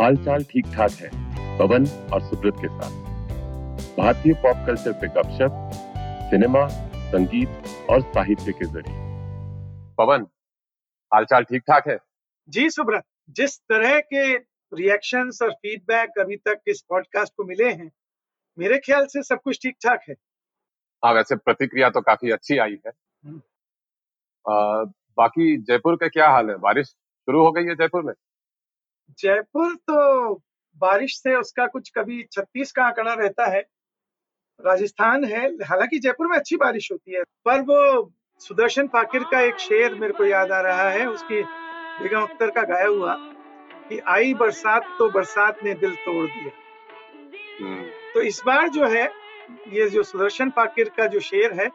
हालचाल ठीक ठाक है पवन और सुब्रत के साथ। भारतीय पॉप कल्चर पे गपशप सिनेमा संगीत और साहित्य के ज़रिए। पवन हालचाल ठीक ठाक है? जी सुब्रत जिस तरह के रिएक्शंस और फीडबैक अभी तक इस पॉडकास्ट को मिले हैं मेरे ख्याल से सब कुछ ठीक ठाक है। हाँ वैसे प्रतिक्रिया तो काफ़ी अच्छी आई है। हम्म। आ, बाकी जयपुर का क्या हाल है? बारिश शुरू हो गई है जयपुर में? जयपुर तो बारिश से उसका कुछ कभी छत्तीस का आंकड़ा रहता है। राजस्थान है हालाँकि जयपुर में अच्छी बारिश होती है पर वो सुदर्शन फाकिर का एक शेर मेरे को याद आ रहा है उसकी बेगम अख्तर का गाया हुआ कि आई बरसात तो बरसात ने दिल तोड़ दिया। हम्म, तो इस बार जो है ये जो सुदर्शन फाकिर का जो शेर है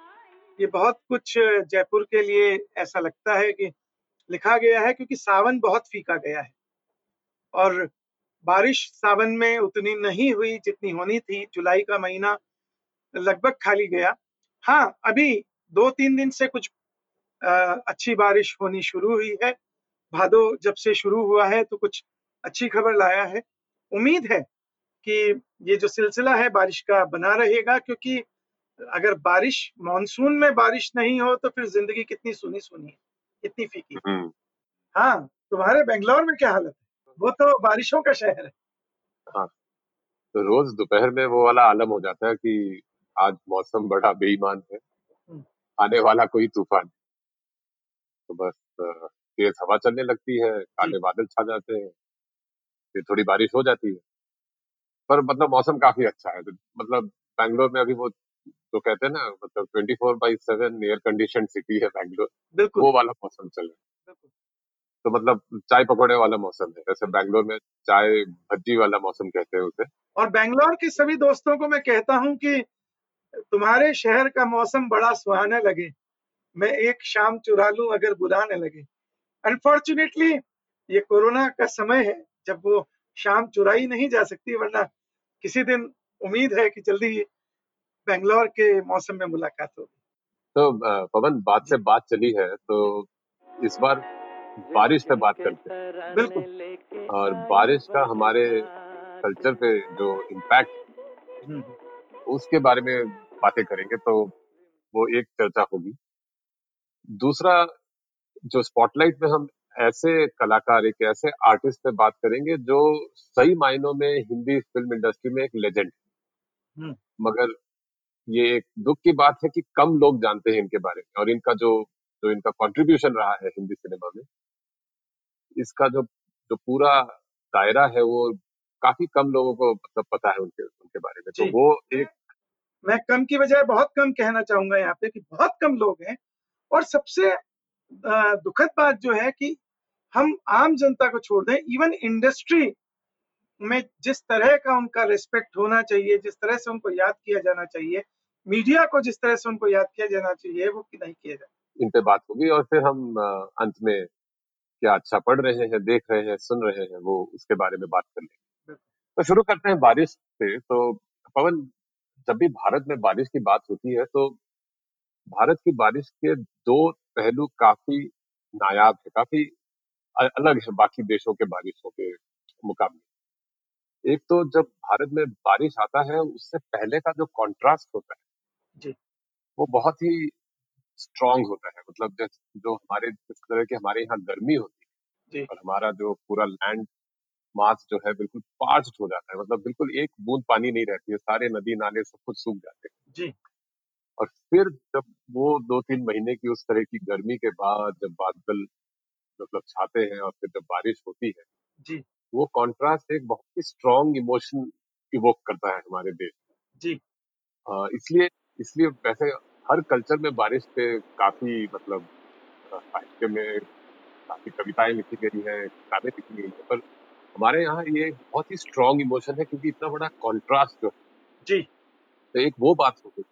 ये बहुत कुछ जयपुर के लिए ऐसा लगता है कि लिखा गया है क्योंकि सावन बहुत फीका गया है। और बारिश सावन में उतनी नहीं हुई जितनी होनी थी जुलाई का महीना लगभग खाली गया। हाँ अभी दो तीन दिन से कुछ अ, अच्छी बारिश होनी शुरू हुई है। भादो जब से शुरू हुआ है तो कुछ अच्छी खबर लाया है। उम्मीद है कि ये जो सिलसिला है बारिश का बना रहेगा क्योंकि अगर बारिश मानसून में बारिश नहीं हो तो फिर ज़िंदगी कितनी सुनी सुनी है कितनी फीकी हम्म, हाँ तुम्हारे बेंगलोर में क्या हालत है? वो तो बारिशों का शहर है। हाँ। तो रोज दोपहर में वो वाला आलम हो जाता है कि आज मौसम बड़ा बेईमान है हम्म। आने वाला कोई तूफ़ान तो बस अ, तेज हवा चलने लगती है काले बादल छा जाते हैं फिर थोड़ी बारिश हो जाती है। पर मतलब मौसम काफ़ी अच्छा है। तो मतलब बैंगलोर में अभी वो तो कहते हैं ना मतलब twenty four by seven air condition city है बैंगलोर बिल्कुल। वो वाला मौसम चल रहा है। बिल्कुल। तो मतलब चाय पकौड़े वाला मौसम है। जैसे बैंगलोर में चाय भज्जी वाला मौसम कहते हैं उसे। और बेंगलोर के सभी दोस्तों को मैं कहता हूँ कि तुम्हारे शहर का मौसम बड़ा सुहाना लगे। मैं एक शाम चुरा लूँ अगर बुरा न लगे। अनफॉर्चुनेटली ये कोरोना का समय है जब वो शाम चुराई नहीं जा सकती वरना किसी दिन उम्मीद है कि जल्दी बेंगलोर के मौसम में मुलाकात होगी। तो पवन बात से बात चली है तो इस बार बारिश पे बात करते हैं। बिल्कुल। और बारिश का हमारे कल्चर पे जो इम्पैक्ट हम्म, उसके बारे में बातें करेंगे तो वो एक चर्चा होगी। दूसरा जो स्पॉटलाइट में हम ऐसे कलाकार एक ऐसे आर्टिस्ट पे बात करेंगे जो सही मायनों में हिंदी फ़िल्म इंडस्ट्री में एक लेजेंड हम्म। मगर ये एक दुख की बात है कि कम लोग जानते हैं इनके बारे में और इनका जो जो इनका कंट्रीब्यूशन रहा है हिंदी सिनेमा में इसका जो जो पूरा दायरा है वो काफ़ी कम लोगों को मतलब पता है उनके उनके बारे में। तो वो एक मैं कम की बजाय बहुत कम कहना चाहूँगा यहाँ पे कि बहुत कम लोग हैं और सबसे दुखद बात जो है कि हम आम जनता को छोड़ दें इवन इंडस्ट्री में जिस तरह का उनका रिस्पेक्ट होना चाहिए जिस तरह से उनको याद किया जाना चाहिए मीडिया को जिस तरह से उनको याद किया जाना चाहिए वो कि नहीं किया जाता इन पे बात होगी और फिर हम अंत में क्या अच्छा पढ़ रहे हैं देख रहे हैं सुन रहे हैं वो उसके बारे में बात कर लेंगे। तो शुरू करते हैं बारिश से तो पवन जब भी भारत में बारिश की बात होती है तो भारत की बारिश के दो पहलू काफ़ी नायाब है काफ़ी अलग है बाकी देशों के बारिशों के मुकाबले। एक तो जब भारत में बारिश आता है उससे पहले का जो कॉन्ट्रास्ट होता है जी। वो बहुत ही स्ट्रांग होता है। मतलब जैसे जो हमारे जिस तरह की हमारे यहाँ गर्मी होती है और हमारा जो पूरा लैंड मास जो है बिल्कुल पार्च हो जाता है। मतलब बिल्कुल एक बूंद पानी नहीं रहती है सारे नदी नाले सब कुछ सूख जाते हैं। जी। और फिर जब वो दो तीन महीने की उस तरह की गर्मी के बाद जब बादल मतलब छाते हैं और फिर जब बारिश होती है जी। वो कॉन्ट्रास्ट एक बहुत ही स्ट्रॉन्ग इमोशन इवोक करता है हमारे देश जी। इसलिए इसलिए वैसे हर कल्चर में बारिश पे काफ़ी मतलब अ, साहित्य में काफ़ी कविताएँ लिखी गई हैं किताबें लिखी गई हैं पर हमारे यहाँ ये बहुत ही स्ट्रॉन्ग इमोशन है क्योंकि इतना बड़ा कॉन्ट्रास्ट जो है जी। तो एक वो बात हो। गई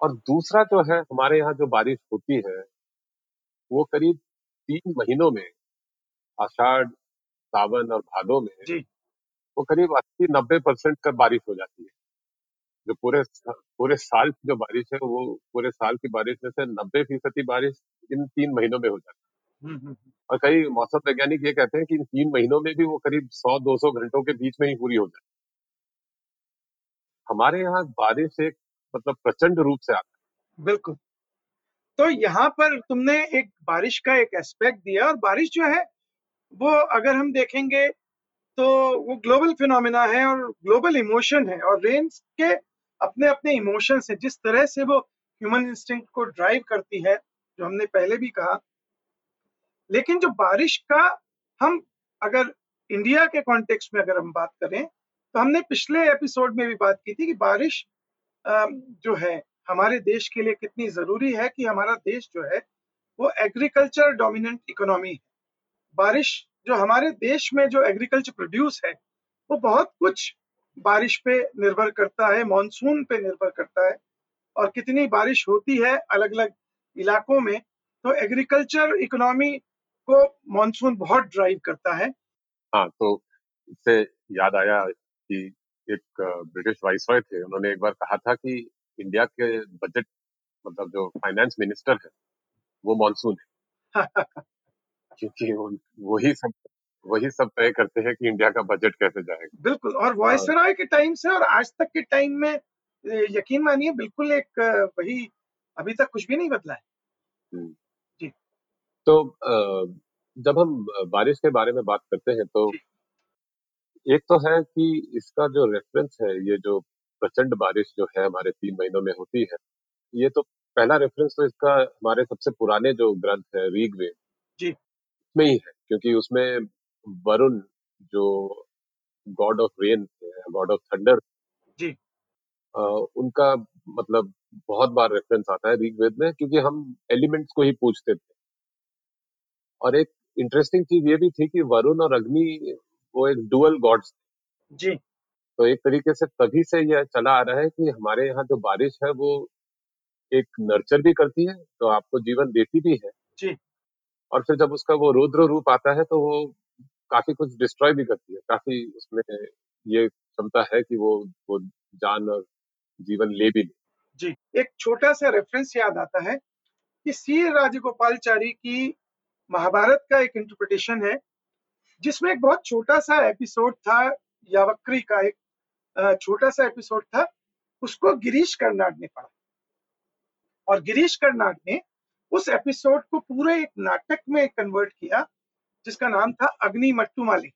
और दूसरा जो है हमारे यहाँ जो बारिश होती है वो करीब तीन महीनों में आषाढ़ सावन और भादों में जी। वो करीब अस्सी नब्बे परसेंट का बारिश हो जाती है। जो पूरे पूरे साल की जो बारिश है वो पूरे साल की बारिश में से नब्बे फ़ीसदी बारिश इन तीन महीनों में हो जाती हम्म, और कई मौसम वैज्ञानिक ये कहते हैं कि इन तीन महीनों में भी वो करीब 100-200 घंटों के बीच में ही पूरी हो जाए हमारे यहाँ बारिश एक मतलब प्रचंड रूप से आता है। बिल्कुल। तो यहाँ पर तुमने एक बारिश का एक एस्पेक्ट दिया और बारिश जो है वो अगर हम देखेंगे तो वो ग्लोबल फिनोमिना है और ग्लोबल इमोशन है और रेन्स के अपने अपने इमोशन है जिस तरह से वो ह्यूमन इंस्टिंक्ट को ड्राइव करती है, जो हमने पहले भी कहा। लेकिन जो बारिश का हम अगर इंडिया के कॉन्टेक्स्ट में अगर हम बात करें तो हमने पिछले एपिसोड में भी बात की थी कि बारिश जो है, हमारे देश के लिए कितनी ज़रूरी है कि हमारा देश जो है, वो एग्रीकल्चर डोमिनेंट इकोनॉमी है। बारिश जो हमारे देश में जो एग्रीकल्चर प्रोड्यूस है, वो बहुत कुछ बारिश पे निर्भर करता है मानसून पे निर्भर करता है और कितनी बारिश होती है अलग अलग इलाकों में तो एग्रीकल्चर इकोनॉमी को मानसून बहुत ड्राइव करता है। हाँ तो इससे याद आया कि एक ब्रिटिश वाइसरॉय थे उन्होंने एक बार कहा था कि इंडिया के बजट मतलब जो फाइनेंस मिनिस्टर है वो मानसून है। क्योंकि वही सब वही सब तय करते हैं कि इंडिया का बजट कैसे जाएगा। बिल्कुल और वायसराय के टाइम से और आज तक के टाइम में यकीन मानिए बिल्कुल एक वही अभी तक कुछ भी नहीं बदला है। हम्म। जी। तो जब हम बारिश के बारे में बात करते हैं तो एक तो है कि इसका जो रेफरेंस है ये जो प्रचंड बारिश जो है हमारे तीन महीनों में होती है ये तो पहला रेफरेंस तो इसका हमारे सबसे पुराने जो ग्रंथ है ऋग्वेद जी। में ही है क्योंकि उसमें वरुण जो God of rain God of thunder जी। आ, उनका मतलब बहुत बार रेफरेंस आता है ऋग्वेद में क्योंकि हम एलिमेंट्स को ही पूछते थे। और एक इंटरेस्टिंग चीज़ ये भी थी कि वरुण और अग्नि वो एक डुअल गॉड्स जी। तो एक तरीके से तभी से यह चला आ रहा है कि हमारे यहाँ जो बारिश है वो एक नर्चर भी करती है तो आपको जीवन देती भी है। जी। और फिर जब उसका वो रुद्र रूप आता है तो वो काफ़ी कुछ डिस्ट्रॉय भी करती है। काफ़ी उसमें ये क्षमता है कि वो वो जान और जीवन ले भी ले। जी, एक छोटा सा रेफरेंस याद आता है कि सी राजगोपालचारी की महाभारत का एक इंटरप्रिटेशन है, जिसमें एक बहुत छोटा सा एपिसोड था, यावक्री का एक छोटा सा एपिसोड था, उसको गिरीश कर्नाड ने पढ़ा। और गिरीश कर्नाड ने उस एपिसोड को पूरे एक नाटक में कन्वर्ट किया जिसका नाम था Agni Mattumali.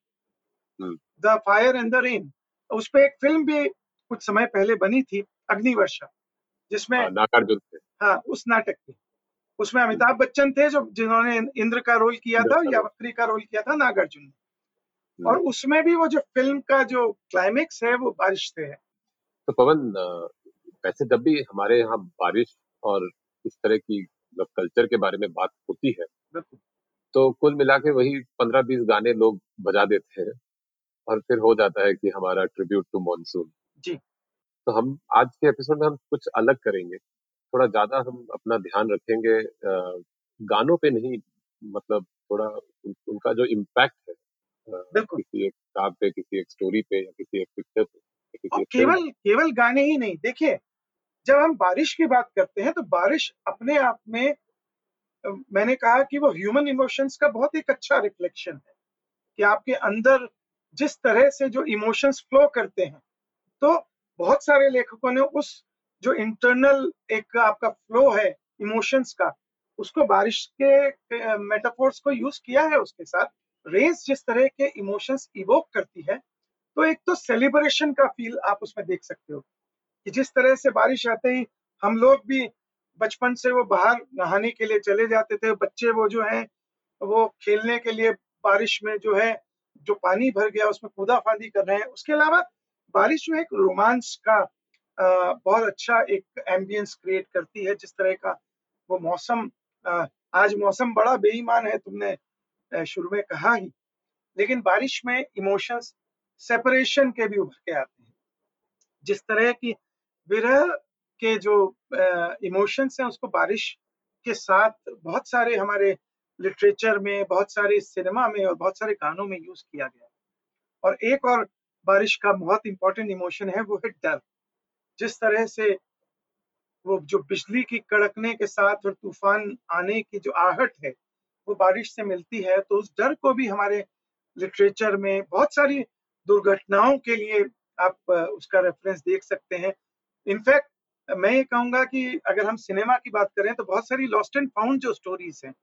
The fire and the rain उस पर एक फ़िल्म भी कुछ समय पहले बनी थी अग्निवर्षा जिसमें हाँ, हाँ उस नाटक की। उसमें अमिताभ बच्चन थे जो जिन्होंने इंद्र का रोल किया था या बकरी का रोल किया था नागार्जुन ने। हम्म। और उसमें भी वो जो फ़िल्म का जो क्लाइमेक्स है वो बारिश से है। तो पवन वैसे जब भी हमारे यहाँ बारिश और इस तरह की कल्चर के बारे में बात होती है तो कुल मिला के वही पंद्रह बीस गाने लोग बजा देते हैं और फिर हो जाता है कि हमारा ट्रिब्यूट टू मानसून जी। तो हम आज के एपिसोड में हम कुछ अलग करेंगे। थोड़ा ज़्यादा हम अपना ध्यान रखेंगे गानों पे नहीं मतलब थोड़ा उन, उनका जो इम्पैक्ट है किसी एक किताब पे किसी एक स्टोरी पे या किसी एक पिक्चर पे किसी केवल केवल गाने ही नहीं देखिए जब हम बारिश की बात करते हैं तो बारिश अपने आप में मैंने कहा कि वो ह्यूमन इमोशंस का बहुत एक अच्छा रिफ्लेक्शन है कि आपके अंदर जिस तरह से जो इमोशंस फ्लो करते हैं तो बहुत सारे लेखकों ने उस जो इंटरनल एक आपका फ्लो है इमोशंस का, उसको बारिश के मेटाफोर्स को यूज़ किया है उसके साथ। रेस जिस तरह के इमोशंस इवोक करती है तो एक तो सेलिब्रेशन का फील आप उसमें देख सकते हो कि जिस तरह से बारिश आते ही हम लोग भी बचपन से वो बाहर नहाने के लिए चले जाते थे। बच्चे वो जो है, वो खेलने के लिए बारिश में जो है, जो पानी भर गया, उसमें कूदा फांदी कर रहे हैं। उसके अलावा बारिश जो एक रोमांस का बहुत अच्छा एक एम्बियंस क्रिएट करती है, जिस तरह का वो मौसम आज मौसम बड़ा बेईमान है, तुमने शुरू में कहा ही। लेकिन बारिश में इमोशंस सेपरेशन के भी उभर के आते हैं। जिस तरह की विरह के जो इमोशंस हैं, उसको बारिश के साथ बहुत सारे हमारे लिटरेचर में, बहुत सारे सिनेमा में और बहुत सारे गानों में यूज़ किया गया और एक और बारिश का बहुत इंपॉर्टेंट इमोशन है, वो है डर। जिस तरह से वो जो बिजली की कड़कने के साथ और तूफ़ान आने की जो आहट है, वो बारिश से मिलती है तो उस डर को भी हमारे लिटरेचर में बहुत सारी दुर्घटनाओं के लिए आप उसका रेफरेंस देख सकते हैं। इनफैक्ट मैं ये कहूँगा कि अगर हम सिनेमा की बात करें तो बहुत सारी लॉस्ट एंड फाउंड जो स्टोरीज हैं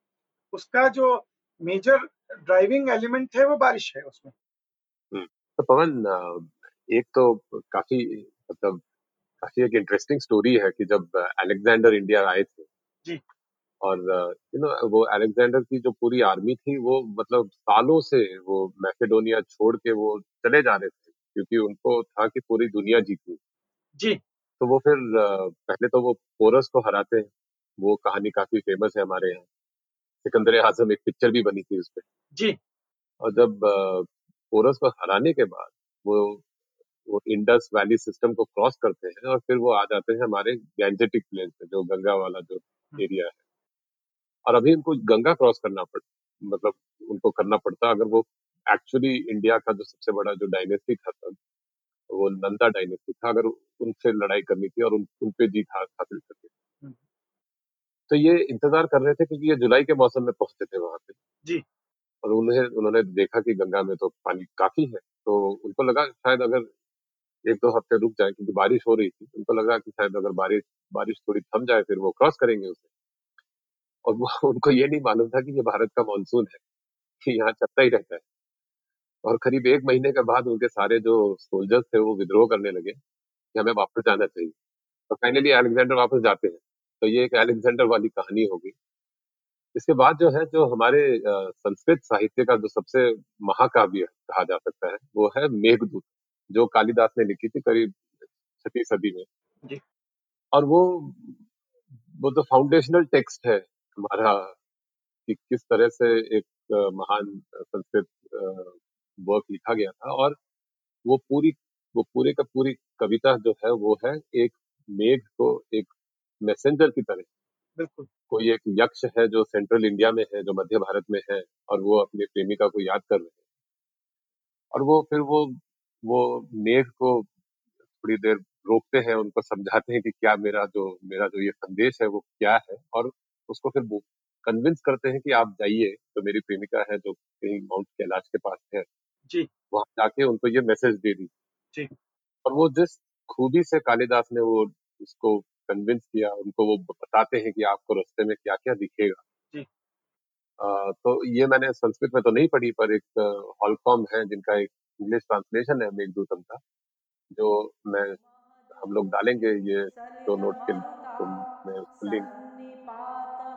उसका जो मेजर ड्राइविंग एलिमेंट है वो बारिश है उसमें। हम्म, तो पवन एक तो काफ़ी मतलब काफ़ी एक इंटरेस्टिंग स्टोरी है कि जब अलेक्जेंडर इंडिया आए थे। जी। और यू नो वो अलेक्जेंडर की जो पूरी आर्मी थी वो मतलब सालों से वो मैकेडोनिया छोड़ के वो चले जा रहे थे क्योंकि उनको था कि पूरी दुनिया जीतनी। जी। तो वो फिर पहले तो वो पोरस को हराते हैं। वो कहानी काफ़ी फ़ेमस है हमारे यहाँ। सिकंदर आज़म एक पिक्चर भी बनी थी उस पर जी। और जब पोरस को हराने के बाद वो वो इंडस वैली सिस्टम को क्रॉस करते हैं और फिर वो आ जाते हैं हमारे गैंजेटिक प्लेन पे जो गंगा वाला जो एरिया है। और अभी उनको गंगा क्रॉस करना पड़ मतलब उनको करना पड़ता अगर वो एक्चुअली इंडिया का जो सबसे बड़ा जो डायनेस्टी था तब वो नंदा डायनेस्टी था अगर उनसे लड़ाई करनी थी और उन, उन पे जीत हासिल करनी थी। हम्म। तो ये इंतज़ार कर रहे थे क्योंकि ये जुलाई के मौसम में पहुँचे थे वहाँ पे। जी। और उन्हें उन्होंने देखा कि गंगा में तो पानी काफ़ी है तो उनको लगा शायद अगर एक दो हफ़्ते रुक जाए क्योंकि बारिश हो रही थी उनको लगा कि शायद अगर बारिश बारिश थोड़ी थम जाए फिर वो क्रॉस करेंगे उसे। और वो उनको ये नहीं मालूम था कि ये भारत का मानसून है कि यहाँ चलता ही रहता है। और करीब एक महीने के बाद उनके सारे जो सोल्जर्स थे वो विद्रोह करने लगे कि हमें वापस जाना चाहिए। तो फाइनली अलेक्जेंडर वापस जाते हैं। तो ये एक अलेक्जेंडर वाली कहानी होगी इसके बाद जो है जो हमारे संस्कृत साहित्य का जो सबसे महाकाव्य कहा जा सकता है वो है मेघदूत जो कालिदास ने लिखी थी करीब छठी सदी में। जी। और वो वो तो फाउंडेशनल टेक्स्ट है हमारा कि किस तरह से एक महान संस्कृत वर्क लिखा गया था और वो पूरी वो पूरे का पूरी कविता जो है वो है एक मेघ को एक मैसेंजर की तरह। बिल्कुल। कोई एक यक्ष है जो सेंट्रल इंडिया में है जो मध्य भारत में है और वो अपनी प्रेमिका को याद कर रहे हैं। और वो फिर वो वो मेघ को थोड़ी देर रोकते हैं उनको समझाते हैं कि क्या मेरा जो मेरा जो ये संदेश है वो क्या है और उसको फिर कन्विंस करते हैं कि आप जाइए तो मेरी प्रेमिका है जो कहीं माउंट कैलाश के पास है। जी। वहाँ जाके उनको ये मैसेज दे दी। जी। और वो जिस खूबी से कालिदास ने वो उसको कन्विंस किया उनको वो बताते हैं कि आपको रास्ते में क्या क्या दिखेगा। जी। आ, तो ये मैंने संस्कृत में तो नहीं पढ़ी पर एक हॉलकॉम है जिनका एक इंग्लिश ट्रांसलेशन है मेघदूतम का जो मैं हम लोग डालेंगे ये दो नोट के तो मैं लिंक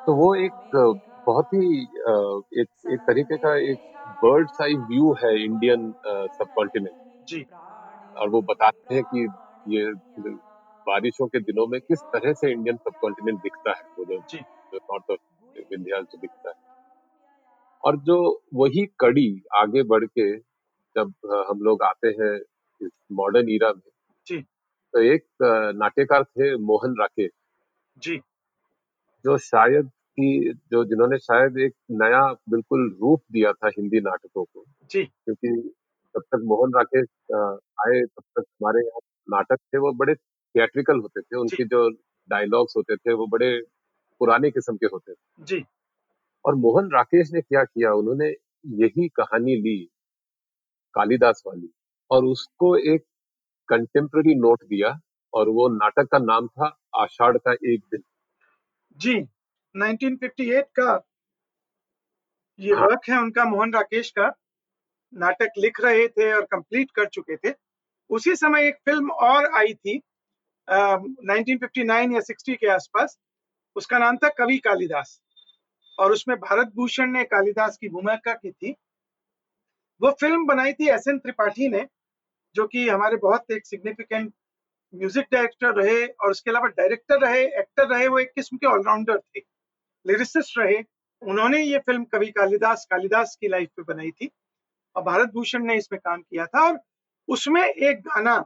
तो वो एक बहुत ही एक एक तरीके का एक बर्ड आई व्यू है इंडियन सब कॉन्टिनेंट जी। और वो बताते हैं कि ये बारिशों के दिनों में किस तरह से इंडियन सब कॉन्टिनेंट दिखता है वो जो नॉर्थ ऑफ़ विंध्याल से दिखता है। और जो वही कड़ी आगे बढ़ के जब हम लोग आते हैं इस मॉडर्न ईरा में जी। तो एक नाट्यकार थे मोहन राकेश। जी। जो शायद कि जो जिन्होंने शायद एक नया बिल्कुल रूप दिया था हिंदी नाटकों को। जी। क्योंकि तब तक मोहन राकेश आए तब तक हमारे यहाँ नाटक थे वो बड़े थिएट्रिकल होते थे। उनके जो डायलॉग्स होते थे वो बड़े पुराने किस्म के होते थे। जी। और मोहन राकेश ने क्या किया? उन्होंने यही कहानी ली कालिदास वाली और उसको एक कंटेम्प्ररी नोट दिया और वो नाटक का नाम था आषाढ़ का एक दिन। जी। 1958 का ये हाँ. वर्क है उनका मोहन राकेश का। नाटक लिख रहे थे और कंप्लीट कर चुके थे। उसी समय एक फ़िल्म और आई थी आ, 1959 या 60 के आसपास। उसका नाम था कवि कालिदास। और उसमें भारत भूषण ने कालिदास की भूमिका की थी। वो फ़िल्म बनाई थी एस एन त्रिपाठी ने जो कि हमारे बहुत एक सिग्निफिकेंट म्यूज़िक डायरेक्टर रहे और उसके अलावा डायरेक्टर रहे एक्टर रहे वो एक किस्म के ऑलराउंडर थे। लिरिसिस्ट रहे, उन्होंने ये फ़िल्म कवि कालिदास कालिदास की लाइफ पे बनाई थी और भारत भूषण ने इसमें काम किया था और उसमें एक गाना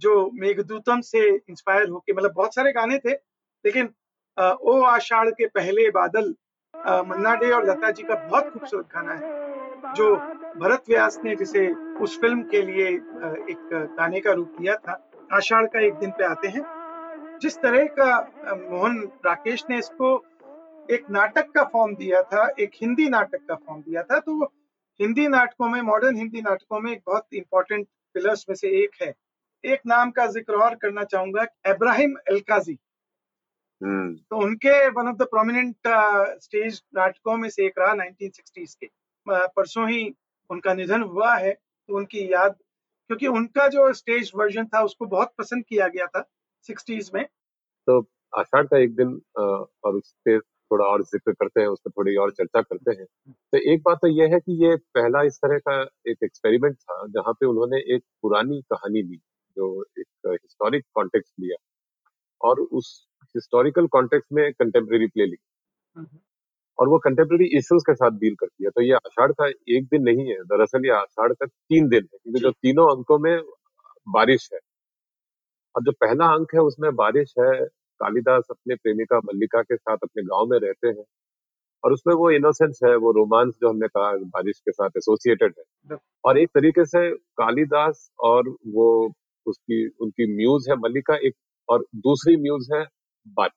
जो मेघदूतम से इंस्पायर होके मतलब बहुत सारे गाने थे, लेकिन ओ आषाढ़ के पहले बादल मन्ना डे और लता जी का बहुत खूबसूरत गाना है, जो भरत व्यास ने जिसे उस फ़िल्म के लिए एक गाने का रूप दिया था, आषाढ़ का एक दिन पे आते हैं। जिस तरह का मोहन राकेश ने इसको एक नाटक का फॉर्म दिया था एक हिंदी नाटक का फॉर्म दिया था। तो हिंदी नाटकों में मॉडर्न हिंदी नाटकों में एक बहुत इंपॉर्टेंट पिलर्स में से एक है। एक नाम का ज़िक्र और करना चाहूँगा इब्राहिम एलकाजी हम्म। तो उनके one of the prominent stage नाटकों में से एक रहा 1960s के। परसों ही उनका निधन हुआ है तो उनकी याद क्योंकि उनका जो स्टेज वर्जन था उसको बहुत पसंद किया गया था 60s में। तो आषाढ़ का एक दिन और उस पे थोड़ा और ज़िक्र करते हैं उस पर थोड़ी और चर्चा करते हैं। तो एक बात तो यह है कि ये पहला इस तरह का एक एक्सपेरिमेंट था जहाँ पे उन्होंने एक पुरानी कहानी ली जो एक हिस्टोरिक कॉन्टेक्स्ट लिया और उस हिस्टोरिकल कॉन्टेक्स्ट में कंटेम्प्रेरी प्ले ली। और वो कंटेम्प्रेरी इश्यूज़ के साथ डील करती है। तो ये आषाढ़ का एक दिन नहीं है दरअसल ये आषाढ़ का तीन दिन है क्योंकि जो। तीनों अंकों में बारिश है। और जो पहला अंक है उसमें बारिश है कालिदास अपने प्रेमिका मल्लिका के साथ अपने गाँव में रहते हैं और उसमें वो इनोसेंस है वो रोमांस जो हमने कहा बारिश के साथ एसोसिएटेड है। और एक तरीके से कालिदास और वो उसकी उनकी म्यूज है मल्लिका एक और दूसरी म्यूज है बारिश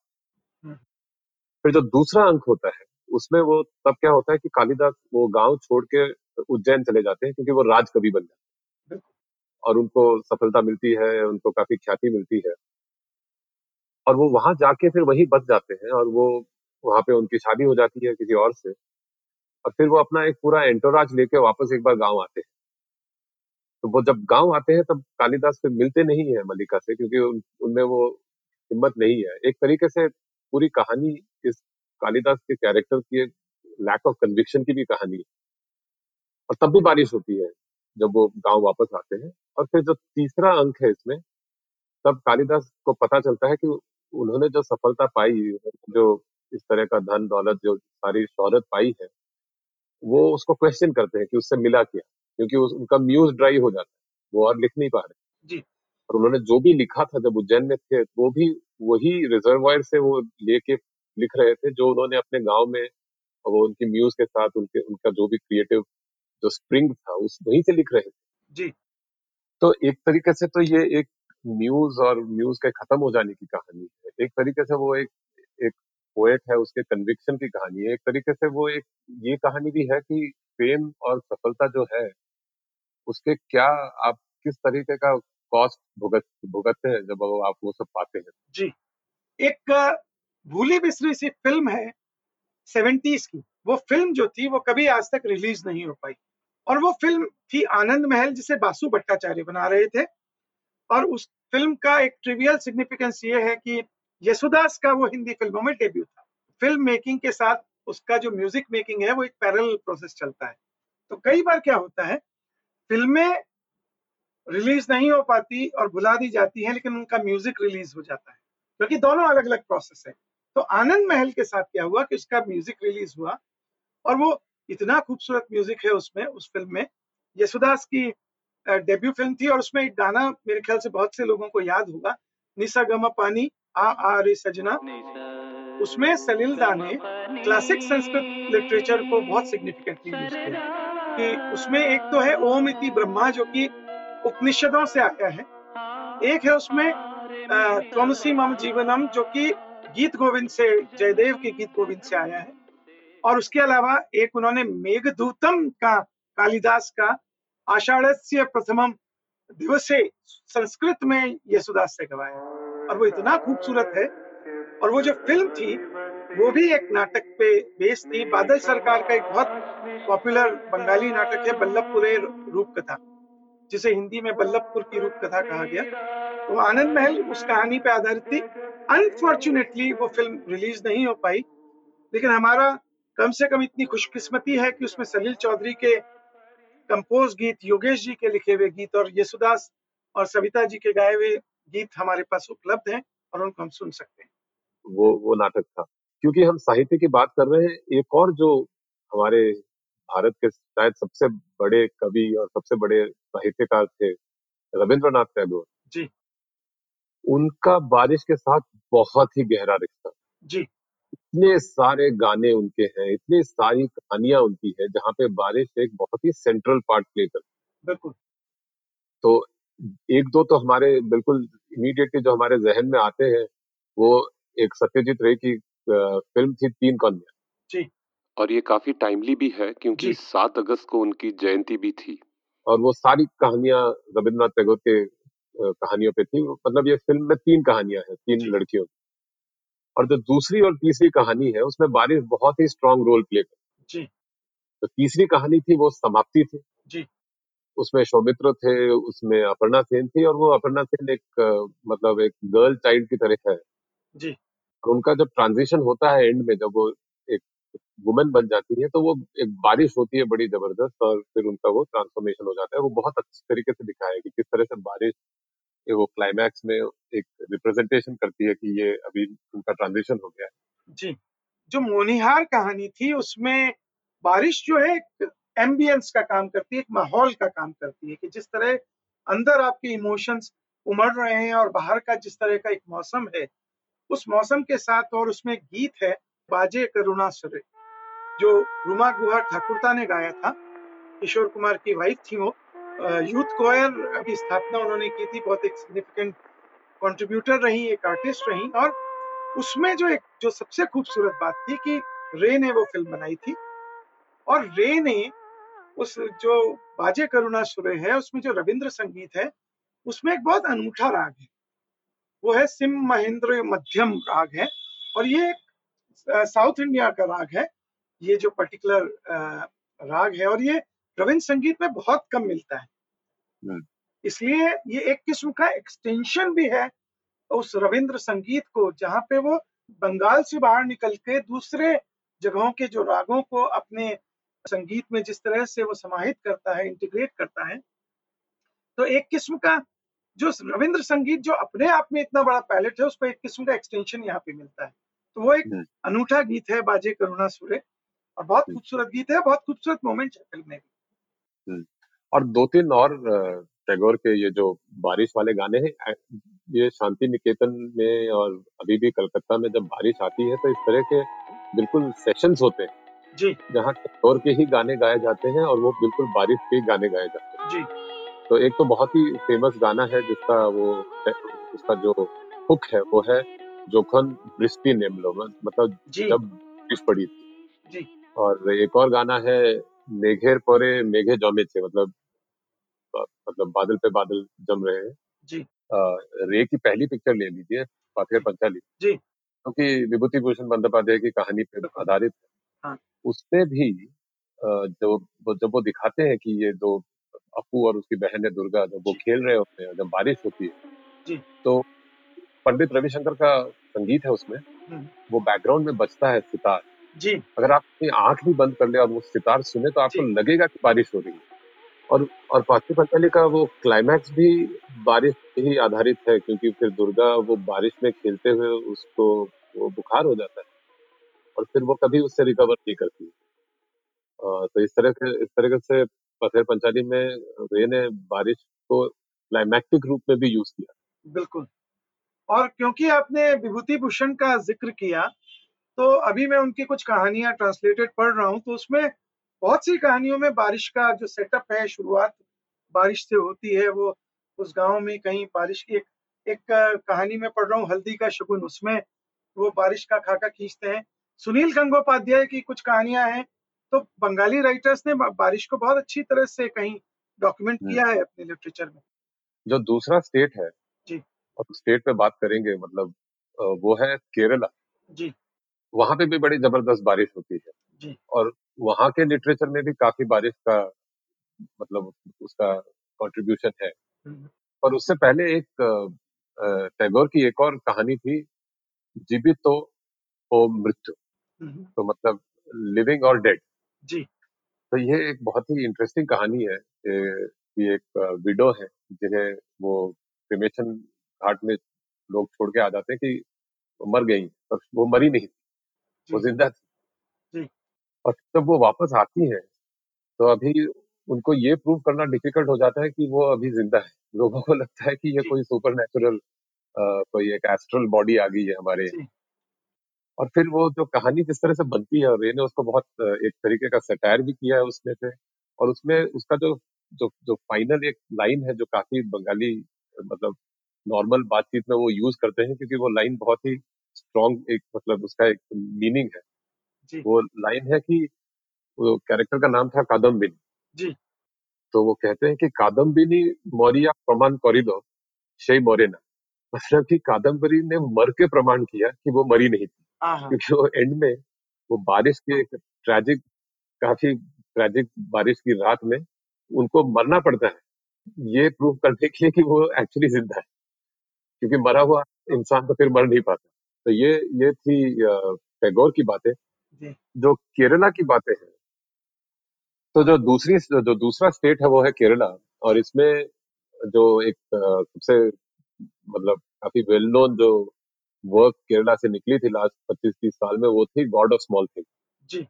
फिर जो दूसरा अंक होता है उसमें वो तब क्या होता है कि कालिदास वो गाँव छोड़ के उज्जैन चले जाते हैं क्योंकि वो राज कवि बन जाते हैं। और उनको सफलता मिलती है उनको काफ़ी ख्याति मिलती है। और वो वहाँ जाके फिर वहीं बस जाते हैं और वो वहाँ पे उनकी शादी हो जाती है किसी और से। और फिर वो अपना एक पूरा एंटोराज लेके वापस एक बार गाँव आते हैं। तो वो जब गाँव आते हैं तब कालिदास फिर मिलते नहीं है मल्लिका से क्योंकि उन, उनमें वो हिम्मत नहीं है। एक तरीके से पूरी कहानी इस कालिदास के कैरेक्टर की एक लैक ऑफ़ कन्विक्शन की भी कहानी है। और तब भी बारिश होती है जब वो गाँव वापस आते हैं। और फिर जो तीसरा अंक है इसमें तब कालिदास को पता चलता है कि उन्होंने जो सफलता पाई जो इस तरह का धन दौलत जो सारी शोहरत पाई है वो उसको क्वेश्चन करते हैं कि उससे मिला क्या? क्योंकि उस, उनका म्यूज ड्राई हो जाता है वो और लिख नहीं पा रहे। जी। और उन्होंने जो भी लिखा था जब उज्जैन में थे वो भी वही रिजर्वायर से वो लेके लिख रहे थे जो उन्होंने अपने गाँव में और वो उनकी म्यूज के साथ उनके उनका जो भी क्रिएटिव जो स्प्रिंग था उस वहीं से लिख रहे थे। जी। तो एक तरीके से तो ये एक म्यूज और म्यूज के खत्म हो जाने की कहानी है। एक तरीके से वो एक एक पोएट है, उसके कन्विक्शन की कहानी है। एक तरीके से वो एक, ये कहानी भी है कि फेम और सफलता जो है, उसके क्या आप किस तरीके का कॉस्ट भुगत, भुगतते हैं जब आप वो सब पाते हैं? जी। एक भूली बिसरी सी फ़िल्म है सेवेंटीज की। वो फ़िल्म जो थी, वो कभी आज तक रिलीज़ नहीं हो पाई। और वो फ़िल्म थी आनंद महल, जिसे बासु भट्टाचार्य बना रहे थे। और उस फ़िल्म का एक ट्रिवियल सिग्निफिकेंस ये है कि यशुदास का वो हिंदी फ़िल्मों में डेब्यू था। फ़िल्म मेकिंग के साथ उसका जो म्यूज़िक मेकिंग है, वो एक पैरल प्रोसेस चलता है। तो कई बार क्या होता है, फ़िल्में रिलीज़ नहीं हो पाती और भुला दी जाती हैं, लेकिन उनका म्यूज़िक रिलीज़ हो जाता है। क्योंकि दोनों अलग अलग प्रोसेस है। तो आनंद महल के साथ क्या हुआ कि उसका म्यूज़िक रिलीज़ हुआ और वो इतना खूबसूरत म्यूज़िक है उसमें, उस फ़िल्म में, यशुदास की डेब्यू फ़िल्म थी और उसमें एक गाना मेरे ख्याल से बहुत से लोगों को याद होगा। निसा गमा पानी आ आ, रे, सजना। उसमें सलील दा ने क्लासिक संस्कृत लिटरेचर को बहुत सिग्निफिकेंटली यूज़ किया। कि उसमें एक तो है ओम इति ब्रह्मा, जो कि उपनिषदों से आया है। एक है उसमें त्वमसी मम जीवनम, जो कि गीत गोविंद से, जयदेव के गीत गोविंद से आया है। और उसके अलावा एक उन्होंने मेघदूतम का, कालिदास का आषाढ़स्य प्रथमम दिवसे संस्कृत में यशुदास से गवाया और वो इतना खूबसूरत है। और वो जो फ़िल्म थी, वो भी एक नाटक पे बेस थी। बादल सरकार का एक बहुत पॉपुलर बंगाली नाटक है, बल्लभपुरे रूप कथा जिसे हिंदी में बल्लभपुर की रूप कथा कहा गया। तो आनंद महल उस कहानी पे आधारित थी। अनफॉर्चुनेटली वो फ़िल्म रिलीज़ नहीं हो पाई। लेकिन हमारा कम से कम इतनी खुशकिस्मती है कि उसमें सलील चौधरी के कंपोज गीत योगेश जी के लिखे हुए गीत और यशुदास और सविता जी के गाए हुए गीत हमारे पास उपलब्ध हैं और उनको हम सुन सकते हैं। वो वो नाटक था। क्योंकि हम साहित्य की बात कर रहे हैं एक और जो हमारे भारत के शायद सबसे बड़े कवि और सबसे बड़े साहित्यकार थे रविंद्रनाथ टैगोर। जी। उनका बारिश के साथ बहुत ही गहरा रिश्ता। जी। इतने सारे गाने उनके हैं इतनी सारी कहानियाँ उनकी है जहाँ पे बारिश एक बहुत ही सेंट्रल पार्ट प्ले कर बिल्कुल। तो एक दो तो हमारे बिल्कुल इमीडिएटली जो हमारे जहन में आते हैं वो एक सत्यजीत रे की फ़िल्म थी तीन कन्या। जी। और ये काफ़ी टाइमली भी है क्योंकि जी। सात अगस्त को उनकी जयंती भी थी। और वो सारी कहानियाँ रविन्द्रनाथ टैगोर के अ, कहानियों पे थी। मतलब ये फ़िल्म में तीन कहानियाँ हैं तीन जी। लड़कियों और जो दूसरी और तीसरी कहानी है उसमें बारिश बहुत ही स्ट्रांग रोल प्ले कर जी। तो तीसरी कहानी थी वो समाप्ति थी। जी। उसमें सौमित्र थे उसमें अपर्णा सेन थी और वो अपर्णा सेन एक अ, मतलब एक गर्ल चाइल्ड की तरह है। जी। और उनका जब ट्रांजिशन होता है एंड में जब वो एक वुमेन बन जाती है तो वो एक बारिश होती है बड़ी ज़बरदस्त और फिर उनका वो ट्रांसफॉर्मेशन हो जाता है। वो बहुत अच्छी तरीके से दिखाया है कि किस तरह से बारिश वो क्लाइमैक्स में एक रिप्रेजेंटेशन करती है कि ये अभी उनका ट्रांजिशन हो गया जी, जो मोनिहार कहानी थी, उसमें बारिश जो है, एक एम्बियंस का काम करती है, एक माहौल का काम करती है कि जिस तरह अंदर आपके इमोशंस उमड़ रहे हैं और बाहर का जिस तरह का एक मौसम है, उस मौसम के साथ और उसमें गीत है, बाजे करुणा सुरे, जो रुमा गुहा ठाकुरता ने गाया था। किशोर कुमार की वाइफ थी वो। यूथ कोयर की स्थापना उन्होंने की थी। बहुत एक सिग्निफिकेंट कंट्रीब्यूटर रही, एक आर्टिस्ट रही और उसमें जो एक, जो सबसे खूबसूरत बात थी कि रे ने वो फ़िल्म बनाई थी और रे ने उस जो बाजे करुणा सुरे है, उसमें जो रविंद्र संगीत है, उसमें एक बहुत अनूठा राग है। वो है सिम महेंद्र मध्यम राग है और ये एक साउथ इंडिया का राग है। ये जो पर्टिकुलर राग है और ये रविंद्र संगीत में बहुत कम मिलता है हम्म। इसलिए ये एक किस्म का एक्सटेंशन भी है उस रविंद्र संगीत को जहाँ पे वो बंगाल से बाहर निकल के दूसरे जगहों के जो रागों को अपने संगीत में जिस तरह से वो समाहित करता है इंटीग्रेट करता है तो एक किस्म का जो रविंद्र संगीत जो अपने आप में इतना बड़ा पैलेट है उसको एक किस्म का एक्सटेंशन यहाँ पे मिलता है तो वो एक हम्म। अनूठा गीत है बाजे करुणा सूर्य और बहुत हम्म। खूबसूरत गीत है बहुत खूबसूरत मोमेंट है फ़िल्म में भी और दो तीन और अ, टैगोर के ये जो बारिश वाले गाने हैं अ, ये शांति निकेतन में और अभी भी कलकत्ता में जब बारिश आती है तो इस तरह के बिल्कुल सेशंस होते हैं। जी। जहाँ टैगोर के ही गाने गाए जाते हैं और वो बिल्कुल बारिश के ही गाने गाए जाते हैं। जी। तो एक तो बहुत ही फ़ेमस गाना है जिसका वो उसका जो हुक है वो है जोखन ब्रिस्टी नेमलो मतलब जी। जब बारिश पड़ी थी। जी। और एक और गाना है मेघेर परे मेघे जमे थे मतलब मतलब बादल पे बादल जम रहे हैं जी अ, रे की पहली पिक्चर ले लीजिए पाथेर पंचाली जी। क्योंकि विभूति भूषण बंदोपाध्याय की कहानी पे बिल्कुल। आधारित है हाँ। उसमें भी अ, जो वो- जब वो दिखाते हैं कि ये दो अपू और उसकी बहन है दुर्गा जब वो जी। खेल रहे होते हैं जब बारिश होती है जी। तो पंडित रविशंकर का संगीत है उसमें हम्म, वो बैकग्राउंड में बजता है सितार जी। अगर आप अपनी आँख भी बंद कर ले और वो सितार सुने तो आपको लगेगा कि बारिश हो रही है। और और पाथी पंचाली का वो क्लाइमैक्स भी बारिश पे ही आधारित है क्योंकि फिर दुर्गा वो बारिश में खेलते हुए उसको वो बुखार हो जाता है और फिर वो कभी उससे रिकवर नहीं करती तो इस तरह से इस तरह से पथेर पंचाली में रे ने बारिश को क्लाइमैक्टिक रूप में भी यूज़ किया। बिल्कुल। और क्योंकि आपने विभूति भूषण का ज़िक्र किया तो अभी मैं उनकी कुछ कहानियाँ ट्रांसलेटेड पढ़ रहा हूँ तो उसमें बहुत सी कहानियों में बारिश का जो सेटअप है शुरुआत बारिश से होती है वो उस गाँव में कहीं बारिश की एक, एक कहानी में पढ़ रहा हूँ हल्दी का शगुन उसमें वो बारिश का खाका खींचते हैं सुनील गंगोपाध्याय की कुछ कहानियाँ हैं तो बंगाली राइटर्स ने बारिश को बहुत अच्छी तरह से कहीं डॉक्यूमेंट हम्म। किया है अपने लिटरेचर में जो दूसरा स्टेट है जी। और स्टेट पे बात करेंगे मतलब वो है केरला जी वहाँ पे भी बड़ी ज़बरदस्त बारिश होती है। जी। और वहाँ के लिटरेचर में भी काफ़ी बारिश का मतलब उसका कंट्रीब्यूशन है। और उससे पहले एक अ, टैगोर की एक और कहानी थी जीवित तो ओ मृत्यु। तो मतलब लिविंग और डेड जी। तो ये एक बहुत ही इंटरेस्टिंग कहानी है कि कि एक विडो है जिन्हें वो क्रिमेशन घाट में लोग छोड़ के आ जाते हैं कि मर गई पर वो मरी नहीं। वो जी। ज़िंदा थी जी। और जब वो वापस आती है तो अभी उनको ये प्रूव करना डिफ़िकल्ट हो जाता है कि वो अभी ज़िंदा है लोगों को लगता है कि ये जी। कोई सुपर नेचुरल कोई एक एस्ट्रल बॉडी आ गई है हमारे जी। और फिर वो जो कहानी जिस तरह से बनती है और रे ने उसको बहुत अ, एक तरीके का सटायर भी किया है उसमें से और उसमें उसका जो जो जो फाइनल एक लाइन है जो काफ़ी बंगाली मतलब नॉर्मल बातचीत में वो यूज़ करते हैं क्योंकि वो लाइन बहुत ही स्ट्रॉन्ग एक मतलब उसका एक मीनिंग है। जी। वो लाइन है कि वो कैरेक्टर का नाम था कादम्बिनी। जी। तो वो कहते हैं कि कादम्बिनी मौर्या प्रमाण कॉरिडोर शे मोरेना मतलब कि कादम्बरी ने मर के प्रमाण किया कि वो मरी नहीं थी। हाँ हाँ क्योंकि वो एंड में वो बारिश की एक ट्रैजिक काफ़ी ट्रैजिक बारिश की रात में उनको मरना पड़ता है। ये प्रूव करने के लिए कि वो एक्चुअली ज़िंदा है। क्योंकि मरा हुआ इंसान तो फिर मर नहीं पाता। तो ये ये थी अ, टैगोर की बातें। जी। जो केरला की बातें हैं तो जो दूसरी जो दूसरा स्टेट है वो है केरला और इसमें जो एक अ, सबसे मतलब काफ़ी वेल नोन जो वर्क केरला से निकली थी लास्ट पच्चीस तीस साल में वो थी गॉड ऑफ़ स्मॉल थिंग जी।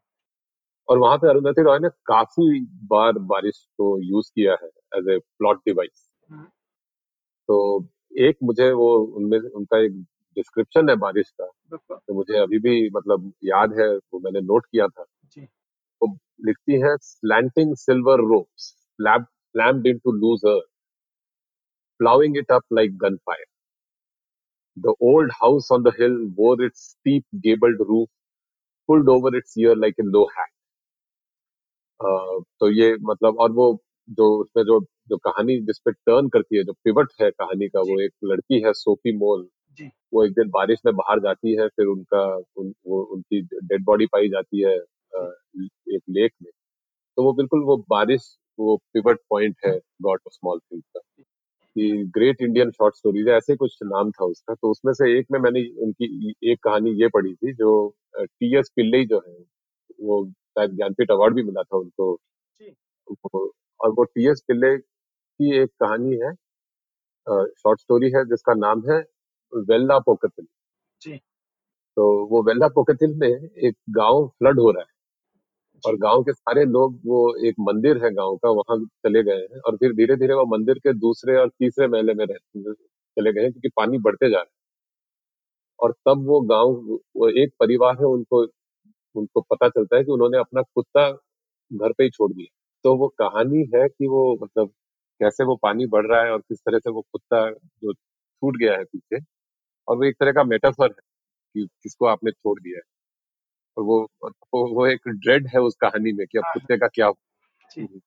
और वहाँ पे अरुंधति रॉय ने काफ़ी बार बारिश को यूज़ किया है एज ए प्लॉट डिवाइस हम्म, तो एक मुझे वो उनमें उनका एक डिस्क्रिप्शन है बारिश का तो मुझे अभी भी मतलब याद है वो तो मैंने नोट किया था। वो तो लिखती है slanting silver ropes slammed into loose earth ploughing it up like gun fire the old house on the hill wore its steep gabled roof pulled over its ear like in low hat तो ये मतलब और वो जो उसमें जो जो कहानी जिसपे टर्न करती है जो पिवट है कहानी का वो एक लड़की है सोफी मोल जी। वो एक दिन बारिश में बाहर जाती है फिर उनका उन, वो उनकी डेड बॉडी पाई जाती है अ, एक लेक में। तो वो बिल्कुल वो बारिश वो पिवट पॉइंट है गॉड ऑफ़ स्मॉल थिंग्स का। कि ग्रेट इंडियन शॉर्ट स्टोरीज ऐसे कुछ नाम था उसका। तो उसमें से एक में मैंने उनकी एक कहानी ये पढ़ी थी जो टी एस पिल्लई जो है वो शायद ज्ञानपीठ अवार्ड भी मिला था उनको। जी। और वो टी एस पिल्लई की एक कहानी है शॉर्ट स्टोरी है जिसका नाम है वेल्ला पोकतिल जी। तो वो वेल्ला पोकतिल में एक गाँव फ्लड हो रहा है। और जी। गाँव के सारे लोग वो एक मंदिर है गाँव का वहाँ चले गए हैं। और फिर धीरे धीरे वो मंदिर के दूसरे और तीसरे महले में रहते चले गए हैं क्योंकि पानी बढ़ते जा रहा है। और तब वो गाँव वो एक परिवार है उनको उनको पता चलता है कि उन्होंने अपना कुत्ता घर पे ही छोड़ दिया। तो वो कहानी है कि वो मतलब कैसे वो पानी बढ़ रहा है और किस तरह से वो कुत्ता जो छूट गया है पीछे। और वो एक तरह का मेटाफर है कि किसको आपने छोड़ दिया है। और वो वो, वो एक ड्रेड है उस कहानी में कि अब हाँ। कुत्ते का क्या जी। होगा।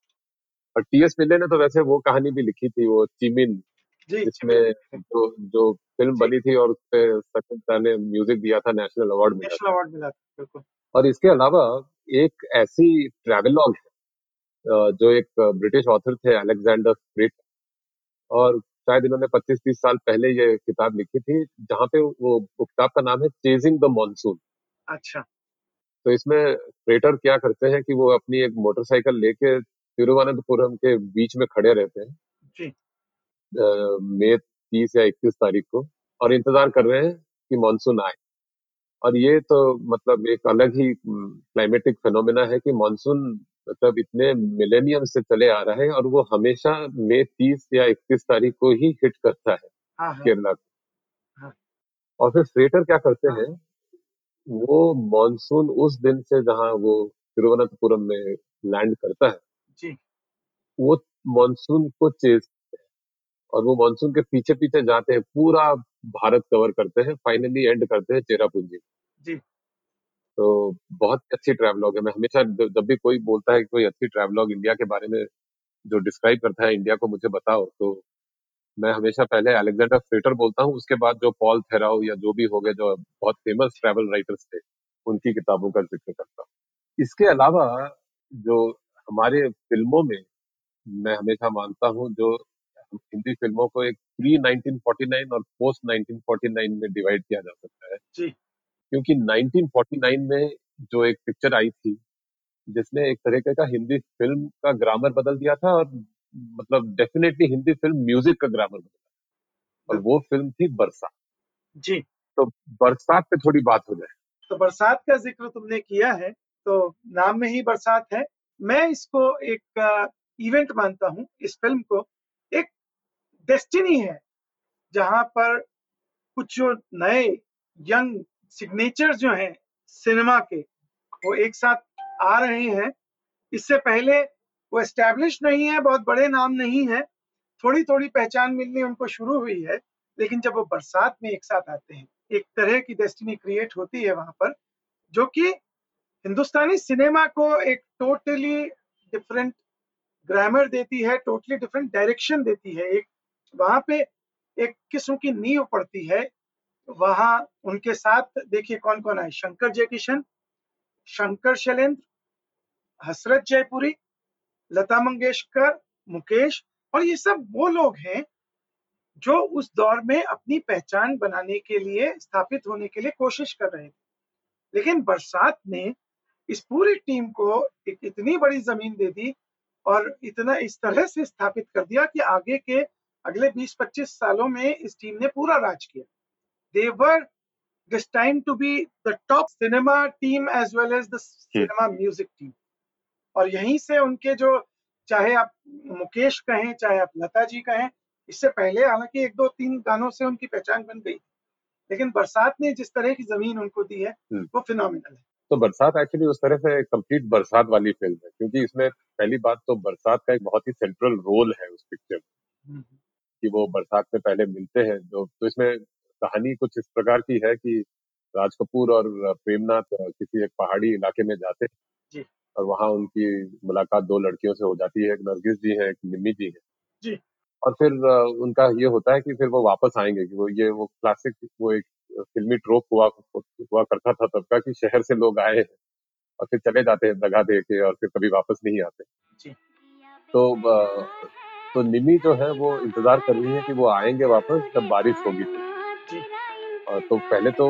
और टी एस पिल्ले ने तो वैसे वो कहानी भी लिखी थी वो चिमिन जी। जिसमें जो जो फ़िल्म जी। बनी थी और उसपे सचिन ने म्यूज़िक दिया था नेशनल अवार्ड मिला नेशनल अवार्ड मिला था बिल्कुल। और इसके अलावा एक ऐसी ट्रैवलॉग है जो एक ब्रिटिश ऑथर थे अलेक्जेंडर फ्रिट और शायद इन्होंने 25-30 साल पहले ये किताब लिखी थी जहाँ पे वो, वो किताब का नाम है चेजिंग द मॉनसून अच्छा। तो इसमें फ्रेटर क्या करते हैं कि वो अपनी एक मोटरसाइकिल लेके तिरुवनंतपुरम के बीच में खड़े रहते हैं। जी। मई तीस या इकतीस तारीख को और इंतज़ार कर रहे हैं कि मानसून आए। और ये तो मतलब एक अलग ही क्लाइमेटिक फिनोमेना है कि मानसून मतलब इतने मिलेनियम से चले आ रहा है और वो हमेशा मई तीस या इकतीस तारीख को ही हिट करता है हाँ हाँ। केरला को। हाँ। और फिर स्वेटर क्या करते हैं। वो मानसून उस दिन से जहाँ वो तिरुवनंतपुरम में लैंड करता है जी। वो मानसून को चेज और वो मानसून के पीछे पीछे जाते हैं पूरा भारत कवर करते हैं फाइनली एंड करते हैं चेरापूंजी। जी। तो बहुत अच्छी ट्रैवलॉग है। मैं हमेशा जब भी कोई बोलता है कोई अच्छी ट्रैवलॉग इंडिया के बारे में जो डिस्क्राइब करता है इंडिया को मुझे बताओ तो मैं हमेशा पहले अलेक्जेंडर फ्रेटर बोलता हूँ, उसके बाद जो पॉल थेराउ या जो भी हो गए, जो बहुत फ़ेमस ट्रैवल राइटर्स थे, उनकी किताबों का ज़िक्र करता हूँ। इसके अलावा जो हमारे फ़िल्मों में मैं हमेशा मानता हूँ, जो हिंदी फ़िल्मों को एक प्री 1949 और पोस्ट 1949 में डिवाइड किया जा सकता है। क्योंकि 1949 में जो एक पिक्चर आई थी जिसने एक तरीके का हिंदी फ़िल्म का ग्रामर बदल दिया था और मतलब डेफिनेटली हिंदी फ़िल्म म्यूज़िक का ग्रामर बदला और वो फ़िल्म थी बरसात। जी। तो बरसात पे थोड़ी बात हो जाए। तो बरसात का ज़िक्र तुमने किया है तो नाम में ही बरसात है। मैं इसको एक इवेंट मानता हूँ इस फ़िल्म को। एक डेस्टिनी है जहाँ पर कुछ जो नए यंग सिग्नेचर जो हैं सिनेमा के, वो एक साथ आ रहे हैं। इससे पहले वो एस्टेब्लिश नहीं है, बहुत बड़े नाम नहीं है। थोड़ी थोड़ी पहचान मिलनी उनको शुरू हुई है, लेकिन जब वो बरसात में एक साथ आते हैं, एक तरह की डेस्टिनी क्रिएट होती है वहाँ पर, जो कि हिंदुस्तानी सिनेमा को एक टोटली डिफरेंट ग्रामर देती है, टोटली डिफरेंट डायरेक्शन देती है। एक, वहाँ पे एक किस्म की नींव पड़ती है वहाँ उनके साथ, देखिए कौन कौन आए? शंकर जयकिशन, शंकर शैलेंद्र, हसरत जयपुरी, लता मंगेशकर, मुकेश और ये सब वो लोग हैं जो उस दौर में अपनी पहचान बनाने के लिए, स्थापित होने के लिए कोशिश कर रहे थे। लेकिन बरसात ने इस पूरी टीम को एक इतनी बड़ी ज़मीन दे दी और इतना इस तरह से स्थापित कर दिया कि आगे के अगले 20-25 सालों में इस टीम ने पूरा राज किया। देवर destined to be the top cinema team as well as the cinema music team. और यहीं से उनके जो चाहे आप मुकेश कहें चाहे आप लता जी कहें इससे पहले हालाँकि एक दो तीन गानों से उनकी पहचान बन गई। लेकिन बरसात ने जिस तरह की ज़मीन उनको दी है वो फिनोमिनल है। तो बरसात एक्चुअली उस तरह से कंप्लीट बरसात वाली फ़िल्म है क्योंकि इसमें पहली बात तो बरसात का एक बहुत ही सेंट्रल रोल है उस पिक्चर में। कि वो बरसात में पहले मिलते हैं जो तो इसमें कहानी कुछ इस प्रकार की है कि राज कपूर और प्रेमनाथ किसी एक पहाड़ी इलाके में जाते हैं। और वहाँ उनकी मुलाकात दो लड़कियों से हो जाती है एक नरगिस जी है एक निम्मी जी है। जी। और फिर उनका ये होता है कि फिर वो वापस आएँगे कि वो ये वो क्लासिक वो एक फिल्मी ट्रोप हुआ हुआ करता था तब का कि शहर से लोग आए हैं और फिर चले जाते हैं दगा दे के और फिर कभी वापस नहीं आते। जी। तो तो निमी जो है वो इंतज़ार कर रही है कि वो आएँगे वापस जब बारिश होगी तो पहले तो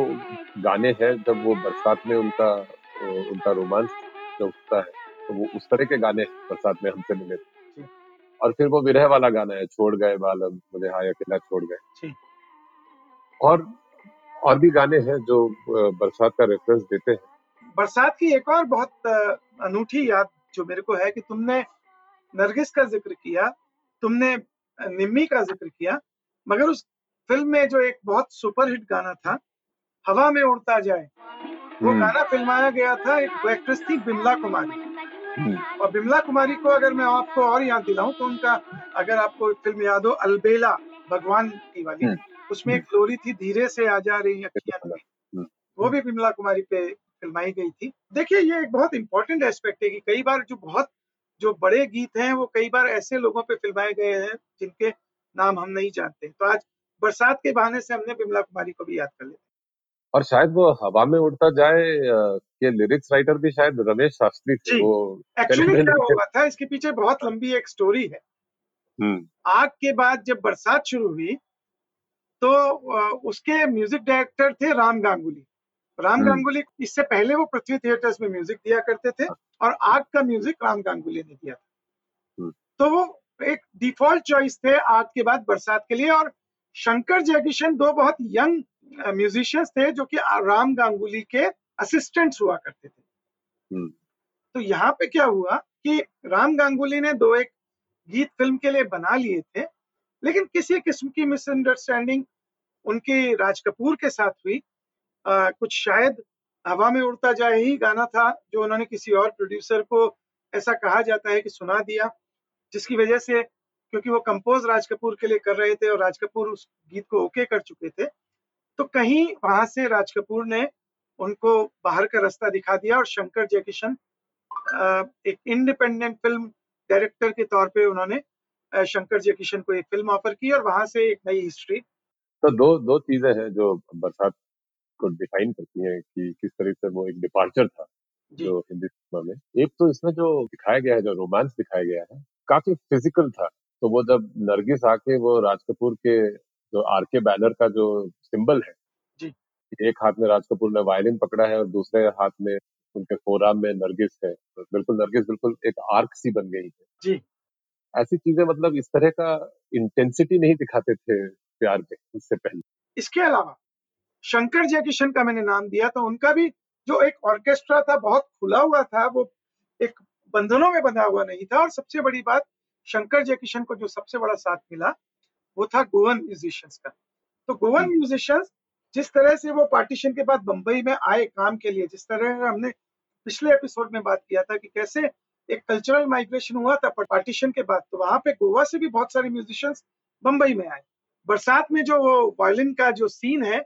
गाने हैं जब वो बरसात में उनका उनका रोमांस जो उठता है तो वो उस तरह के गाने बरसात में हमसे मिले थे। और फिर वो विरह वाला गाना है छोड़ गए बालम मुझे हाय अकेला छोड़ गए। और और भी गाने हैं जो बरसात का रेफरेंस देते हैं। बरसात की एक और बहुत अनूठी याद जो मेरे को है कि तुमने नरगिस का ज़िक्र किया तुमने निम्मी का ज़िक्र किया मगर उस फ़िल्म में जो एक बहुत सुपरहिट गाना था हवा में उड़ता जाए वो गाना फिल्माया गया था एक एक्ट्रेस थी बिमला कुमारी। और बिमला कुमारी को अगर मैं आपको और याद दिलाऊं तो उनका अगर आपको फ़िल्म याद हो अलबेला भगवान की वाली उसमें एक फ्लोरी थी धीरे से आ जा रही अखियाँ वो भी बिमला कुमारी पे फिल्माई गई थी। देखिए ये एक बहुत इंपॉर्टेंट एस्पेक्ट है कि कई बार जो बहुत जो बड़े गीत हैं वो कई बार ऐसे लोगों पे फिल्माए गए हैं जिनके नाम हम नहीं जानते। तो आज बरसात के बहाने से हमने बिमला कुमारी को भी याद कर लिया। और शायद वो हवा में उड़ता जाए के लिरिक्स राइटर भी शायद रमेश शास्त्री थे वो एक्चुअली क्या हुआ था इसके पीछे बहुत लंबी एक स्टोरी है। आग के बाद जब बरसात शुरू हुई तो उसके म्यूज़िक डायरेक्टर थे राम गांगुली। राम गांगुली इससे पहले वो पृथ्वी थिएटर्स में म्यूज़िक दिया करते थे और आग का म्यूज़िक राम गांगुली ने दिया था। तो वो एक डिफ़ॉल्ट चॉइस थे आग के बाद बरसात के लिए और शंकर जयकिशन दो बहुत यंग म्यूजिशियंस थे जो कि राम गांगुली के असिस्टेंट्स हुआ करते थे। तो यहाँ पे क्या हुआ कि राम गांगुली ने दो एक गीत फ़िल्म के लिए बना लिए थे लेकिन किसी किस्म की मिसअंडरस्टैंडिंग उनके राज कपूर के साथ हुई। आ, कुछ शायद हवा में उड़ता जाए ही गाना था जो उन्होंने किसी और प्रोड्यूसर को ऐसा कहा जाता है कि सुना दिया जिसकी वजह से क्योंकि वो कंपोज राज कपूर के लिए कर रहे थे और राज कपूर उस गीत को ओके कर चुके थे तो कहीं वहाँ से राज कपूर ने उनको बाहर का रास्ता दिखा दिया और शंकर जयकिशन एक इंडिपेंडेंट फ़िल्म डायरेक्टर के तौर पे उन्होंने शंकर जयकिशन को एक फ़िल्म ऑफ़र की और वहाँ से एक नई हिस्ट्री। तो दो दो चीज़ें हैं जो बरसात को डिफाइन करती हैं कि किस तरह से वो एक डिपार्चर था जो हिंदी सिनेमा में। एक तो इसमें जो दिखाया गया है जो रोमांस दिखाया गया है काफ़ी फ़िज़िकल था। तो वो जब नरगिस आके वो राज कपूर के जो आर के बैनर का जो सिंबल है जी। एक हाथ में राज कपूर ने वायलिन पकड़ा है और दूसरे हाथ में उनके फोराम में नरगिस है। तो बिल्कुल नरगिस बिल्कुल एक आर्क सी बन गई है। जी। ऐसी चीज़ें मतलब इस तरह का इंटेंसिटी नहीं दिखाते थे प्यार में इससे पहले। इसके अलावा शंकर जयकिशन का मैंने नाम दिया तो उनका भी जो एक ऑर्केस्ट्रा था बहुत खुला हुआ था वो एक बंधनों में बंधा हुआ नहीं था और सबसे बड़ी बात शंकर जयकिशन को जो सबसे बड़ा साथ मिला वो था गोवन म्यूजिशियंस का। तो गोवन म्यूजिशियंस जिस तरह से वो पार्टीशन के बाद बंबई में आए काम के लिए जिस तरह हमने पिछले एपिसोड में बात किया था कि कैसे एक कल्चरल माइग्रेशन हुआ था पार्टीशन के बाद तो वहाँ पे गोवा से भी बहुत सारे म्यूजिशियंस बंबई में आए। बरसात में जो वो वायलिन का जो सीन है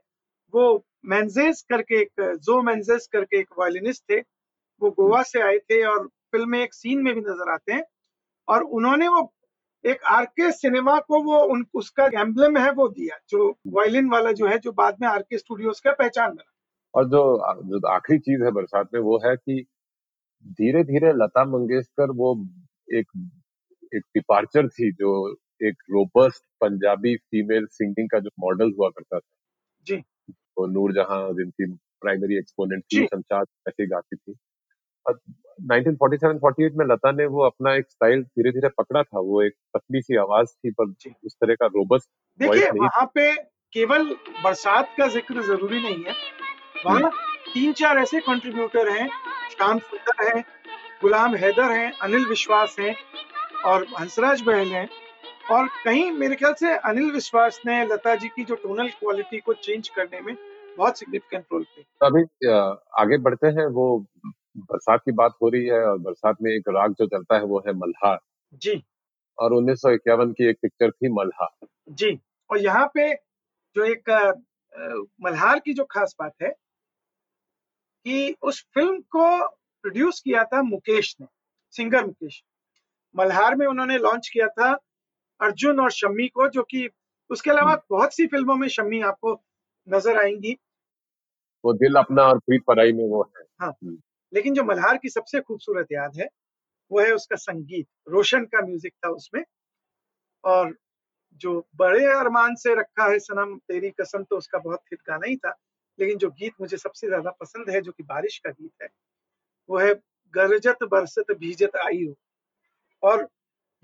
वो मैंजेस करके एक जो मैंजेस करके एक वायलिनिस्ट थे वो गोवा से आए थे और फ़िल्म में एक सीन में भी नज़र आते हैं। और उन्होंने वो एक आरके सिनेमा को वो उन उसका एम्बलम है वो दिया जो वायलिन वाला जो है जो बाद में आरके स्टूडियोज का पहचान बना। और जो जो आखिरी चीज़ है बरसात में वो है कि धीरे धीरे लता मंगेशकर वो एक एक डिपार्चर थी जो एक रोबस्ट पंजाबी फीमेल सिंगिंग का जो मॉडल हुआ करता था। जी। वो नूर जहाँ जिनकी प्राइमरी एक्सपोनेंट थी संचार ऐसे गाती थी। 1947-48 में लता ने वो अपना एक स्टाइल धीरे धीरे पकड़ा था वो एक पतली सी आवाज़ थी पर उस तरह का रोबस्ट देखिए वहाँ पे केवल बरसात का ज़िक्र ज़रूरी नहीं है। वहाँ तीन चार ऐसे कंट्रीब्यूटर हैं श्याम सुंदर हैं गुलाम हैदर हैं अनिल विश्वास हैं और हंसराज बहल हैं। और कहीं मेरे ख्याल से अनिल विश्वास ने लता जी की जो टोनल क्वालिटी को चेंज करने में बहुत सिग्निफिकेंट रोल प्ले अभी आगे बढ़ते हैं वो बरसात की बात हो रही है और बरसात में एक राग जो चलता है वो है मल्हार। जी। और उन्नीस सौ इक्यावन की एक पिक्चर थी मल्हार। जी और यहाँ पे जो एक मल्हार की जो खास बात है कि उस फ़िल्म को प्रोड्यूस किया था मुकेश ने सिंगर मुकेश। मल्हार में उन्होंने लॉन्च किया था अर्जुन और शम्मी को जो कि उसके अलावा हम्म। बहुत सी फ़िल्मों में शम्मी आपको नज़र आएँगी। वो दिल अपना और प्रीत पराई में वो है। हाँ। हम्म। लेकिन जो मल्हार की सबसे खूबसूरत याद है, वो है उसका संगीत। रोशन का म्यूज़िक था उसमें। और जो बड़े अरमान से रखा है सनम, तेरी कसम तो उसका बहुत हिट गाना ही था। लेकिन जो गीत मुझे सबसे ज़्यादा पसंद है, जो कि बारिश का गीत है, वो है, गरजत बरसत भीजत आई और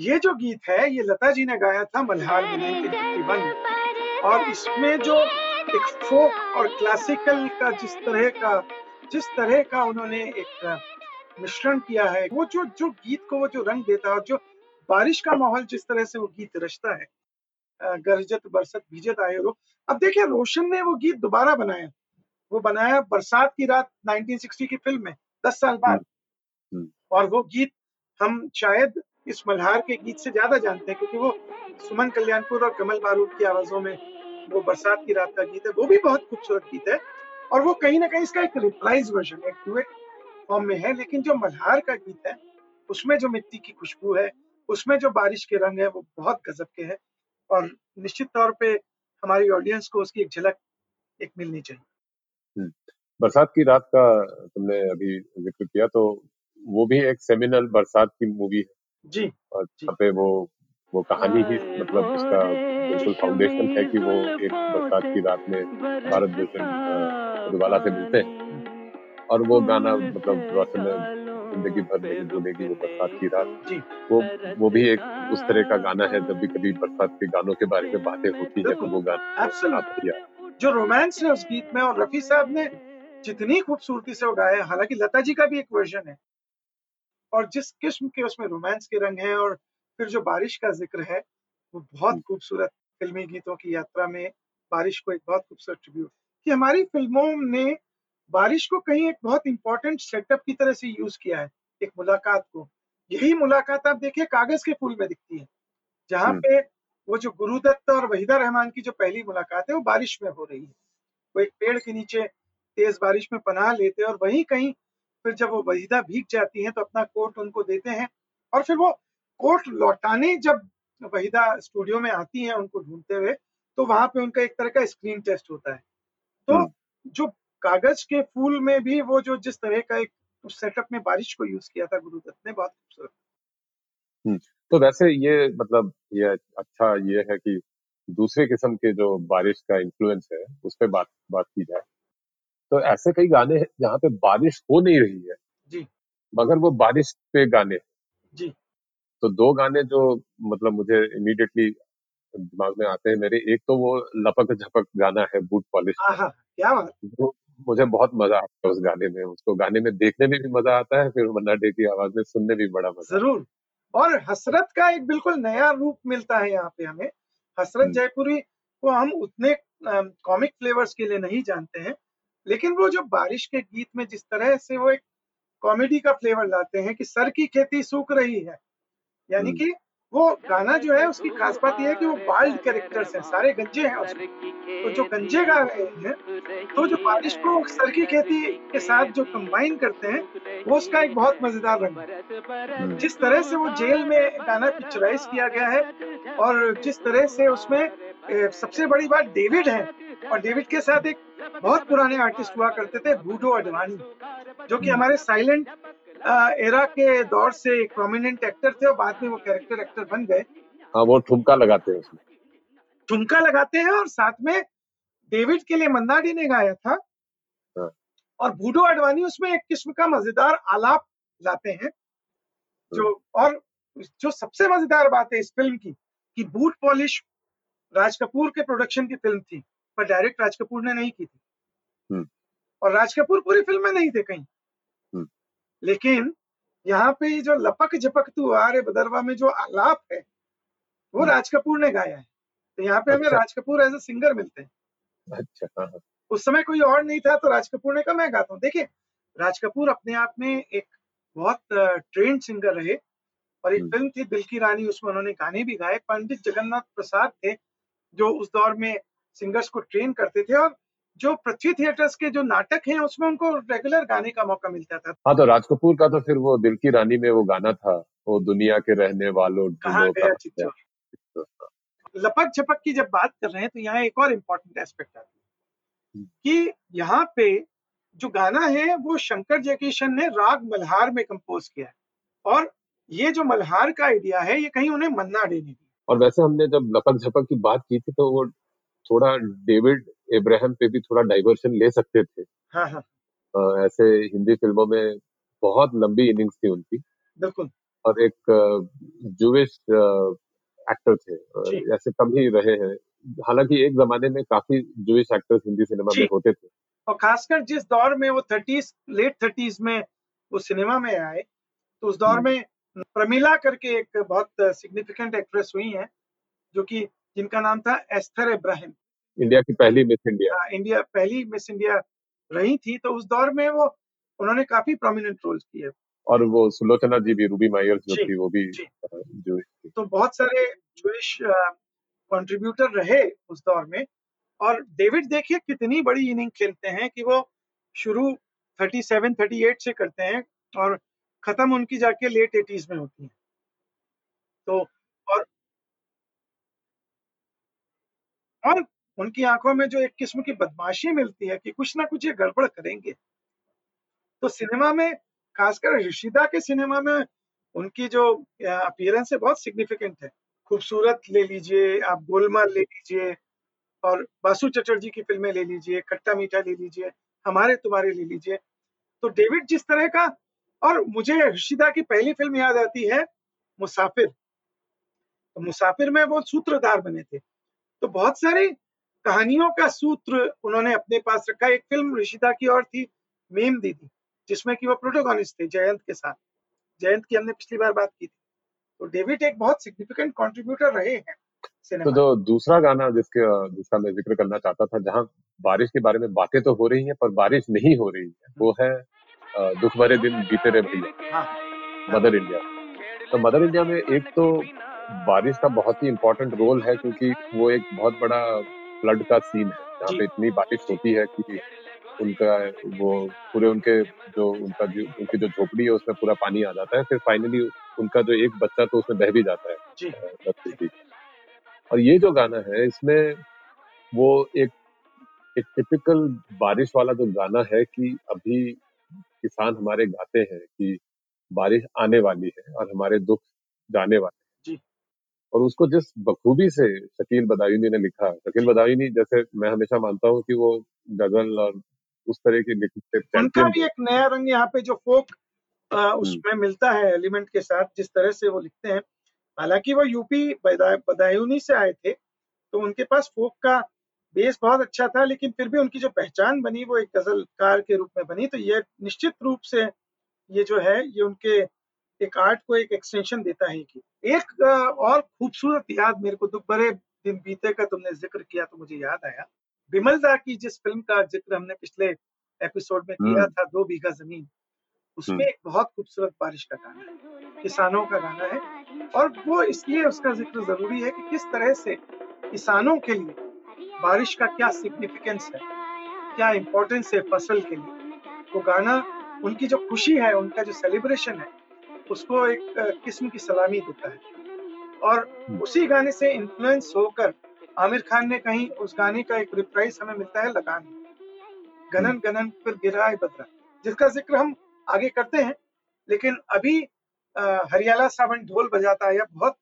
ये जो गीत है, ये लता जी ने गाया था मल्हार और इसमें जो एक फोक और क्लासिकल का जिस तरह का जिस तरह का उन्होंने एक मिश्रण किया है वो जो जो गीत को वो जो रंग देता है जो बारिश का माहौल जिस तरह से वो गीत रचता है गरजत बरसत भीजत आए रो अब देखिए रोशन ने वो गीत दोबारा बनाया। वो बनाया बरसात की रात 1960 की फ़िल्म में दस साल बाद। हम्म, हम्म। और वो गीत हम शायद इस मल्हार के गीत से ज़्यादा जानते हैं क्योंकि वो सुमन कल्याणपुर और कमल बारूद की आवाजों में वो बरसात की रात का गीत है। वो भी बहुत खूबसूरत गीत है। और वो कहीं ना कहीं इसका एक रिप्राइज वर्जन एक डुएट फॉर्म में है लेकिन जो मल्हार का गीत है उसमें जो मिट्टी की खुशबू है उसमें जो बारिश के रंग है वो बहुत गजब के हैं। और निश्चित तौर पे हमारी ऑडियंस को उसकी एक झलक एक मिलनी चाहिए। हम्म, बरसात की रात का तुमने अभी ज़िक्र किया तो वो भी एक सेमिनल बरसात की मूवी है। जी। और यहाँ पे वो वो कहानी ही मतलब उसका बिल्कुल फाउंडेशन है कि वो एक बरसात की रात में भारत भूषण मधुबाला से मिलते और वो गाना मतलब रोशन ज़िंदगी भर नहीं भूलेगी वो बरसात की रात। वो वो भी एक उस तरह का गाना है जब भी कभी बरसात के गानों के बारे में बातें होती है तो वो गाना जो रोमांस है उस गीत में और रफी साहब ने जितनी खूबसूरती से वो गाया हालाँकि लता जी का भी एक वर्जन है। और जिस किस्म के उसमें रोमांस के रंग हैं और फिर जो बारिश का ज़िक्र है वो बहुत खूबसूरत फिल्मी गीतों की यात्रा में बारिश को एक बहुत खूबसूरत ट्रिब्यूट कि हमारी फ़िल्मों ने बारिश को कहीं एक बहुत इंपॉर्टेंट सेटअप की तरह से यूज़ किया है एक मुलाकात को। यही मुलाकात आप देखिए कागज़ के फूल में दिखती है जहाँ। पे वो जो गुरुदत्त और वहीदा रहमान की जो पहली मुलाकात है वो बारिश में हो रही है। वो एक पेड़ के नीचे तेज बारिश में पनाह लेते हैं और वहीं कहीं फिर जब वो वहीदा भीग जाती हैं तो अपना कोट उनको देते हैं और फिर वो कोट लौटाने जब वहीदा स्टूडियो में आती हैं उनको ढूंढते हुए तो वहाँ पे उनका एक तरह का स्क्रीन टेस्ट होता है। तो हम्म। जो कागज़ के फूल में भी वो जो जिस तरह का एक सेटअप में बारिश को यूज़ किया था गुरुदत्त ने बहुत खूबसूरत। हम्म, तो वैसे ये मतलब ये अच्छा ये है कि दूसरे किस्म के जो बारिश का इन्फ्लुएंस है उस पर बात बात की जाए। तो ऐसे कई गाने हैं जहाँ पे बारिश हो नहीं रही है जी। मगर वो बारिश पे गाने जी। तो दो गाने जो मतलब मुझे इमीडिएटली दिमाग में आते हैं मेरे एक तो वो लपक झपक गाना है बूट पॉलिश क्या बात वो मुझे बहुत मज़ा आता है उस गाने में उसको गाने में देखने में भी मज़ा आता है फिर मन्ना डे की आवाज़ में सुनने भी बड़ा मज़ा ज़रूर और हसरत का एक बिल्कुल नया रूप मिलता है यहाँ पे हमें हसरत हम्म। जयपुरी को हम उतने कॉमिक फ्लेवर्स के लिए नहीं जानते हैं लेकिन वो जो बारिश के गीत में जिस तरह से वो एक कॉमेडी का फ्लेवर लाते हैं कि सर की खेती सूख रही है यानी हम्म। कि वो गाना जो है, उसकी खास बात यह है कि वो बाल्ड कैरेक्टर्स हैं, सारे गंजे हैं उसमें। तो जो गंजे गा रहे हैं तो जो बारिश को सर की खेती के साथ जो कंबाइन करते हैं, वो उसका एक बहुत मज़ेदार रंग है। जिस तरह से वो जेल में गाना पिक्चराइज किया गया है और जिस तरह से उसमें सबसे बड़ी बात डेविड है और डेविड के साथ एक बहुत पुराने आर्टिस्ट हुआ करते थे बूडो अडवाणी जो कि हमारे साइलेंट एरा के दौर से एक प्रोमिनेंट एक्टर थे और बाद में वो कैरेक्टर एक्टर बन गए हाँ वो ठुमका लगाते हैं उसमें ठुमका लगाते हैं और साथ में डेविड के लिए मन्नाडी ने गाया था हाँ। और बूडो अडवाणी उसमें एक किस्म का मज़ेदार आलाप लाते हैं जो हाँ। और जो सबसे मज़ेदार बात है इस फ़िल्म की कि बूट पॉलिश राज कपूर के प्रोडक्शन की फ़िल्म थी पर डायरेक्ट राज कपूर ने नहीं की थी हम्म। और राज कपूर पूरी फ़िल्म में नहीं थे कहीं लेकिन यहाँ पे जो लपक झपक तू आ रे बदरवा में जो आलाप है वो हम्म। राज कपूर ने गाया है तो यहाँ पे हमें अच्छा। Raj Kapoor as a singer मिलते हैं अच्छा हाँ, हाँ। उस समय कोई और नहीं था तो राज कपूर ने कहा मैं गाता हूँ देखिए राज कपूर अपने आप में एक बहुत ट्रेन सिंगर रहे और एक। फ़िल्म थी दिल की रानी उसमें उन्होंने गाने भी गाए पंडित जगन्नाथ प्रसाद थे जो उस दौर में सिंगर्स को ट्रेन करते थे और जो पृथ्वी थिएटर्स के जो नाटक हैं उसमें उनको रेगुलर गाने का मौका मिलता था। हाँ तो राज कपूर का तो फिर वो दिल की रानी में वो गाना था वो दुनिया के रहने वालों लपक झपक की जब बात कर रहे हैं तो यहाँ एक और इम्पोर्टेंट एस्पेक्ट आता है। हम्म। कि यहाँ पे जो गाना है वो शंकर जयकिशन ने राग मल्हार में कंपोज किया है। और ये जो मल्हार का आइडिया है ये कहीं उन्हें मन्ना डे ने और वैसे हमने जब लपक झपक की बात की थी तो वो थोड़ा डेविड इब्राहिम पे भी थोड़ा डाइवर्शन ले सकते थे। हाँ हाँ। आ, ऐसे हिंदी फ़िल्मों में बहुत लंबी इनिंग्स थी उनकी। बिल्कुल। और एक जूविश एक्टर थे। ऐसे कम ही रहे हैं। हालाँकि एक जमाने में काफ़ी जूविश एक्टर्स हिंदी सिनेमा में होते थे। और खासकर जिस दौर में वो थर्टीज लेट थर्टीज में वो सिनेमा में आए तो उस दौर हम्म। में प्रमिला करके एक बहुत सिग्निफिकेंट एक्ट्रेस हुई हैं जो कि जिनका नाम था एस्थर इब्राहिम। इंडिया की पहली मिस इंडिया। हाँ, इंडिया पहली मिस इंडिया रही थी तो उस दौर में वो उन्होंने काफ़ी प्रोमिनेंट रोल्स किए। और वो सुलोचना जी भी रूबी मायर्स जो थी वो भी जो। तो बहुत सारे जूश कंट्रीब्यूटर रहे उस दौर में। और डेविड देखिए कितनी बड़ी इनिंग खेलते हैं कि वो शुरू 37 38 से करते हैं और खत्म उनकी जाके लेट एटीज में होती है। तो और उनकी आँखों में जो एक किस्म की बदमाशी मिलती है कि कुछ ना कुछ ये गड़बड़ करेंगे। तो सिनेमा में, खासकर ऋषिदा के सिनेमा में, उनकी जो अपियरेंस है बहुत सिग्निफिकेंट है। खूबसूरत ले लीजिए, आप गोलमाल ले लीजिए, और बासु चटर्जी की फ़िल्में ले लीजिए, खट्टा मीठा ले लीजिए, हमारे तुम्हारे ले लीजिए। तो डेविड जिस तरह का, और मुझे ऋषिदा की पहली फ़िल्म याद आती है, मुसाफिर। तो मुसाफिर में वो सूत्रधार बने थे। तो बहुत सारी कहानियों का सूत्र उन्होंने अपने पास रखा। एक फ़िल्म ऋषिदा की और थी मीम दीदी जिसमें कि वो प्रोटोगोनिस्ट थे जयंत के साथ। जयंत की हमने पिछली बार बात की थी। तो डेविड एक बहुत सिग्निफिकेंट कंट्रीब्यूटर रहे हैं तो जो दूसरा गाना जिसके जिसका मैं ज़िक्र करना चाहता था जहाँ बारिश के बारे में बातें तो हो रही हैं पर बारिश नहीं हो रही है वो है दुख भरे दिन बीते रहे भैया हाँ। मदर इंडिया तो मदर इंडिया में एक तो बारिश का बहुत ही इम्पोर्टेंट रोल है क्योंकि वो एक बहुत बड़ा फ्लड का सीन है जहाँ पे इतनी बारिश होती है कि उनका वो पूरे उनके जो उनका जो उनकी जो झोपड़ी है उसमें पूरा पानी आ जाता है फिर फाइनली उनका जो एक बच्चा तो उसमें बह भी जाता है। और ये जो गाना है इसमें वो एक एक टिपिकल बारिश वाला जो गाना है कि अभी किसान हमारे गाते हैं कि बारिश आने वाली है और हमारे दुख जाने वाले और उसको जिस बखूबी से शकील बदायूनी ने लिखा शकील बदायूनी जैसे मैं हमेशा मानता हूँ कि वो गज़ल और उस तरह की लिखते उनका भी एक नया रंग यहाँ पे जो फोक हम्म। उसमें मिलता है एलिमेंट के साथ जिस तरह से वो लिखते हैं हालाँकि वो यूपी बदायूनी से आए थे तो उनके पास फोक का बेस बहुत अच्छा था लेकिन फिर भी उनकी जो पहचान बनी वो एक गजलकार के रूप में बनी तो ये निश्चित रूप से ये जो है ये उनके एक आर्ट को एक एक्सटेंशन देता है कि एक और खूबसूरत याद मेरे को दुख भरे दिन बीते का तुमने ज़िक्र किया तो मुझे याद आया बिमल दा की जिस फ़िल्म का ज़िक्र हमने पिछले एपिसोड में किया हम्म। था दो बीघा ज़मीन उसमें हम्म। एक बहुत खूबसूरत बारिश का गाना है किसानों का गाना है और वो इसलिए उसका ज़िक्र ज़रूरी है कि किस तरह से किसानों के लिए बारिश का क्या सिग्निफिकेंस है क्या इम्पोर्टेंस है फ़सल के लिए वो गाना उनकी जो खुशी है उनका जो सेलिब्रेशन है उसको एक किस्म की सलामी देता है। और उसी गाने से इन्फ्लुएंस होकर आमिर खान ने कहीं उस गाने का एक रिप्राइज हमें मिलता है लगान। गनन गनन फिर गिरा है बदरा जिसका ज़िक्र हम आगे करते हैं। लेकिन अभी हरियाला सावन ढोल बजाता है बहुत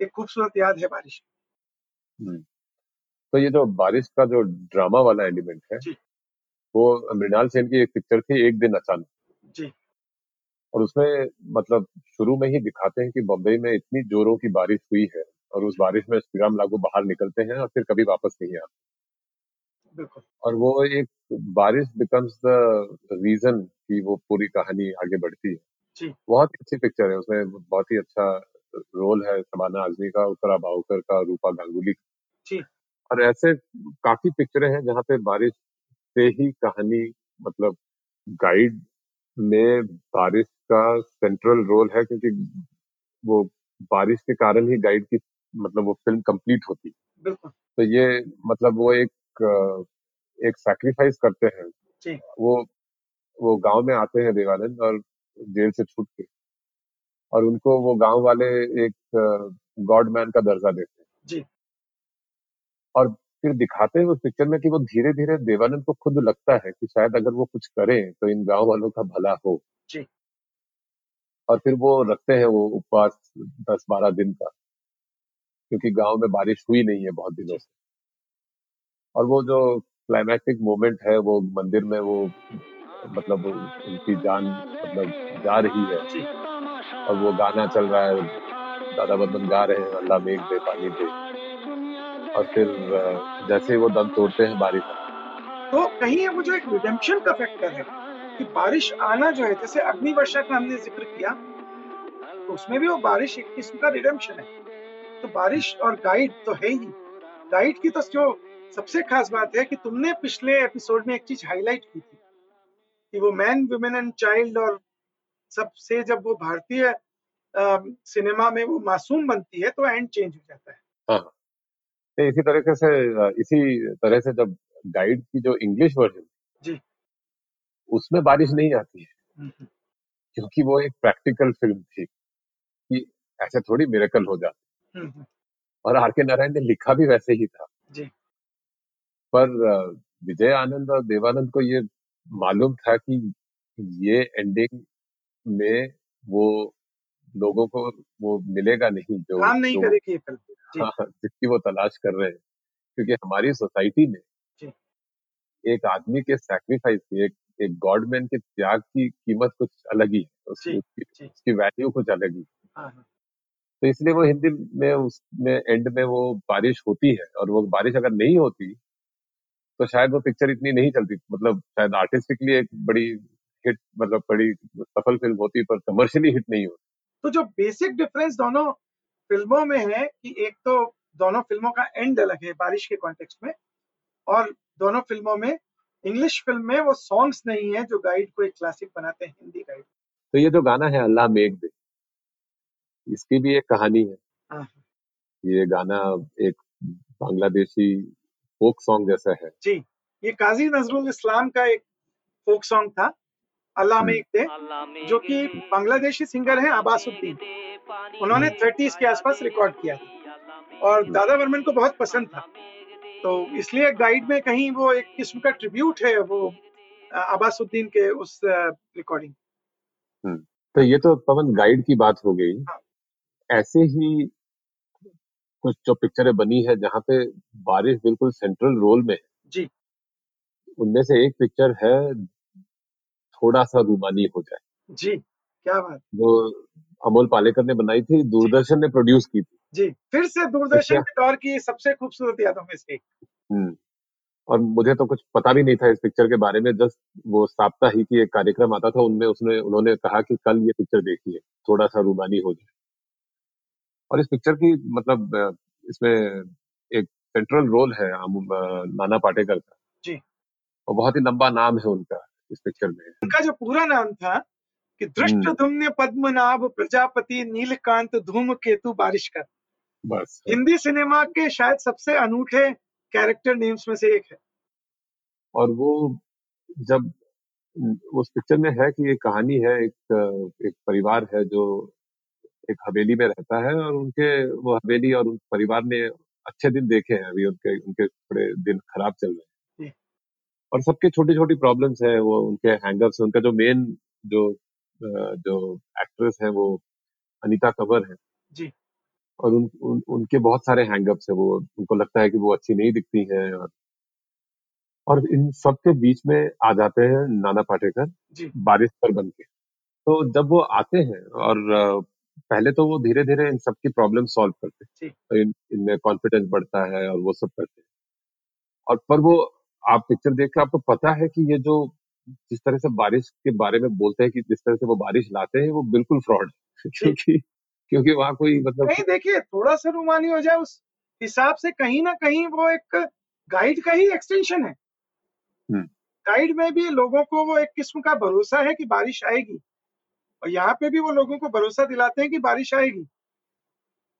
एक खूबसूरत याद है बारिश। तो ये जो बारिश का जो ड्रामा वाला एलिमेंट है वो मृणाल सेन की एक पिक्चर थी एक दिन अचानक। जी। और उसमें मतलब शुरू में ही दिखाते हैं कि बम्बई में इतनी जोरों की बारिश हुई है और उस बारिश में श्रीराम लागू बाहर निकलते हैं और फिर कभी वापस नहीं आते। और वो एक बारिश बिकम्स द रीजन कि वो पूरी कहानी आगे बढ़ती है। बहुत ही अच्छी पिक्चर है उसमें बहुत ही अच्छा रोल है शबाना आजमी का उत्तरा भावकर का रूपा गांगुली का। और ऐसे काफ़ी पिक्चरें हैं जहाँ पे बारिश से ही कहानी मतलब गाइड में बारिश का सेंट्रल रोल है क्योंकि वो बारिश के कारण ही गाइड की मतलब वो फ़िल्म कंप्लीट होती है। तो ये मतलब वो एक एक सैक्रिफाइस करते हैं। वो वो गाँव में आते हैं देवानंद और जेल से छूट के। और उनको वो गाँव वाले एक गॉड मैन का दर्जा देते हैं। जी। और फिर दिखाते हैं उस पिक्चर में कि वो धीरे धीरे देवानंद को खुद लगता है कि शायद अगर वो कुछ करें तो इन गाँव वालों का भला हो। जी। और फिर वो रखते हैं वो उपवास दस बारह दिन का क्योंकि गाँव में बारिश हुई नहीं है बहुत दिनों से। और वो जो क्लाइमैक्टिक मोमेंट है वो मंदिर में वो मतलब उनकी जान मतलब जा रही है। और वो गाना चल रहा है दादा बर्मन गा रहे हैं अल्लाह मेघ दे पानी दे। और फिर जैसे ही वो दम तोड़ते हैं बारिश। तो कहीं ये वो जो एक रिडेम्पशन का फैक्टर है कि बारिश आना जो है जैसे अग्नि वर्षा का हमने ज़िक्र किया तो उसमें भी वो बारिश एक किस्म का रिडेम्पशन है। तो बारिश और गाइड तो है ही। गाइड की तो जो सबसे खास बात है कि तुमने पिछले एपिसोड में एक चीज़ हाईलाइट की थी कि वो मैन वुमेन एंड चाइल्ड और सबसे जब वो भारतीय सिनेमा में वो मासूम बनती है तो एंड चेंज हो जाता है। हाँ। तो इसी तरीके से इसी तरह से जब गाइड की जो इंग्लिश वर्जन जी। उसमें बारिश नहीं आती है। हम्म, क्योंकि वो एक प्रैक्टिकल फ़िल्म थी कि ऐसे थोड़ी मिरेकल हो जाता। हम्म, हम्म, और आर के नारायण ने लिखा भी वैसे ही था। जी। पर विजय आनंद और देवानंद को ये मालूम था कि ये एंडिंग में वो लोगों को वो मिलेगा नहीं जो काम नहीं जो करेगी ये फ़िल्म। हाँ, जिसकी वो तलाश कर रहे हैं। क्योंकि हमारी सोसाइटी में जी। एक आदमी के सैक्रिफाइस की एक एक गॉडमैन के त्याग की कीमत कुछ अलग ही है। उसकी उसकी, उसकी वैल्यू कुछ अलग ही है। हाँ, हाँ, तो इसलिए वो हिंदी में उसमें एंड में वो बारिश होती है और वो बारिश अगर नहीं होती तो शायद वो पिक्चर इतनी नहीं चलती। मतलब शायद आर्टिस्टिकली एक बड़ी हिट मतलब बड़ी सफल फ़िल्म होती पर कमर्शियली हिट नहीं होती। तो जो बेसिक डिफरेंस दोनों फ़िल्मों में है कि एक तो दोनों फ़िल्मों का एंड अलग है बारिश के कॉन्टेक्स्ट में और दोनों फ़िल्मों में इंग्लिश फ़िल्म में वो सॉन्ग्स नहीं है जो गाइड को एक क्लासिक बनाते हैं हिंदी गाइड तो ये जो गाना है अल्लाह मेघ दे इसकी भी एक कहानी है। हाँ, ये गाना एक बांग्लादेशी फोक सॉन्ग जैसा है। जी ये काजी नजरुल इस्लाम का एक फोक सॉन्ग था। अल्लाह में एक दे जो कि बांग्लादेशी सिंगर हैं अब्बासुद्दीन उन्होंने 30s के आसपास रिकॉर्ड किया था। और दादा बर्मन को बहुत पसंद था। तो इसलिए गाइड में कहीं वो एक किस्म का ट्रिब्यूट है वो अब्बासुद्दीन के उस रिकॉर्डिंग तो ये तो पवन गाइड की बात हो गई। हाँ। ऐसे ही कुछ जो पिक्चरें बनी है जहाँ पे बारिश बिल्कुल सेंट्रल रोल में है। जी। उनमें से एक पिक्चर है थोड़ा सा रूमानी हो जाए जी क्या बात जो अमोल पालेकर ने बनाई थी दूरदर्शन ने प्रोड्यूस की थी जी फिर से दूरदर्शन अच्छा। के दौर की सबसे खूबसूरत यादों में से हम्म। और मुझे तो कुछ पता भी नहीं था इस पिक्चर के बारे में जस्ट वो साप्ताहिक ही एक कार्यक्रम आता था उनमें उसने उन्होंने कहा कि कल ये पिक्चर देखिए थोड़ा सा रूमानी हो जाए और इस पिक्चर की मतलब इसमें एक सेंट्रल रोल है नाना पाटेकर का जी। और बहुत ही लंबा नाम है उनका इस पिक्चर में उनका जो पूरा नाम था कि दृष्ट धुम्य पद्मनाभ प्रजापति नीलकांत धूम केतु बारिश कर। बस। हिंदी सिनेमा के शायद सबसे अनूठे कैरेक्टर नेम्स में से एक है। और वो जब उस पिक्चर में है कि एक कहानी है एक एक परिवार है जो एक हवेली में रहता है और उनके वो हवेली और उन परिवार ने अच्छे दिन देखे हैं। अभी उनके उनके थोड़े दिन खराब चल रहे हैं। और सबके छोटी छोटी प्रॉब्लम्स है वो उनके हैंगर्स उनका जो मेन जो जो एक्ट्रेस है वो अनीता कबर है। जी। और उन, उन उनके बहुत सारे हैंगअप्स है वो उनको लगता है कि वो अच्छी नहीं दिखती हैं और और इन सब के बीच में आ जाते हैं नाना पाटेकर जी। बारिश पर बन के। तो जब वो आते हैं और पहले तो वो धीरे धीरे इन सबकी प्रॉब्लम सॉल्व करते जी। हैं तो इन इनमें कॉन्फिडेंस बढ़ता है और वो सब करते हैं। और पर वो आप पिक्चर देख के आपको पता है कि ये जो जिस तरह से बारिश के बारे में बोलते हैं कि जिस तरह से वो बारिश लाते हैं वो बिल्कुल फ्रॉड क्योंकि क्योंकि वहाँ कोई मतलब नहीं देखिए थोड़ा सा रुमानी हो जाए उस हिसाब से कहीं ना कहीं वो एक गाइड का ही एक्सटेंशन है। हम्म। गाइड में भी लोगों को वो एक किस्म का भरोसा है कि बारिश आएगी। और यहाँ पे भी वो लोगों को भरोसा दिलाते हैं कि बारिश आएगी।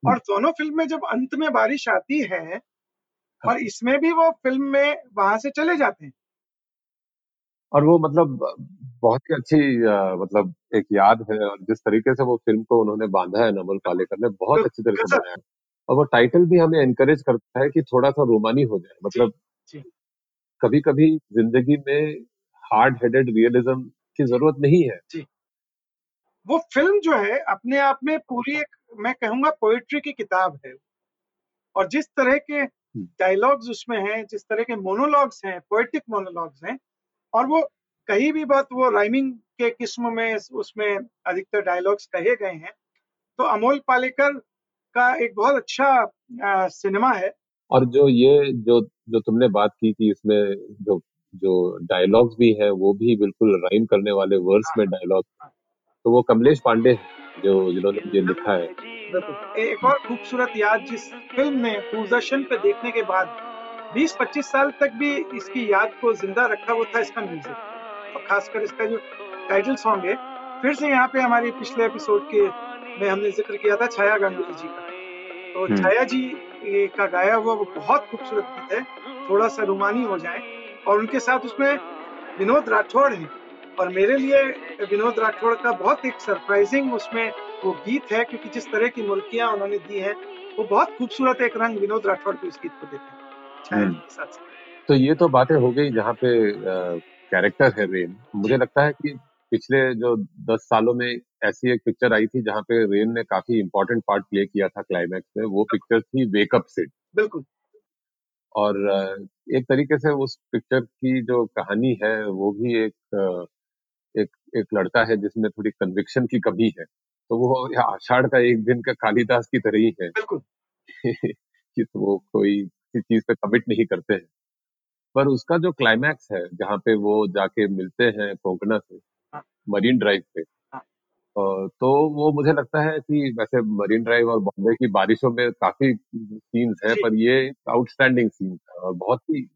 और दोनों फ़िल्म में जब अंत में बारिश आती है और इसमें भी वो फ़िल्म में वहाँ से चले जाते हैं। और वो मतलब बहुत ही अच्छी मतलब एक याद है और जिस तरीके से वो फ़िल्म को उन्होंने बांधा है नमल पालेकर ने बहुत अच्छी तरह से बनाया। और वो टाइटल भी हमें एनकरेज करता है कि थोड़ा सा रोमानी हो जाए। मतलब जी। कभी कभी ज़िंदगी में हार्ड हेडेड रियलिज्म की ज़रूरत नहीं है। वो फ़िल्म जो है अपने आप में पूरी एक मैं कहूँगा पोइट्री की किताब है। और जिस तरह के डायलॉग्स उसमें हैं जिस तरह के मोनोलॉग्स हैं पोएटिक मोनोलॉग्स हैं और वो कहीं भी बात वो राइमिंग के किस्म में उसमें अधिकतर डायलॉग्स कहे गए हैं। तो अमोल पालेकर का एक बहुत अच्छा आ, सिनेमा है। और जो ये जो जो तुमने बात की कि इसमें जो जो डायलॉग्स भी है वो भी बिल्कुल राइम करने वाले वर्ड्स में डायलॉग तो वो कमलेश पांडे जो जिन्होंने ये लिखा है। एक और खूबसूरत याद जिस फ़िल्म ने दूरदर्शन पे देखने के बाद 20-25 साल तक भी इसकी याद को ज़िंदा रखा वो था इसका म्यूज़िक। और खासकर इसका जो टाइटल सॉन्ग है फिर से यहाँ पे हमारे पिछले एपिसोड के में हमने ज़िक्र किया था छाया गांगुली जी का। तो हम्म। छाया जी का गाया हुआ वो बहुत खूबसूरत गीत है थोड़ा सा रुमानी हो जाए और उनके साथ उसमें विनोद राठौड़ है। और मेरे लिए विनोद राठौड़ का बहुत एक सरप्राइजिंग उसमें वो गीत है क्योंकि जिस तरह की मुल्कियाँ उन्होंने दी है वो बहुत खूबसूरत एक रंग विनोद राठौड़ के उस गीत को देते हैं। साथ तो ये तो बातें हो गई जहाँ पे कैरेक्टर है रेन मुझे लगता है कि पिछले जो दस सालों में ऐसी एक पिक्चर आई थी जहाँ पे रेन ने काफ़ी इम्पोर्टेंट पार्ट प्ले किया था क्लाइमैक्स में वो पिक्चर थी वेकअप सिड बिल्कुल। और एक तरीके से उस पिक्चर की जो कहानी है वो भी एक एक लड़का है जिसमें थोड़ी कन्विक्शन की कमी है तो वो आषाढ़ का एक दिन का कालिदास की तरह ही है बिल्कुल कि तो वो कोई किसी चीज़ पे कमिट नहीं करते हैं पर उसका जो क्लाइमैक्स है जहाँ पे वो जाके मिलते हैं कोंकणा से हाँ। मरीन ड्राइव पे हाँ। तो वो मुझे लगता है कि वैसे मरीन ड्राइव और बॉम्बे की बारिशों में काफ़ी सीन्स हैं पर ये आउटस्टैंडिंग सीन था और बहुत ही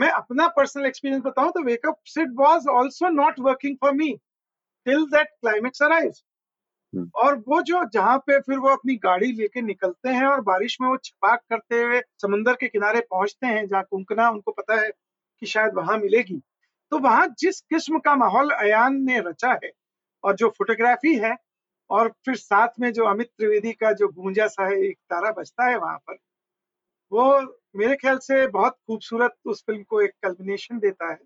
मैं अपना पर्सनल एक्सपीरियंस बताऊँ तो Wake Up Sid was also not working for me till that climax arrives. और वो जो जहाँ पे फिर वो अपनी गाड़ी लेके निकलते हैं और बारिश में वो छपाक करते हुए समुंदर के किनारे पहुँचते हैं जहाँ कुंकना उनको पता है कि शायद वहाँ मिलेगी तो वहाँ जिस किस्म का माहौल अयान ने रचा है और जो फोटोग्राफी है और फिर साथ में जो अमित त्रिवेदी का जो गूंजा सा है एक तारा बजता है वहाँ पर वो मेरे ख्याल से बहुत खूबसूरत उस फ़िल्म को एक कल्बिनेशन देता है।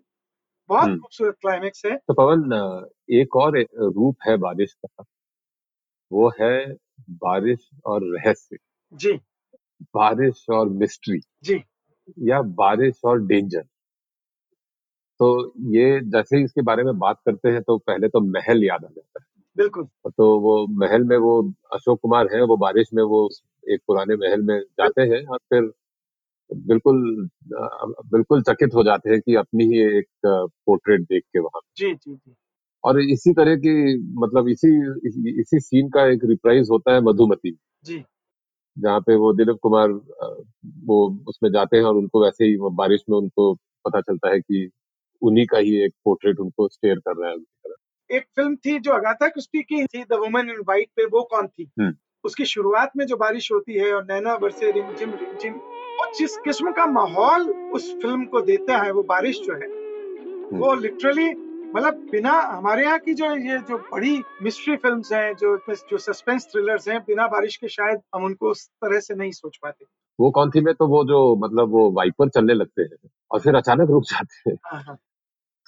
बहुत हम्म। खूबसूरत क्लाइमेक्स है। तो पवन एक और रूप है बारिश का। वो है बारिश और रहस्य। जी। बारिश और मिस्ट्री जी। या बारिश और डेंजर तो ये जैसे ही इसके बारे में बात करते हैं तो पहले तो महल याद आ जाता है। बिल्कुल। तो वो महल में वो अशोक कुमार है वो बारिश में वो एक पुराने महल में जाते हैं और फिर बिल्कुल अ, बिल्कुल चकित हो जाते हैं कि अपनी ही एक पोर्ट्रेट देख के वहाँ जी जी जी। और इसी तरह की मतलब इसी इसी, इसी सीन का एक रिप्राइज होता है मधुमती। जी। जहाँ पे वो दिलीप कुमार अ, वो उसमें जाते हैं और उनको वैसे ही वो बारिश में उनको पता चलता है कि उन्हीं का ही एक पोर्ट्रेट उनको स्टेयर कर रहा है उनकी तरफ़। एक फ़िल्म थी जो अगाथा क्रिस्टी की थी द वुमन इन वाइट पे वो कौन थी? हम्म। उसकी शुरुआत में जो बारिश होती है और नैना बरसे रिमझिम रिमझिम जिस किस्म का माहौल उस फ़िल्म को देता है वो बारिश जो है वो लिटरली मतलब बिना हमारे यहाँ की जो ये जो बड़ी मिस्ट्री फिल्म्स हैं जो जो सस्पेंस थ्रिलर्स हैं बिना बारिश के शायद हम उनको उस तरह से नहीं सोच पाते। वो कौन थी में तो वो जो मतलब वो वाइपर चलने लगते हैं और फिर अचानक रुक जाते हैं। हाँ, हाँ।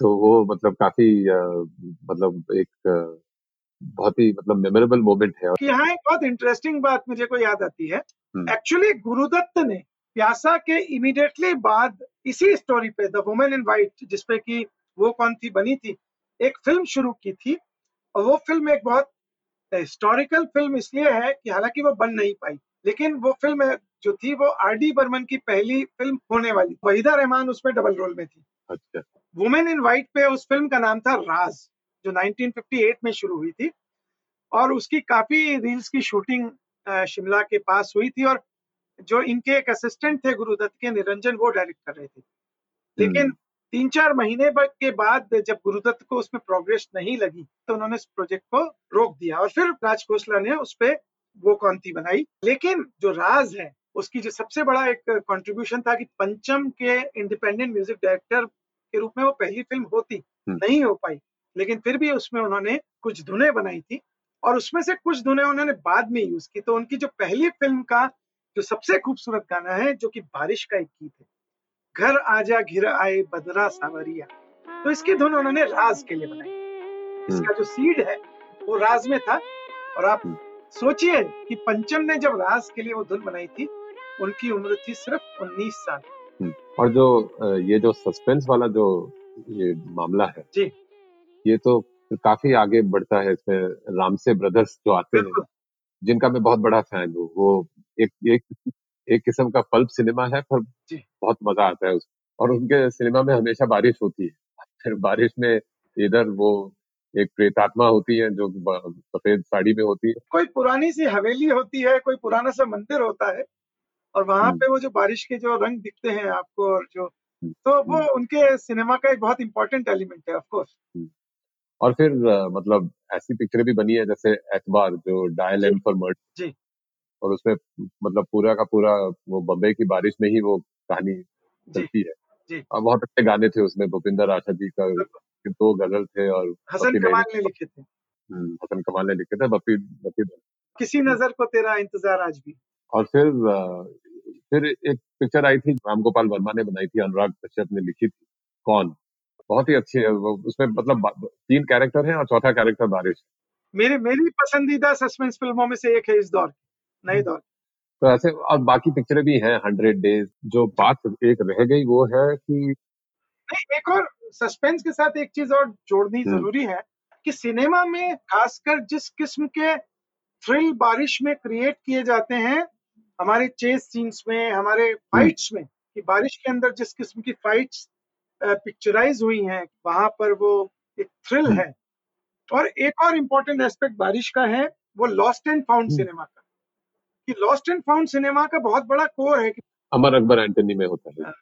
तो वो मतलब काफ़ी मतलब एक बहुत ही मतलब मेमोरेबल मोमेंट है। यहाँ एक बहुत इंटरेस्टिंग बात मुझे को याद आती है। हम्म। एक्चुअली गुरुदत्त ने प्यासा के इमीडिएटली बाद इसी स्टोरी पे द वुमेन इन वाइट जिसपे कि वो कौन थी बनी थी एक फ़िल्म शुरू की थी। और वो फ़िल्म एक बहुत हिस्टोरिकल फ़िल्म इसलिए है कि हालाँकि वो बन नहीं पाई लेकिन वो फ़िल्म जो थी वो आर डी बर्मन की पहली फ़िल्म होने वाली वहीदा रहमान उसमें डबल रोल में थी। अच्छा। वुमेन इन वाइट पे उस फ़िल्म का नाम था राज जो 1958 में शुरू हुई थी। और उसकी काफ़ी रील्स की शूटिंग शिमला के पास हुई थी और जो इनके एक असिस्टेंट थे गुरुदत्त के निरंजन वो डायरेक्ट कर रहे थे। लेकिन हम्म, तीन चार महीने के बाद जब गुरुदत्त को उसमें प्रोग्रेस नहीं लगी तो उन्होंने इस प्रोजेक्ट को रोक दिया और फिर राज खोसला ने उस पर वो कौंती बनाई। लेकिन जो राज है उसकी जो सबसे बड़ा एक कंट्रीब्यूशन था कि पंचम के इंडिपेंडेंट म्यूज़िक डायरेक्टर के रूप में वो पहली फ़िल्म होती हम्म। नहीं हो पाई। लेकिन फिर भी उसमें उन्होंने कुछ धुने बनाई थी और उसमें से कुछ धुने उन्होंने बाद में यूज़ की। तो उनकी जो पहली फ़िल्म का जो सबसे खूबसूरत गाना है जो कि बारिश का एक गीत है। घर आजा घिर आए बदरा सावरिया। तो इसकी धुन उन्होंने राज के लिए बनाई। इसका जो सीड है वो राज में था। और आप हम्म। सोचिए कि पंचम ने जब राज के लिए वो धुन बनाई थी उनकी उम्र थी सिर्फ़ 19 साल। और जो ये जो सस्पेंस वाला जो ये मामला है जी। ये तो काफ़ी आगे बढ़ता है। इसमें रामसे ब्रदर्स जो आते हैं जिनका मैं बहुत बड़ा फ़ैन हूँ वो एक एक एक किस्म का पल्प सिनेमा है पर बहुत मज़ा आता है उस और उनके सिनेमा में हमेशा बारिश होती है। फिर बारिश में इधर वो एक प्रेतात्मा होती है जो सफ़ेद साड़ी में होती है। कोई पुरानी सी हवेली होती है कोई पुराना सा मंदिर होता है और वहाँ हम्म। पे वो जो बारिश के जो रंग दिखते हैं आपको और जो हम्म, तो वो उनके सिनेमा का एक बहुत इम्पोर्टेंट एलिमेंट है ऑफ़ कोर्स और फिर मतलब ऐसी पिक्चरें भी बनी है जैसे एतबार जो डायल। एम फॉर मर्ड जी। और उसमें मतलब पूरा का पूरा वो बम्बई की बारिश में ही वो कहानी चलती है। जी। और बहुत अच्छे गाने थे उसमें भूपिंदर आशा जी का दो गज़ल थे और हसन कमाल ने लिखे थे। हम्म, हसन कमाल ने लिखे थे बप्पी बप्पी किसी नज़र को तेरा इंतज़ार आज भी। और फिर फिर एक पिक्चर आई थी राम गोपाल वर्मा ने बनाई थी अनुराग कश्यप ने लिखी थी कौन? बहुत ही अच्छी है उसमें मतलब तीन कैरेक्टर हैं और चौथा कैरेक्टर बारिश। मेरी मेरी पसंदीदा सस्पेंस फ़िल्मों में से एक है इस दौर की। नए दौर तो ऐसे और बाकी पिक्चरें भी हैं हंड्रेड डेज़ जो बात एक रह गई वो है कि नहीं एक और सस्पेंस के साथ एक चीज़ और जोड़नी हम्म। ज़रूरी है कि सिनेमा में खासकर जिस किस्म के थ्रिल बारिश में क्रिएट किए जाते हैं हमारे चेस सीन्स में हमारे फाइट्स में कि बारिश के अंदर जिस किस्म की फाइट्स पिक्चराइज हुई हैं वहाँ पर वो एक थ्रिल हम्म। है और एक और इम्पोर्टेंट एस्पेक्ट बारिश का है वो लॉस्ट एंड फाउंड हम्म। सिनेमा का कि लॉस्ट एंड फाउंड सिनेमा का बहुत बड़ा कोर है कि अमर अकबर एंटनी में होता है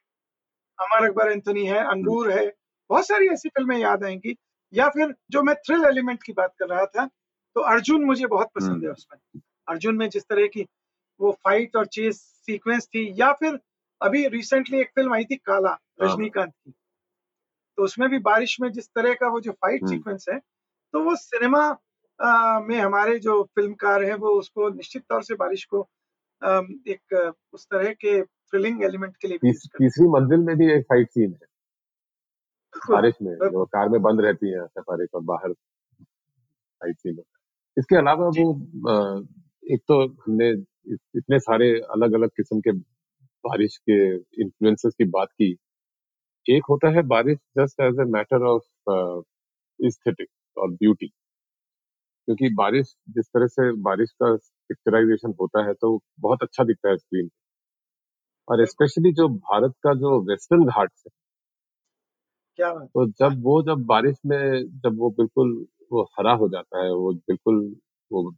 अमर अकबर एंथनी है अंगूर है बहुत सारी ऐसी फ़िल्में याद आएँगी या फिर जो मैं थ्रिल एलिमेंट की बात कर रहा था तो अर्जुन मुझे बहुत पसंद है हम्म। उसमें अर्जुन में जिस तरह की वो फाइट और चेस सीक्वेंस थी या फिर अभी रिसेंटली एक फ़िल्म आई थी काला हाँ। रजनीकांत की तो उसमें भी बारिश में जिस तरह का वो जो फाइट हम्म। सीक्वेंस है तो वो सिनेमा में हमारे जो फिल्मकार हैं वो उसको निश्चित तौर से बारिश को एक उस तरह के थ्रिलिंग एलिमेंट के लिए तीस, तीसरी मंजिल में भी एक फाइट सीन है। बारिश में जो कार में बंद रहती है सफारी पर बाहर फाइट सीन है इसके अलावा वो एक तो हमने इतने सारे अलग अलग किस्म के बारिश के इन्फ्लुएंसेस की बात की। एक होता है बारिश just as a matter of aesthetic और ब्यूटी क्योंकि बारिश जिस तरह से बारिश का पिक्चराइजेशन होता है तो बहुत अच्छा दिखता है स्क्रीन और स्पेशली जो भारत का जो वेस्टर्न घाट है। क्या बात तो जब वो जब बारिश में जब वो बिल्कुल वो हरा हो जाता है वो बिल्कुल वो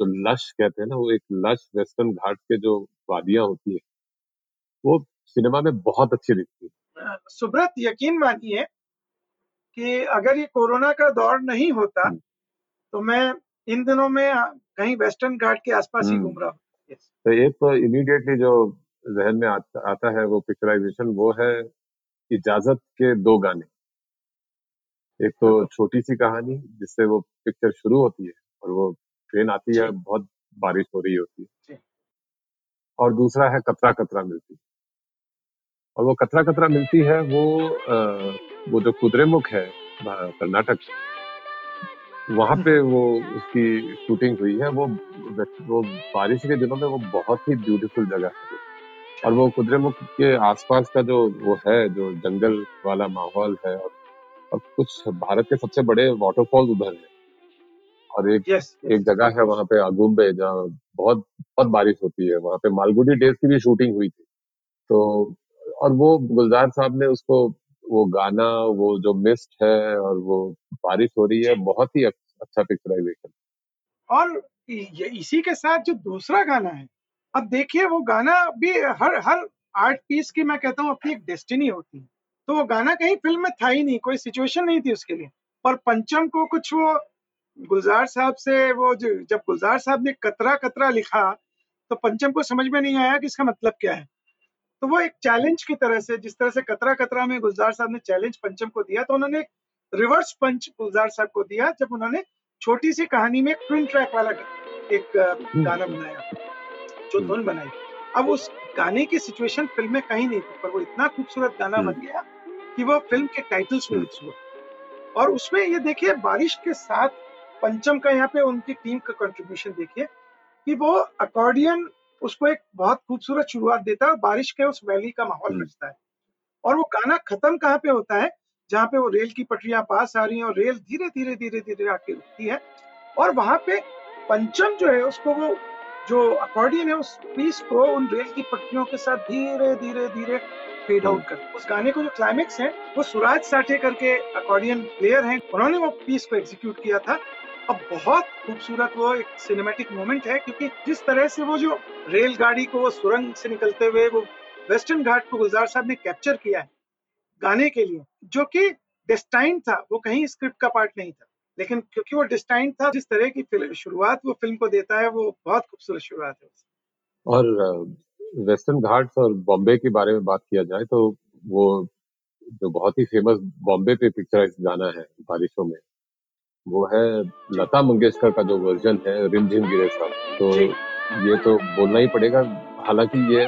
जो लश कहते हैं ना वो एक लश वेस्टर्न घाट के जो वादियाँ होती है वो सिनेमा में बहुत अच्छी दिखती है। सुब्रत यकीन मानिए कि अगर ये कोरोना का दौर नहीं होता हम्म। तो मैं इन दिनों में कहीं वेस्टर्न घाट के आसपास ही हम्म। घूम रहा हूँ. तो एक तो इमीडिएटली जो जहन में आता, आता है वो पिक्चराइजेशन वो है इजाज़त के दो गाने। एक तो छोटी सी कहानी जिससे वो पिक्चर शुरू होती है और वो ट्रेन आती है बहुत बारिश हो रही होती है। और दूसरा है कतरा कतरा मिलती। और वो कतरा कतरा मिलती है वो आ, वो जो कुद्रेमुख है कर्नाटक। वहाँ पे वो उसकी शूटिंग हुई है वो वो बारिश के दिनों में वो बहुत ही ब्यूटीफुल जगह है और वो कुद्रेमुख के आसपास का जो वो है जो जंगल वाला माहौल है और, और कुछ भारत के सबसे बड़े वाटरफॉल उधर है। और एक Yes, yes. एक जगह है वहाँ पे अगुम्बे जहाँ बहुत बहुत बारिश होती है। वहाँ पे मालगुडी डेज़ की भी शूटिंग हुई थी। तो और वो गुलजार साहब ने उसको वो गाना वो जो मिस्ट है और वो बारिश हो रही है बहुत ही अच्छा पिक्चराइजेशन और ये इसी के साथ जो दूसरा गाना है अब देखिए वो गाना भी हर हर आर्ट पीस की मैं कहता हूँ अपनी एक डेस्टिनी होती है। तो वो गाना कहीं फ़िल्म में था ही नहीं कोई सिचुएशन नहीं थी उसके लिए। और पंचम को कुछ वो गुलजार साहब से वो जो जब गुलजार साहब ने कतरा कतरा लिखा तो पंचम को समझ में नहीं आया कि इसका मतलब क्या है। तो वो एक चैलेंज की तरह से जिस तरह से कतरा कतरा में गुलजार साहब ने चैलेंज पंचम को दिया तो उन्होंने एक रिवर्स पंच गुलजार साहब को दिया जब उन्होंने छोटी सी कहानी में ट्विन ट्रैक वाला एक गाना बनाया जो धुन बनाई अब उस गाने की सिचुएशन फ़िल्म में कहीं नहीं थी पर वो इतना खूबसूरत गाना हम्म। बन गया कि वो फ़िल्म के टाइटल्स में हम्म। मिक्स हुआ और उसमें ये देखिए बारिश के साथ पंचम का यहाँ पे उनकी टीम का कंट्रीब्यूशन देखिए कि वो अकॉर्डियन उसको एक बहुत खूबसूरत शुरुआत देता है और बारिश के उस वैली का माहौल हम्म। रचता है। और वो गाना खत्म कहाँ पे होता है? जहाँ पे वो रेल की पटरियाँ पास आ रही हैं और रेल धीरे धीरे धीरे धीरे आके रुकती है और वहाँ पे पंचम जो है उसको वो जो अकॉर्डियन है उस पीस को उन रेल की पटरियों के साथ धीरे धीरे धीरे फेड आउट कर उस गाने को जो क्लाइमेक्स है वो सुराज साठे करके अकॉर्डियन प्लेयर हैं। उन्होंने वो पीस को एग्जीक्यूट किया था। अब बहुत खूबसूरत वो एक सिनेमैटिक मोमेंट है, क्योंकि जिस तरह से वो जो रेलगाड़ी को वो सुरंग से निकलते हुए वो वेस्टर्न घाट को गुलजार साहब ने कैप्चर किया है, गाने के लिए, जो कि डिस्टाइन था, वो कहीं स्क्रिप्ट का पार्ट नहीं था। लेकिन क्योंकि वो डिस्टाइन था, जिस तरह की शुरुआत वो फ़िल्म को देता है, वो बहुत खूबसूरत शुरुआत है और वेस्टर्न घाट्स और बॉम्बे के बारे में बात किया जाए तो वो जो बहुत ही फ़ेमस बॉम्बे पे पिक्चराइज गाना है, बारिशों में वो है लता मंगेशकर का जो वर्जन है रिमझिम गिरे साहब तो ये तो बोलना ही पड़ेगा। हालाँकि ये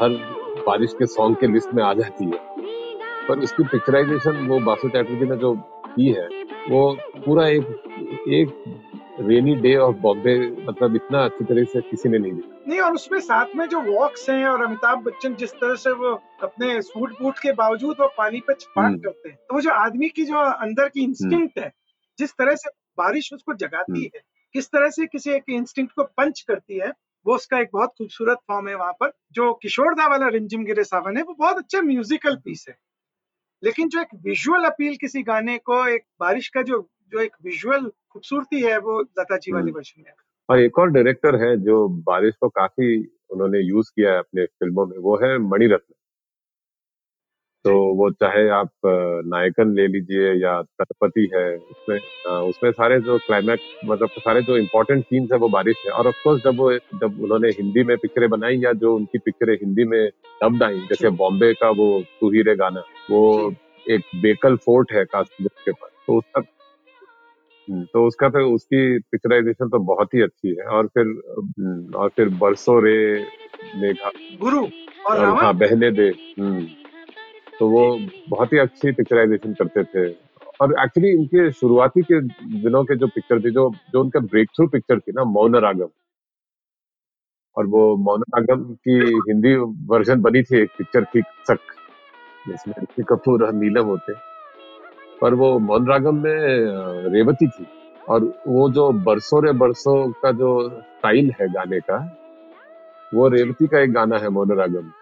हर बारिश के सॉन्ग के लिस्ट में आ जाती है। पर इसकी पिक्चराइजेशन वो बासु चैटर्जी ने जो की है वो पूरा एक एक रेनी डे ऑफ़ बॉम्बे मतलब इतना अच्छी तरह से किसी ने नहीं दिया नहीं और उसमें साथ में जो वॉक्स हैं और अमिताभ बच्चन जिस तरह से वो अपने सूट बूट के बावजूद वो पानी पे छपाक हम्म। करते हैं तो वो जो आदमी की जो अंदर की इंस्टिंक्ट है जिस तरह से बारिश उसको जगाती हम्म। है किस तरह से किसी एक इंस्टिंक्ट को पंच करती है वो उसका एक बहुत खूबसूरत फॉर्म है वहाँ पर जो किशोरदा वाला रिमझिम गिरे सावन है वो बहुत अच्छा म्यूजिकल पीस है लेकिन जो एक विजुअल अपील किसी गाने को एक बारिश का जो जो एक विजुअल खूबसूरती है वो लता जी वाले हम्म। वर्षन में है। और एक और डायरेक्टर है जो बारिश को काफ़ी उन्होंने यूज़ किया है अपने फ़िल्मों में वो है मणिरत्न तो वो चाहे आप नायकन ले लीजिए या तटपति है उसमें उसमें सारे जो क्लाइमैक्स मतलब सारे जो इम्पोर्टेंट सीन्स है वो बारिश है और ऑफ़ कोर्स जब वो जब उन्होंने हिंदी में पिक्चरें बनाई या जो उनकी पिक्चरें हिंदी में डब्ड आई जैसे बॉम्बे का वो तू ही गाना वो एक बेकल फोर्ट है काश्मीर के पास। तो उसका हम्म, तो उसका तो उसकी पिक्चराइजेशन तो बहुत ही अच्छी है। और फिर हम्म, और फिर बरसों रे मेघा गुरु और और हाँ बहने दे हम्म। तो वो बहुत ही अच्छी पिक्चराइजेशन करते थे। और एक्चुअली इनके शुरुआती के दिनों के जो पिक्चर थी, जो जो उनका ब्रेक थ्रू पिक्चर थी ना, मौन रागम। और वो मौन रागम की हिंदी वर्जन बनी थी एक पिक्चर थी सक जिसमें कपूर और नीलम होते। पर वो मौन रागम में रेवती थी। और वो जो बरसों रे बरसों का जो स्टाइल है गाने का, वो रेवती का एक गाना है मौन रागम।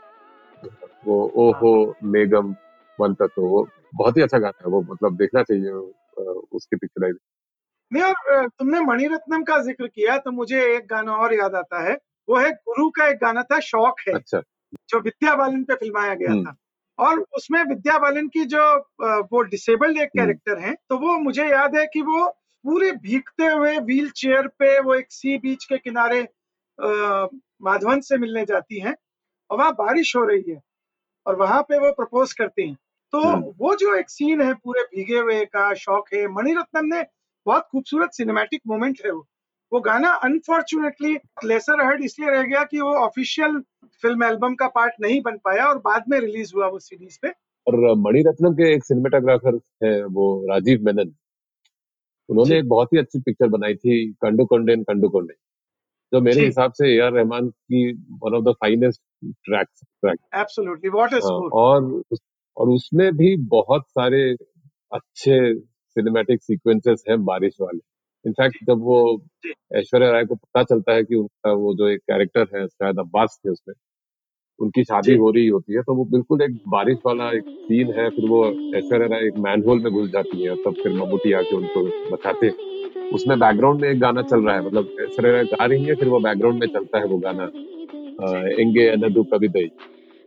वो ओहो मेगम वन तक वो बहुत ही अच्छा गाना है वो मतलब देखना चाहिए उसकी पिक्चराइज नहीं और तुमने मणिरत्नम का ज़िक्र किया तो मुझे एक गाना और याद आता है वो है गुरु का एक गाना था शौक है अच्छा। जो विद्या बालन पे फिल्माया गया हम्म। था। और उसमें विद्या बालन की जो वो डिसेबल्ड एक कैरेक्टर है तो वो मुझे याद है कि वो पूरे भीगते हुए व्हील चेयर पे वो एक सी बीच के किनारे माधवन से मिलने जाती हैं और वहाँ बारिश हो रही है। और वहाँ पे वो प्रपोज करते हैं। तो हम्म। वो जो एक सीन है पूरे भीगे हुए का शौक है मणिरत्नम ने बहुत खूबसूरत सिनेमैटिक मोमेंट है वो। वो गाना अनफॉर्चुनेटली लेसर हर्ड इसलिए रह गया कि वो ऑफिशियल फ़िल्म एल्बम का पार्ट नहीं बन पाया और बाद में रिलीज़ हुआ वो सीरीज़ पे। और मणिरत्नम के एक सिनेमाटोग्राफर है वो राजीव मेनन। उन्होंने एक बहुत ही अच्छी पिक्चर बनाई थी कंडू कोंडे कंडू कोंडे। जो मेरे हिसाब से ए आर रहमान की one of the finest tracks track absolutely what is और और उसमें भी बहुत सारे अच्छे सिनेमैटिक सीक्वेंसेस हैं बारिश वाले। इनफैक्ट जब वो ऐश्वर्या राय को पता चलता है कि उनका वो जो एक कैरेक्टर है शायद अब्बास थे उसमें उनकी शादी हो रही होती है तो वो बिल्कुल एक बारिश वाला एक सीन है फिर वो ऐश्वर्या राय एक मैनहोल में घुस जाती है तब फिर ममूटी आके उनको बचाते उसमें बैकग्राउंड में एक गाना चल रहा है मतलब ऐश्वर्या राय गा रही है फिर वो बैकग्राउंड में चलता है वो गाना एँगे अनदू कभी दई।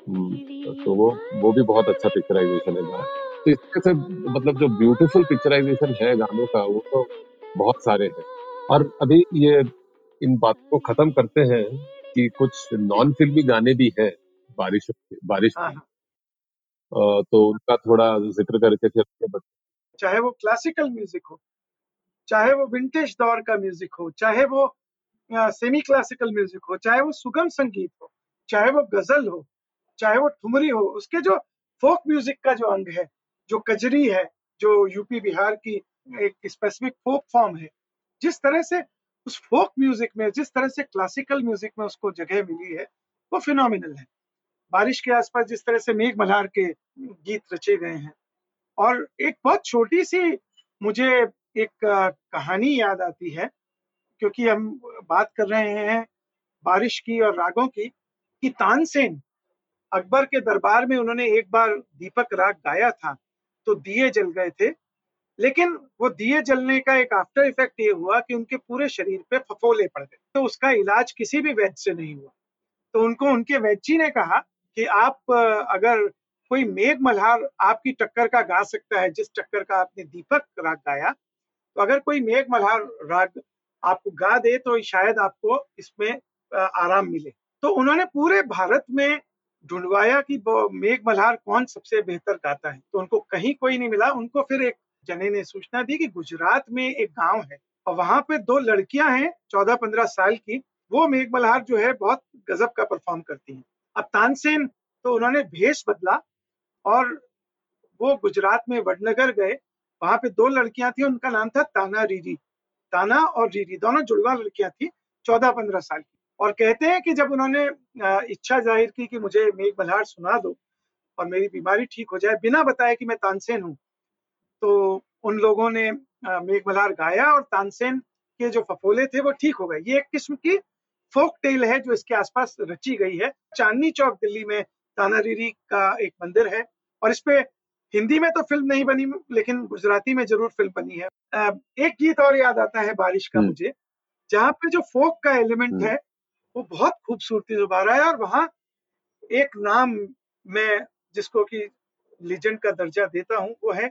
हम्म, तो वो वो भी बहुत अच्छा पिक्चराइजेशन है गाना। तो इस तरह से मतलब जो ब्यूटीफुल पिक्चराइजेशन है गानों का वो तो बहुत सारे हैं। और अभी ये इन बातों को खत्म करते हैं कि कुछ नॉन फिल्मी गाने भी हैं बारिश बारिश हाँ, हाँ। तो उनका थोड़ा ज़िक्र करके थे चाहे वो क्लासिकल म्यूज़िक हो चाहे वो विंटेज दौर का म्यूज़िक हो चाहे वो सेमी क्लासिकल म्यूज़िक हो चाहे वो सुगम संगीत हो चाहे वो गज़ल हो चाहे वो ठुमरी हो उसके जो फोक म्यूज़िक का जो अंग है जो कजरी है जो यूपी बिहार की एक स्पेसिफिक फोक फॉर्म है जिस तरह से उस फोक म्यूज़िक में, जिस तरह से क्लासिकल म्यूज़िक में उसको जगह मिली है, वो फिनोमिनल है। बारिश के आसपास जिस तरह से मेघ मल्हार के गीत रचे गए हैं। और एक बहुत छोटी सी मुझे एक कहानी याद आती है, क्योंकि हम बात कर रहे हैं बारिश की और रागों की, कि तानसेन अकबर के दरबार में उन्होंने एक बार दीपक राग गाया था तो दिए जल गए थे। लेकिन वो दिए जलने का एक आफ्टर इफ़ेक्ट ये हुआ कि उनके पूरे शरीर पे फफोले पड़ गए। तो उसका इलाज किसी भी वैद्य से नहीं हुआ। तो उनको, उनके वैद्य ने कहा कि आप अगर कोई मेघ मल्हार आपकी टक्कर का गा सकता है, जिस टक्कर का आपने दीपक राग गाया तो अगर कोई मेघ मल्हार राग आपको गा दे तो शायद आपको इसमें आराम मिले। तो उन्होंने पूरे भारत में ढूंढवाया कि मेघ मल्हार कौन सबसे बेहतर गाता है। तो उनको कहीं कोई नहीं मिला। उनको फिर एक जने ने सूचना दी कि गुजरात में एक गाँव है और वहाँ पे दो लड़कियाँ हैं चौदह पंद्रह साल की। वो मेघ मल्हार जो है, बहुत गजब का परफॉर्म करती हैं। अब तानसेन तो उन्होंने भेष बदला और वो गुजरात में वडनगर गए। वहाँ पे दो लड़कियाँ थी, उनका नाम था ताना रीरी। ताना और रीरी, दोनों जुड़वा लड़कियाँ थी चौदह पंद्रह साल की। और कहते हैं कि जब उन्होंने इच्छा ज़ाहिर की कि मुझे मेघ मल्हार सुना दो और मेरी बीमारी ठीक हो जाए, बिना बताए कि मैं तानसेन हूँ तो उन लोगों ने मेघ मल्हार गाया और तानसेन के जो फफोले थे वो ठीक हो गए ये एक किस्म की फोक टेल है जो इसके आसपास रची गई है चांदनी चौक दिल्ली में तानारीरी का एक मंदिर है और इस पे हिंदी में तो फ़िल्म नहीं बनी लेकिन गुजराती में ज़रूर फ़िल्म बनी है एक गीत और याद आता है बारिश का हम्म। मुझे जहाँ पे जो फोक का एलिमेंट हम्म। है वो बहुत खूबसूरती से उभारा है और वहाँ एक नाम मैं जिसको कि लीजेंड का दर्जा देता हूँ वो है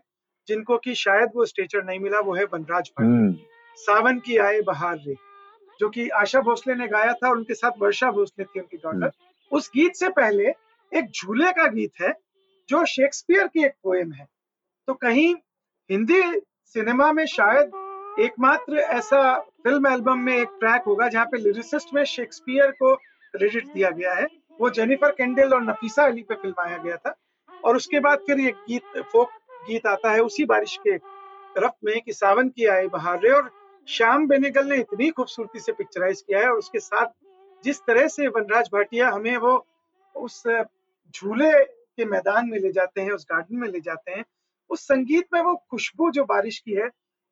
जिनको कि शायद वो स्टेचर नहीं मिला वो है वनराज हम्म। सावन की आए बहार रे जो कि आशा भोसले ने गाया था और उनके साथ वर्षा भोसले थी उनकी डॉटर हम्म। उस गीत से पहले एक झूले का गीत है जो शेक्सपियर की एक पोएम है तो कहीं हिंदी सिनेमा में शायद एकमात्र ऐसा फ़िल्म एल्बम में एक ट्रैक होगा जहाँ पे लिरिसिस्ट में शेक्सपियर को क्रेडिट दिया गया है वो जेनिफर कैंडल और नफीसा अली पे फिल्माया गया था और उसके बाद फिर ये गीत फोक गीत आता है उसी बारिश के तरफ़ में कि सावन की आए बहार रे और श्याम बेनेगल ने इतनी खूबसूरती से पिक्चराइज किया है और उसके साथ जिस तरह से वनराज भाटिया हमें वो उस झूले के मैदान में ले जाते हैं उस गार्डन में ले जाते हैं उस संगीत में वो खुशबू जो बारिश की है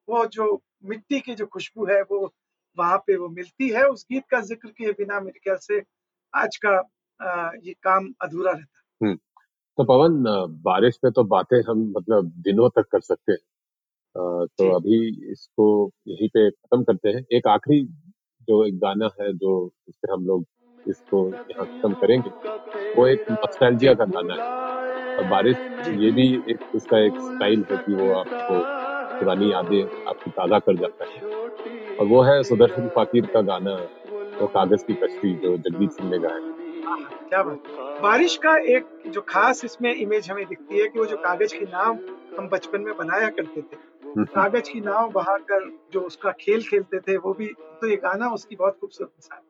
वो जो मिट्टी की जो खुशबू है वो वहाँ पे वो मिलती है उस गीत का ज़िक्र किए बिना मेरे ख्याल से आज का आ, ये काम अधूरा रहता। तो पवन बारिश पे तो बातें हम मतलब दिनों तक कर सकते हैं। तो अभी इसको यहीं पे खत्म करते हैं। एक आखिरी जो एक गाना है जो इस पे हम लोग इसको यहाँ खत्म करेंगे वो एक नॉस्टैल्जिया का गाना है। और बारिश ये भी एक उसका एक स्टाइल है कि वो आपको पुरानी यादें आपकी ताज़ा कर जाता है। और वो है सुदर्शन फाकिर का गाना वो कागज़ की कश्ती जो जगजीत सिंह ने गाया क्या बात? बारिश का एक जो खास इसमें इमेज हमें दिखती है कि वो जो कागज़ की नाव हम बचपन में बनाया करते थे हम्म। कागज़ की नाव बहाकर जो उसका खेल खेलते थे वो भी तो ये गाना उसकी बहुत खूबसूरत मिसाल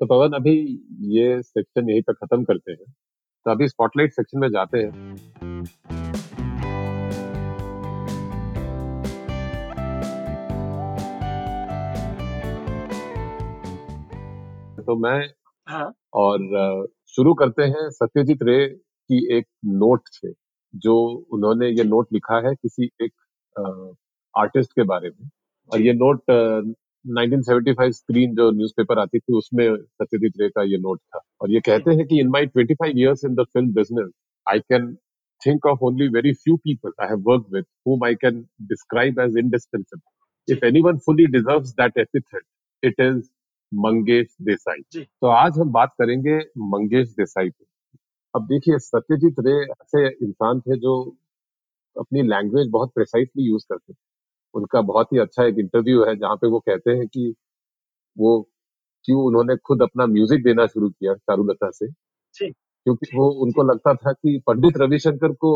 तो पवन अभी ये सेक्शन यहीं पर खत्म करते हैं। तो अभी स्पॉटलाइट सेक्शन में जाते हैं। तो मैं हाँ। और शुरू करते हैं सत्यजीत रे की एक नोट से जो उन्होंने ये नोट लिखा है किसी एक आर्टिस्ट के बारे में। और ये नोट 1975 स्क्रीन जो न्यूज़पेपर आती थी उसमें सत्यजीत रे का ये नोट था। और ये कहते हैं कि in my twenty five years in the film business I can think of only very few people I have describe as indispensable if anyone fully deserves that epithet it is Mangesh Desai. तो आज हम बात करेंगे मंगेश देसाई पे। अब देखिए सत्यजीत रे ऐसे इंसान थे जो अपनी लैंग्वेज बहुत प्रिसाइसली यूज़ करते थे। उनका बहुत ही अच्छा एक इंटरव्यू है जहाँ पे वो कहते हैं कि वो क्यों उन्होंने खुद अपना म्यूज़िक देना शुरू किया चारुलता से। क्योंकि वो उनको लगता था कि पंडित रविशंकर को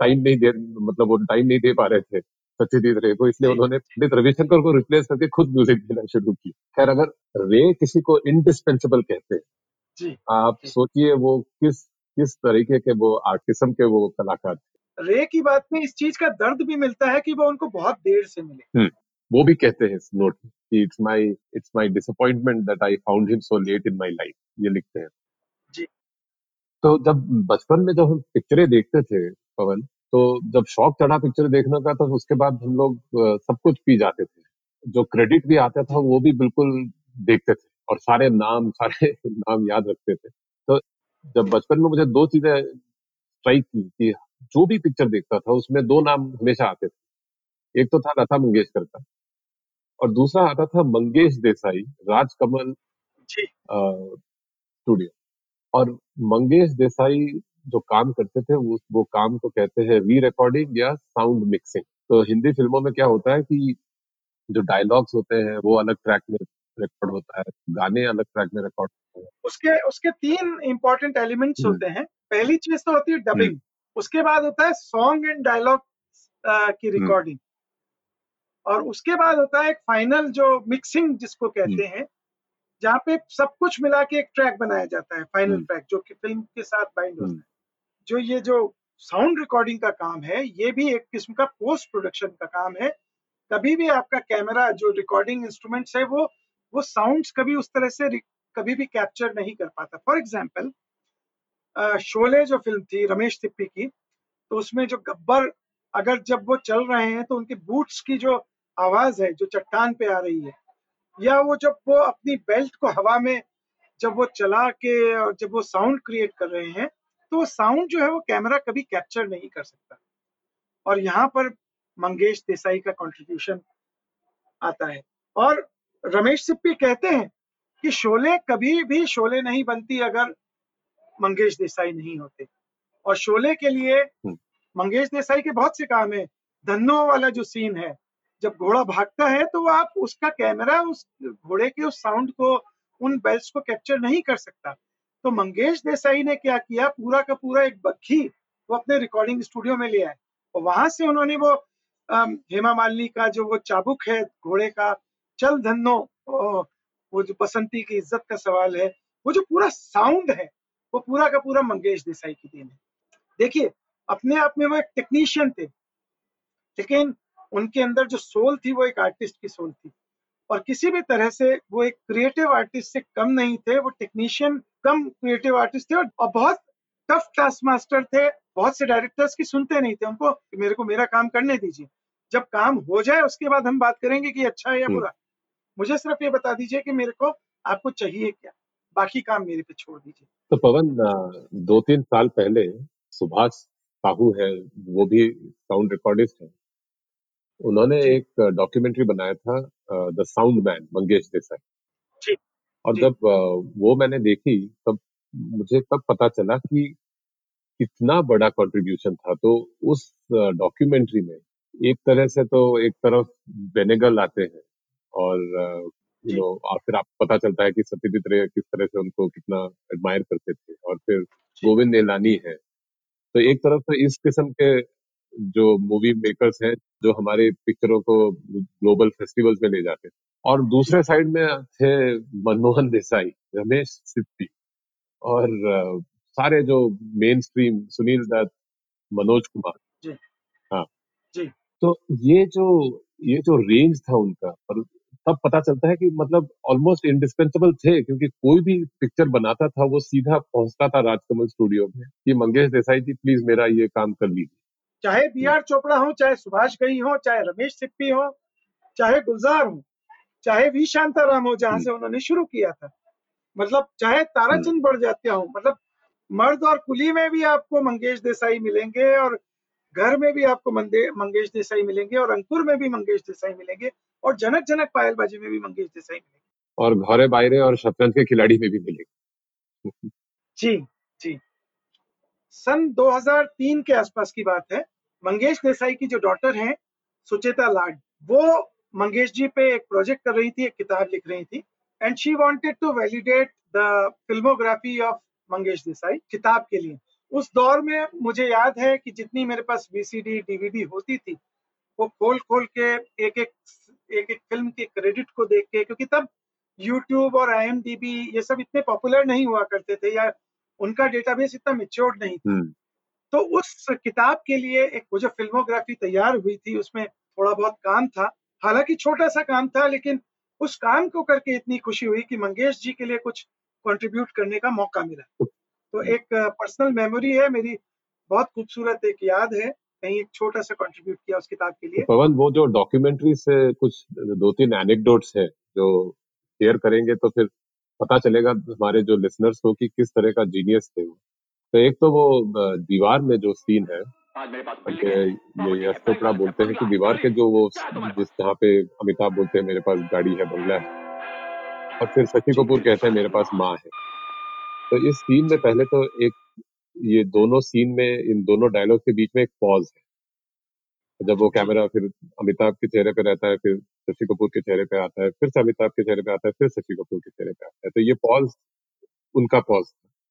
टाइम नहीं दे मतलब वो टाइम नहीं दे पा रहे थे। सत्यजीत रे को इसलिए उन्होंने पंडित रविशंकर को रिप्लेस करके खुद म्यूज़िक देना शुरू किया। खैर अगर रे किसी को इंडिस्पेंसिबल कहते हैं आप सोचिए वो किस किस तरीके के वो आर्टिज्म के वो कलाकार थे। रे की बात में इस चीज़ का दर्द भी मिलता है कि वो उनको बहुत देर से मिले। हम्म, वो भी कहते हैं इस नोट में it's my it's my disappointment that I found him so late in my life ये लिखते हैं। जी। तो जब बचपन में जब हम पिक्चरें देखते थे पवन तो जब शौक चढ़ा पिक्चर देखने का तो उसके बाद हम लोग सब कुछ पी जाते थे। जो क्रेडिट भी आता था वो भी बिल्कुल देखते थे और सारे नाम सारे नाम याद रखते थे। तो जब बचपन में मुझे दो चीज़ें स्ट्राइक की कि जो भी पिक्चर देखता था उसमें दो नाम हमेशा आते थे। एक तो था लता मंगेशकर का और दूसरा आता था मंगेश देसाई राजकमल स्टूडियो और मंगेश देसाई जो काम करते थे वो वो काम को कहते हैं री रिकॉर्डिंग या साउंड मिक्सिंग तो हिंदी फ़िल्मों में क्या होता है कि जो डायलॉग्स होते हैं वो अलग ट्रैक में रिकॉर्ड होता है गाने अलग ट्रैक में रिकॉर्ड होते हैं। उसके उसके तीन इंपॉर्टेंट एलिमेंट्स हम्म। होते हैं। पहली चीज़ तो होती है डबिंग हम्म। उसके बाद होता है सॉन्ग एंड डायलॉग की रिकॉर्डिंग हम्म। और उसके बाद होता है एक फाइनल जो मिक्सिंग जिसको कहते हैं जहाँ पे सब कुछ मिला के एक ट्रैक बनाया जाता है फाइनल ट्रैक जो कि फ़िल्म के साथ बाइंड होता है। जो ये जो साउंड रिकॉर्डिंग का काम है, ये भी एक किस्म का पोस्ट प्रोडक्शन का काम है। कभी भी आपका कैमरा जो रिकॉर्डिंग इंस्ट्रूमेंट्स है, वो वो साउंड्स कभी उस तरह से कभी भी कैप्चर नहीं कर पाता। फॉर एग्ज़ाम्पल शोले जो फ़िल्म थी, रमेश तिप्पी की तो उसमें जो गब्बर अगर जब वो चल रहे हैं तो उनके बूट्स की जो आवाज़ है, जो चट्टान पे आ रही है, या वो जब वो अपनी बेल्ट को हवा में जब वो चला के और जब वो साउंड क्रिएट कर रहे हैं तो वो साउंड जो है वो कैमरा कभी कैप्चर नहीं कर सकता। और यहाँ पर मंगेश देसाई का कंट्रीब्यूशन आता है। और रमेश सिप्पी कहते हैं कि शोले कभी भी शोले नहीं बनती अगर मंगेश देसाई नहीं होते। और शोले के लिए हम्म। मंगेश देसाई के बहुत से काम है। धन्नो वाला जो सीन है जब घोड़ा भागता है तो आप उसका कैमरा उस घोड़े के उस साउंड को उन बेल्स को कैप्चर नहीं कर सकता। तो मंगेश देसाई ने क्या किया? पूरा का पूरा एक बग्घी वो अपने रिकॉर्डिंग स्टूडियो में ले आए। और वहाँ से उन्होंने वो हेमा मालिनी का जो वो चाबुक है, घोड़े का, चल धनो वो जो बसंती की इज़्ज़त का सवाल है, वो जो पूरा साउंड है, वो पूरा का पूरा मंगेश देसाई की देन है। देखिए, अपने आप में वो एक टेक्नीशियन थे, लेकिन उनके अंदर जो सोल थी, वो एक आर्टिस्ट की सोल थी। और किसी भी तरह से वो एक क्रिएटिव आर्टिस्ट से कम नहीं थे, वो टेक्नीशियन कम क्रिएटिव आर्टिस्ट थे और बहुत टफ टास्क मास्टर थे बहुत से डायरेक्टर्स की सुनते नहीं थे उनको मेरे को मेरा काम करने दीजिए। जब काम हो जाए उसके बाद हम बात करेंगे कि अच्छा है या हम्म। बुरा। मुझे सिर्फ़ ये बता दीजिए कि मेरे को आपको चाहिए क्या? बाकी काम मेरे पे छोड़ दीजिए। तो पवन दो तीन साल पहले सुभाष साहू है वो भी साउंड रिकॉर्डिस्ट है। उन्होंने एक डॉक्यूमेंट्री बनाया था the sound man Mangesh Desai. और जी। जब अ, वो मैंने देखी तब मुझे तब पता चला कि कितना बड़ा कंट्रीब्यूशन था तो उस डॉक्यूमेंट्री में एक तरह से तो एक तरफ़ बेनेगल आते हैं और यू जी। नो और फिर आपको पता चलता है कि सत्यजीत रे किस तरह से उनको कितना एडमायर करते थे और फिर जी। गोविंद एलानी है तो एक तरफ़ तो इस किस्म के जो मूवी मेकर्स हैं जो हमारे पिक्चरों को ग्लोबल फेस्टिवल्स में ले जाते हैं और दूसरे साइड में थे मनमोहन देसाई रमेश सिप्पी और सारे जो मेन स्ट्रीम सुनील दत्त मनोज कुमार जी। हाँ जी। तो ये जो ये जो रेंज था उनका और तब पता चलता है कि मतलब ऑलमोस्ट इंडिस्पेंसेबल थे क्योंकि कोई भी पिक्चर बनाता था वो सीधा पहुँचता था राजकमल स्टूडियो में कि मंगेश देसाई जी प्लीज़ मेरा ये काम कर लीजिए चाहे बी आर चोपड़ा हो चाहे सुभाष गई हो चाहे रमेश सिप्पी हो चाहे गुलजार हो चाहे वी शांताराम हो जहाँ हम्म। से उन्होंने शुरू किया था। मतलब चाहे ताराचंद बढ़ जाते हो मतलब मर्द और कुली में भी आपको मंगेश देसाई मिलेंगे और घर में भी आपको मंगेश देसाई मिलेंगे और अंकुर में भी मंगेश देसाई मिलेंगे और जनक जनक पायलबाजी में भी मंगेश देसाई मिलेंगे। और घरे बायरे और शतरंज के खिलाड़ी में भी मिलेंगे। जी जी। सन 2003 के आसपास की बात है। मंगेश देसाई की जो डॉटर हैं सुचेता लाड वो मंगेश जी पे एक प्रोजेक्ट कर रही थी एक किताब लिख रही थी and she wanted to validate the filmography of Mangesh Desai किताब के लिए। उस दौर में मुझे याद है कि जितनी मेरे पास वीसीडी डीवीडी होती थी वो खोल खोल के एक एक एक एक फ़िल्म के क्रेडिट को देख के क्योंकि तब यूट्यूब और आईएमडीबी ये सब इतने पॉपुलर नहीं हुआ करते थे या उनका डेटाबेस इतना मेच्योर्ड नहीं था। हम्म। तो उस किताब के लिए एक वो जो फिल्मोग्राफी तैयार हुई थी उसमें थोड़ा बहुत काम था हालाँकि छोटा सा काम था, लेकिन उस काम को करके इतनी खुशी हुई कि मंगेश जी के लिए कुछ कंट्रीब्यूट करने का मौका मिला। तो एक पर्सनल मेमोरी है, मेरी बहुत खूबसूरत एक याद है। कहीं एक छोटा सा कंट्रीब्यूट किया उस किताब के लिए। पवन, वो जो डॉक्यूमेंट्री से कुछ दो तीन एनेक्डोट्स है जो शेयर करेंगे तो फिर पता चलेगा हमारे जो लिसनर्स को कि किस तरह का जीनियस थे वो। तो एक तो वो दीवार में जो सीन है चोपड़ा बोलते हैं कि दीवार के जो वो जिस जहाँ पे अमिताभ बोलते हैं मेरे पास गाड़ी है बंगला है। और फिर शशि कपूर कहते हैं मेरे पास माँ है। तो इस सीन में पहले तो एक ये दोनों सीन में इन दोनों डायलॉग के बीच में एक पॉज है। जब वो कैमरा फिर अमिताभ के चेहरे पे रहता है फिर शशि कपूर के चेहरे पे आता है फिर से अमिताभ के चेहरे पे आता है फिर शशि कपूर के चेहरे पे आता है। तो ये पॉज उनका पॉज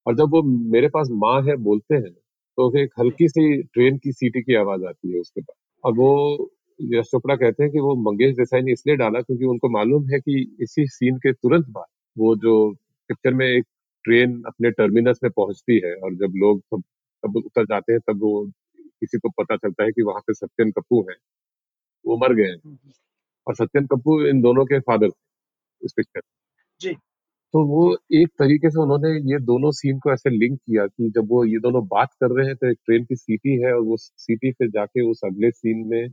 और जब वो मेरे पास माँ है बोलते हैं तो फिर एक हल्की सी ट्रेन की सीटी की आवाज़ आती है उसके बाद और वो यश चोपड़ा कहते हैं कि वो मंगेश देसाई ने इसलिए डाला क्योंकि उनको मालूम है कि इसी सीन के तुरंत बाद वो जो पिक्चर में एक ट्रेन अपने टर्मिनस में पहुँचती है और जब लोग सब तब उतर जाते हैं तब वो किसी को पता चलता है कि वहाँ पे सत्यन कपूर है। वो मर गए हैं। और सत्यन कपूर इन दोनों के फादर थे इस पिक्चर जी। तो वो एक तरीके से उन्होंने ये दोनों सीन को ऐसे लिंक किया कि जब वो ये दोनों बात कर रहे हैं तो एक ट्रेन की सीटी है और वो सीटी फिर जाके उस अगले सीन में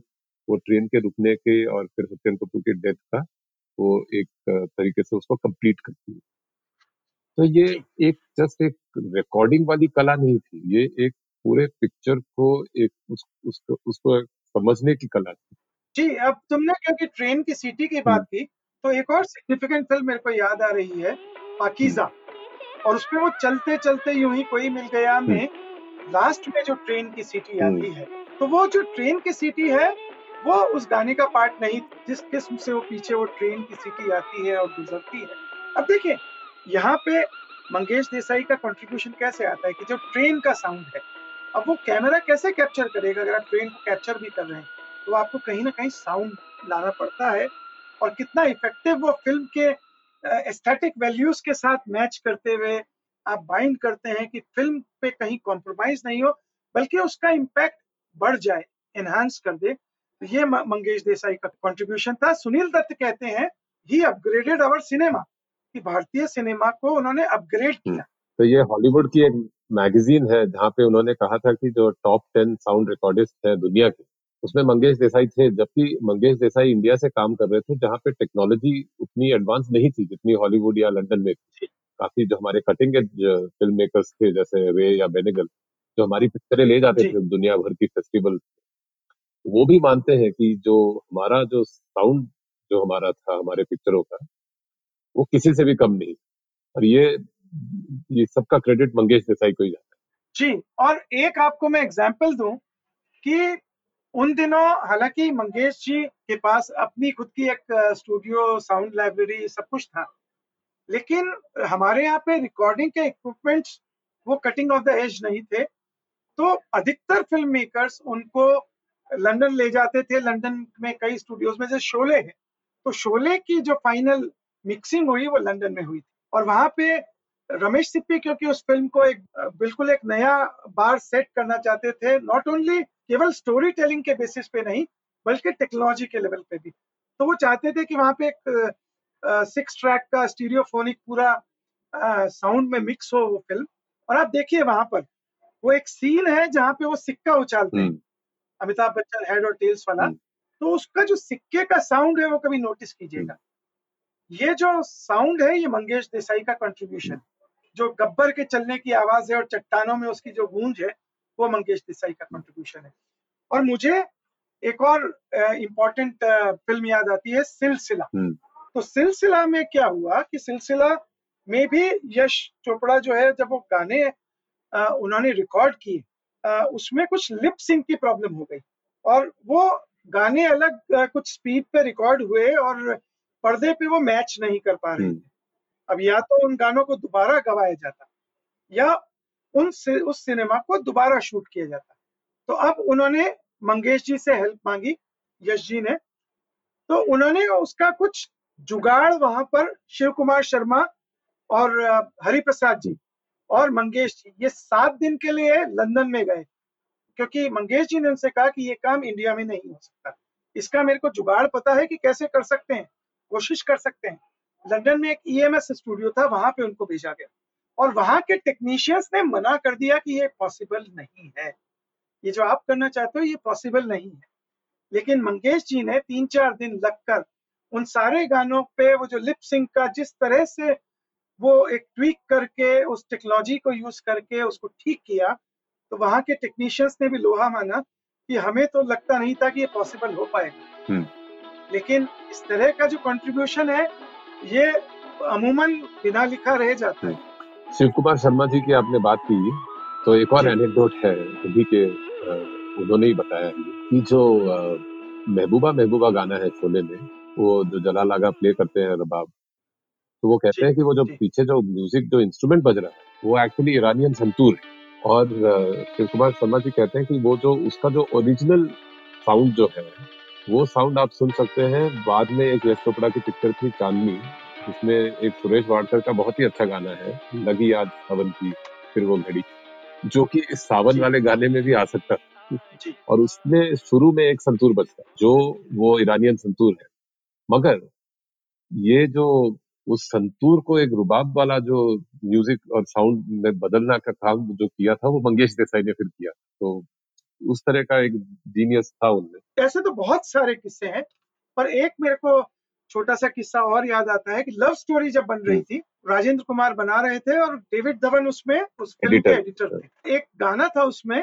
वो ट्रेन के रुकने के और फिर सत्यन कपूर की डेथ का वो एक अ, तरीके से उसको कंप्लीट करती है। तो ये एक जस्ट एक रिकॉर्डिंग वाली कला नहीं थी ये एक पूरे पिक्चर को एक उस, उसको उसको समझने की कला थी। जी अब तुमने क्योंकि ट्रेन की सीटी की बात की तो एक और सिग्निफिकेंट फ़िल्म मेरे को याद आ रही है पाकीजा। और उसमें वो चलते चलते यूँ ही कोई मिल गया में लास्ट में जो ट्रेन की सीटी हम्म। आती है। तो वो जो ट्रेन की सीटी है वो उस गाने का पार्ट नहीं जिस किस्म से वो पीछे वो ट्रेन की सीटी आती है और गुजरती है। अब देखिए यहाँ पे मंगेश देसाई का कंट्रीब्यूशन कैसे आता है कि जो ट्रेन का साउंड है अब वो कैमरा कैसे कैप्चर करेगा? अगर आप ट्रेन को कैप्चर भी कर रहे हैं तो आपको कहीं ना कहीं साउंड लाना पड़ता है। और कितना इफ़ेक्टिव वो फ़िल्म के एस्थेटिक वैल्यूज़ के साथ मैच करते हुए आप बाइंड करते हैं कि फ़िल्म पे कहीं कॉम्प्रोमाइज नहीं हो बल्कि उसका इम्पैक्ट बढ़ जाए एनहांस कर दे। तो ये मंगेश देसाई का कंट्रीब्यूशन था। सुनील दत्त कहते हैं ही अपग्रेडेड अवर सिनेमा कि भारतीय सिनेमा को उन्होंने अपग्रेड किया। तो ये हॉलीवुड की एक मैगजीन है जहाँ पे उन्होंने कहा था कि जो टॉप टेन साउंड रिकॉर्डिस्ट है दुनिया के उसमें मंगेश देसाई थे जबकि मंगेश देसाई इंडिया से काम कर रहे थे जहाँ पे टेक्नोलॉजी उतनी एडवांस नहीं थी जितनी हॉलीवुड या लंदन में थी। काफ़ी जो हमारे कटिंग एज फ़िल्म मेकर्स थे जैसे रे या बेनेगल जो हमारी पिक्चरें ले जाते थे दुनिया भर की फेस्टिवल वो भी मानते हैं कि जो हमारा जो साउंड जो हमारा था हमारे पिक्चरों का वो किसी से भी कम नहीं। और ये ये सबका क्रेडिट मंगेश देसाई को ही जाता है। जी और एक आपको मैं एग्ज़ाम्पल दूँ कि उन दिनों, हालाँकि मंगेश जी के पास अपनी खुद की एक स्टूडियो साउंड लाइब्रेरी सब कुछ था, लेकिन हमारे यहाँ पे रिकॉर्डिंग के इक्विपमेंट्स वो कटिंग ऑफ़ द एज नहीं थे। तो अधिकतर फ़िल्म मेकर्स उनको लंदन ले जाते थे। लंदन में कई स्टूडियोज में, जैसे शोले है। तो शोले की जो फाइनल मिक्सिंग हुई, वो लंदन में हुई थी। और वहाँ पे रमेश सिप्पी, क्योंकि उस फ़िल्म को एक बिल्कुल एक नया बार सेट करना चाहते थे नॉट ओनली केवल स्टोरी टेलिंग के बेसिस पे नहीं बल्कि टेक्नोलॉजी के लेवल पे भी। तो वो चाहते थे कि वहाँ पे एक सिक्स ट्रैक का स्टीरियोफोनिक पूरा साउंड में मिक्स हो वो फ़िल्म और आप देखिए वहाँ पर वो एक सीन है जहाँ पे वो सिक्का उछालते हैं। हम्म। अमिताभ बच्चन हेड और टेल्स वाला। हम्म। तो उसका जो सिक्के का साउंड है वो कभी नोटिस कीजिएगा। हम्म। ये जो साउंड है ये मंगेश देसाई का कंट्रीब्यूशन जो गब्बर के चलने की आवाज़ है और चट्टानों में उसकी जो गूंज है वो मंगेश देसाई का कंट्रीब्यूशन है। और मुझे एक और इम्पोर्टेंट फ़िल्म याद आती है सिलसिला। तो सिलसिला में क्या हुआ कि सिलसिला में भी यश चोपड़ा जो है जब वो गाने आ, उन्होंने रिकॉर्ड किए उसमें कुछ लिप सिंक की प्रॉब्लम हो गई। और वो गाने अलग आ, कुछ स्पीड पे रिकॉर्ड हुए और पर्दे पे वो मैच नहीं कर पा रहे थे। हम्म। अब या तो उन गानों को दोबारा गवाया जाता या उन से, उस सिनेमा को दोबारा शूट किया जाता। तो अब उन्होंने मंगेश जी से हेल्प मांगी यश जी ने। तो उन्होंने उसका कुछ जुगाड़ वहाँ पर शिव कुमार शर्मा और हरिप्रसाद जी और मंगेश जी ये सात दिन के लिए लंदन में गए। क्योंकि मंगेश जी ने उनसे कहा कि ये काम इंडिया में नहीं हो सकता। इसका मेरे को जुगाड़ पता है कि कैसे कर सकते हैं कोशिश कर सकते हैं। लंदन में एक ईएमएस e स्टूडियो था वहाँ पे उनको भेजा गया। और वहाँ के टेक्नीशियंस ने मना कर दिया कि ये पॉसिबल नहीं है ये जो आप करना चाहते हो ये पॉसिबल नहीं है लेकिन मंगेश जी ने तीन चार दिन लगकर उन सारे गानों पे वो जो लिप सिंक का जिस तरह से वो एक ट्वीक करके उस टेक्नोलॉजी को यूज़ करके उसको ठीक किया तो वहाँ के टेक्नीशियंस ने भी लोहा माना कि हमें तो लगता नहीं था कि ये पॉसिबल हो पाएगा हम्म। लेकिन इस तरह का जो कंट्रीब्यूशन है ये अमूमन बिना लिखा रह जाता है हम्म। शिव कुमार शर्मा जी की आपने बात की तो एक और एनेक्डोट है अभी के उन्होंने ही बताया कि जो महबूबा महबूबा गाना है शोले में वो जो जलाल आगा प्ले करते हैं रबाब तो वो कहते हैं कि वो जो पीछे जो म्यूज़िक जो इंस्ट्रूमेंट बज रहा है वो एक्चुअली ईरानियन संतूर है। और शिव कुमार शर्मा जी कहते हैं कि वो जो उसका जो ओरिजिनल साउंड जो है वो साउंड आप सुन सकते हैं बाद में एक यश चोपड़ा की पिक्चर थी चांदनी जिसमें एक सुरेश वाडकर का बहुत ही अच्छा गाना है लगी याद सावन की फिर वो घड़ी जो कि इस सावन वाले गाने में भी आ सकता और उसमें शुरू में एक संतूर बजता जो वो ईरानियन संतूर है। मगर ये जो उस संतूर को एक रुबाब वाला जो म्यूज़िक और साउंड में बदलना का काम जो किया था वो मंगेश देसाई ने फिर किया। तो उस तरह का एक जीनियस था उनमें। ऐसे तो बहुत सारे किस्से हैं पर एक मेरे को छोटा सा किस्सा और याद आता है कि लव स्टोरी जब बन रही हम्म। थी राजेंद्र कुमार बना रहे थे और डेविड धवन उसमें उस फ़िल्म के एडिटर थे एक गाना था उसमें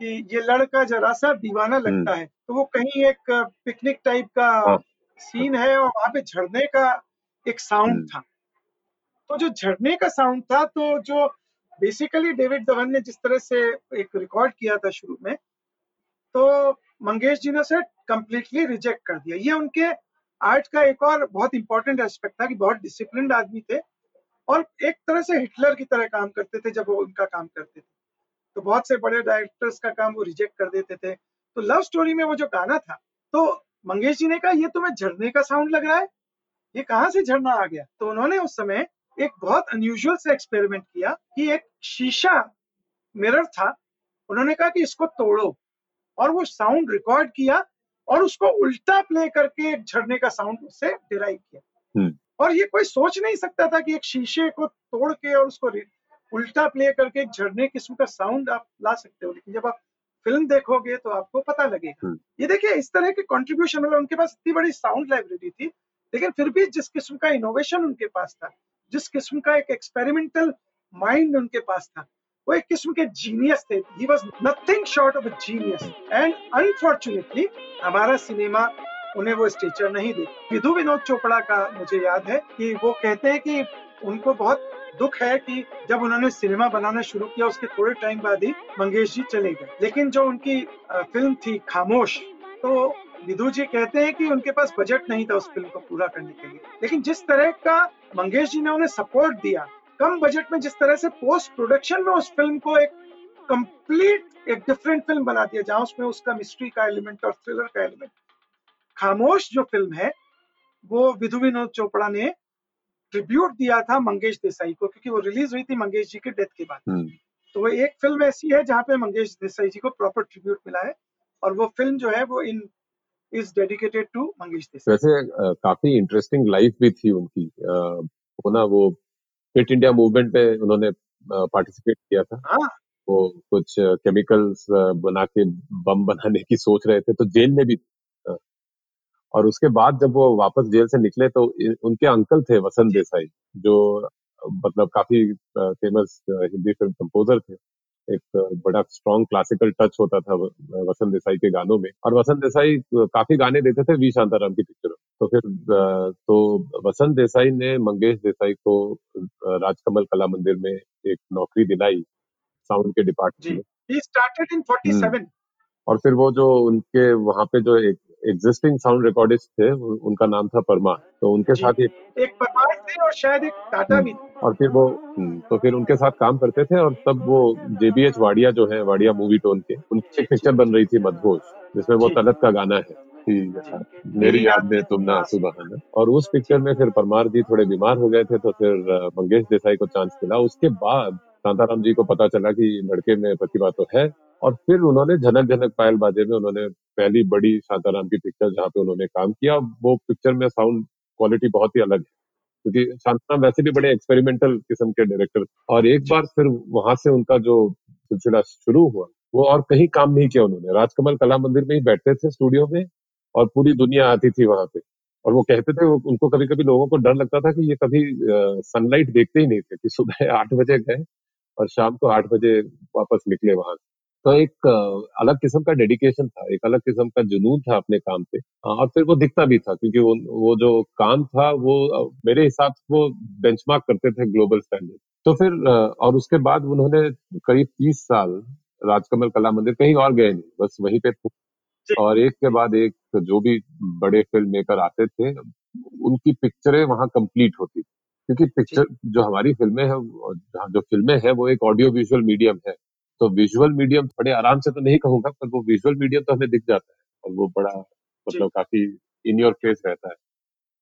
कि ये लड़का जरा सा दीवाना हम्म। लगता है तो वो कहीं एक पिकनिक टाइप का सीन हाँ। है और वहाँ पे झरने का एक साउंड हम्म। था तो जो झरने का साउंड था तो जो बेसिकली डेविड धवन ने जिस तरह से एक रिकॉर्ड किया था शुरू में तो मंगेश जी ने उसे कंप्लीटली रिजेक्ट कर दिया ये उनके आर्ट का एक और बहुत इंपॉर्टेंट एस्पेक्ट था कि बहुत डिसिप्लिन आदमी थे और एक तरह से हिटलर की तरह काम करते थे जब वो उनका काम करते थे। तो बहुत से बड़े डायरेक्टर्स का काम वो रिजेक्ट कर देते थे। तो लव स्टोरी में वो जो गाना था तो मंगेश जी ने कहा, ये तुम्हें झरने का साउंड लग रहा है? ये कहाँ से झरना आ गया? तो उन्होंने उस समय एक बहुत अनयूजल से एक्सपेरिमेंट किया कि एक शीशा मिरर था। उन्होंने कहा कि इसको तोड़ो। और वो साउंड रिकॉर्ड किया और उसको उल्टा प्ले करके एक झरने का साउंड उससे डिराइव किया हम्म। और ये कोई सोच नहीं सकता था कि एक शीशे को तोड़ के और उसको उल्टा प्ले करके एक झरने किस्म का साउंड आप ला सकते हो लेकिन जब आप फ़िल्म देखोगे तो आपको पता लगेगा हम्म। ये देखिए इस तरह के कॉन्ट्रीब्यूशन मतलब उनके पास इतनी बड़ी साउंड लाइब्रेरी थी लेकिन फिर भी जिस किस्म का इनोवेशन उनके पास था जिस किस्म का एक एक्सपेरिमेंटल माइंड उनके पास था वो एक किस्म के जीनियस थे। He was nothing short of a genius and unfortunately हमारा सिनेमा उन्हें वो स्टेचर नहीं दे। विधु विनोद चोपड़ा का मुझे याद है कि वो कहते हैं कि उनको बहुत दुख है कि जब उन्होंने सिनेमा बनाना शुरू किया, उसके थोड़े टाइम बाद ही मंगेश जी चले गए। लेकिन जो उनकी फ़िल्म थी, खामोश तो विधु जी कहते हैं कि उनके पास बजट नहीं था उस फ़िल्म को पूरा करने के लिए। लेकिन जिस तरह का मंगेश जी ने उन्हें सपोर्ट दिया कम बजट में जिस तरह से पोस्ट प्रोडक्शन में उस फ़िल्म को एक कंप्लीट एक डिफरेंट फ़िल्म बना दिया जहाँ उसमें उसका मिस्ट्री का एलिमेंट और थ्रिलर का एलिमेंट खामोश जो फ़िल्म है वो विधु विनोद चोपड़ा ने ट्रिब्यूट दिया था मंगेश देसाई को क्योंकि वो रिलीज़ हुई थी मंगेश जी के डेथ के बाद। हम्म। तो वो एक फ़िल्म ऐसी है जहाँ पे मंगेश देसाई जी को प्रॉपर ट्रिब्यूट मिला है और वो फ़िल्म जो है वो in is dedicated to Mangesh Desai. वैसे काफ़ी इंटरेस्टिंग लाइफ भी थी उनकी। वो ना वो फिट इंडिया मूवमेंट में उन्होंने पार्टिसिपेट किया था। हाँ। वो कुछ केमिकल्स बना के बम बनाने की सोच रहे थे तो जेल में भी और उसके बाद जब वो वापस जेल से निकले तो उनके अंकल थे वसंत देसाई जो मतलब काफ़ी फ़ेमस हिंदी फ़िल्म कंपोजर थे। एक बड़ा स्ट्रॉन्ग क्लासिकल टच होता था वसंत देसाई के गानों में। और वसंत देसाई काफ़ी गाने देते थे वी शांताराम की पिक्चरों तो फिर तो वसंत देसाई ने मंगेश देसाई को राजकमल कला मंदिर में एक नौकरी दिलाई साउंड के डिपार्टमेंट में। और फिर वो जो उनके वहाँ पे जो एक एग्जिस्टिंग साउंड रिकॉर्डिस्ट थे उनका नाम था परमा। तो उनके साथ एक एक परमार थे और शायद एक टाटा भी और फिर वो हम्म, तो फिर उनके साथ काम करते थे और तब वो जेबीएच वाडिया जो है वाडिया मूवी टोन के उनकी एक पिक्चर बन रही थी मधोश जिसमें वो तलत का गाना है। मेरी याद में तुम ना सुबह है और उस पिक्चर में फिर परमार जी थोड़े बीमार हो गए थे तो फिर मंगेश देसाई को चांस मिला। उसके बाद शांताराम जी को पता चला कि लड़के में प्रतिभा तो है और फिर उन्होंने झनक झनक पायल बाजे में उन्होंने पहली बड़ी शांताराम की पिक्चर जहाँ पे उन्होंने काम किया। वो पिक्चर में साउंड क्वालिटी बहुत ही अलग है, क्योंकि शांताराम वैसे भी बड़े एक्सपेरिमेंटल किस्म के डायरेक्टर और एक बार फिर वहाँ से उनका जो सिलसिला शुरू हुआ, वो और कहीं काम नहीं किया उन्होंने। राजकमल कला मंदिर में ही बैठते थे स्टूडियो में और पूरी दुनिया आती थी वहाँ पे। और वो कहते थे उनको कभी कभी लोगों को डर लगता था कि ये कभी सनलाइट देखते ही नहीं थे कि सुबह आठ बजे गए और शाम को आठ बजे वापस निकले वहाँ तो एक अलग किस्म का डेडिकेशन था एक अलग किस्म का जुनून था अपने काम पे और फिर वो दिखता भी था क्योंकि वो वो जो काम था वो मेरे हिसाब से वो बेंचमार्क करते थे ग्लोबल स्टैंडर्ड तो फिर और उसके बाद उन्होंने करीब तीस साल राजकमल कला मंदिर कहीं और गए नहीं बस वहीं पे थे। और एक के बाद एक जो भी बड़े फ़िल्म मेकर आते थे उनकी पिक्चरें वहाँ कंप्लीट होती थी। क्योंकि पिक्चर जो हमारी फ़िल्में हैं जो फ़िल्में हैं वो एक ऑडियो विजुअल मीडियम है। तो विजुअल मीडियम बड़े आराम से तो नहीं कहूँगा पर वो विजुअल मीडियम तो हमें दिख जाता है और वो बड़ा मतलब काफ़ी इन योर फेस रहता है।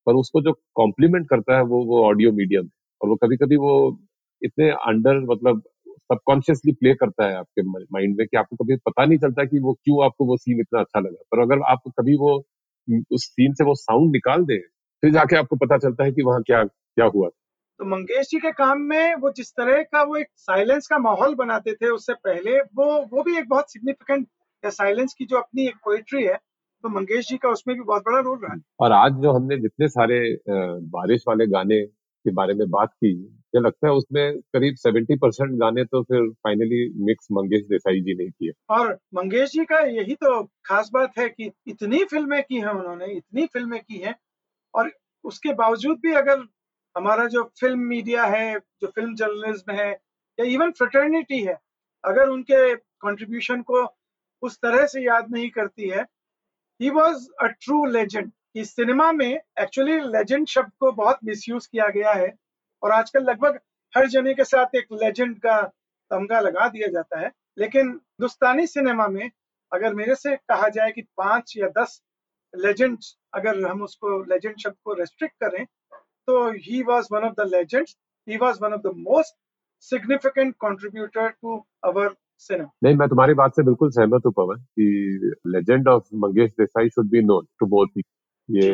पर उसको जो कॉम्प्लीमेंट करता है वो वो ऑडियो मीडियम है। और वो कभी कभी वो इतने अंडर मतलब सबकॉन्शियसली प्ले करता है आपके माइंड में कि आपको कभी पता नहीं चलता कि वो क्यों आपको वो सीन इतना अच्छा लगा। पर अगर आप कभी वो उस सीन से वो साउंड निकाल दें फिर जाके आपको पता चलता है कि वहाँ क्या क्या हुआ तो मंगेश जी के काम में वो जिस तरह का वो एक साइलेंस का माहौल बनाते थे उससे पहले वो वो भी एक बहुत सिग्निफिकेंट साइलेंस की जो अपनी एक पोइट्री है तो मंगेश जी का उसमें भी बहुत बड़ा रोल रहा है। और आज जो हमने जितने सारे बारिश वाले गाने के बारे में बात की मुझे लगता है उसमें करीब सेवेंटी परसेंट गाने तो फिर फाइनली मिक्स मंगेश देसाई जी ने किए। और मंगेश जी का यही तो खास बात है कि इतनी फ़िल्में की हैं उन्होंने इतनी फ़िल्में की हैं और उसके बावजूद भी अगर हमारा जो फ़िल्म मीडिया है, जो फ़िल्म जर्नलिज्म है, या इवन फ्रेटर्निटी है, अगर उनके कंट्रीब्यूशन को उस तरह से याद नहीं करती है he was a true legend इस सिनेमा में एक्चुअली लेजेंड शब्द को बहुत मिसयूज किया गया है, और आजकल लगभग हर जने के साथ एक लेजेंड का तमगा लगा दिया जाता है। लेकिन हिंदुस्तानी सिनेमा में अगर मेरे से कहा जाए कि पाँच या दस लेजेंड अगर हम उसको लेजेंड शब्द को रेस्ट्रिक्ट करें तो he was one of the legends he was one of the most significant contributor to our cinema नहीं मैं तुम्हारी बात से बिल्कुल सहमत हूँ पवन कि legend of Mangesh Desai should be known to both ये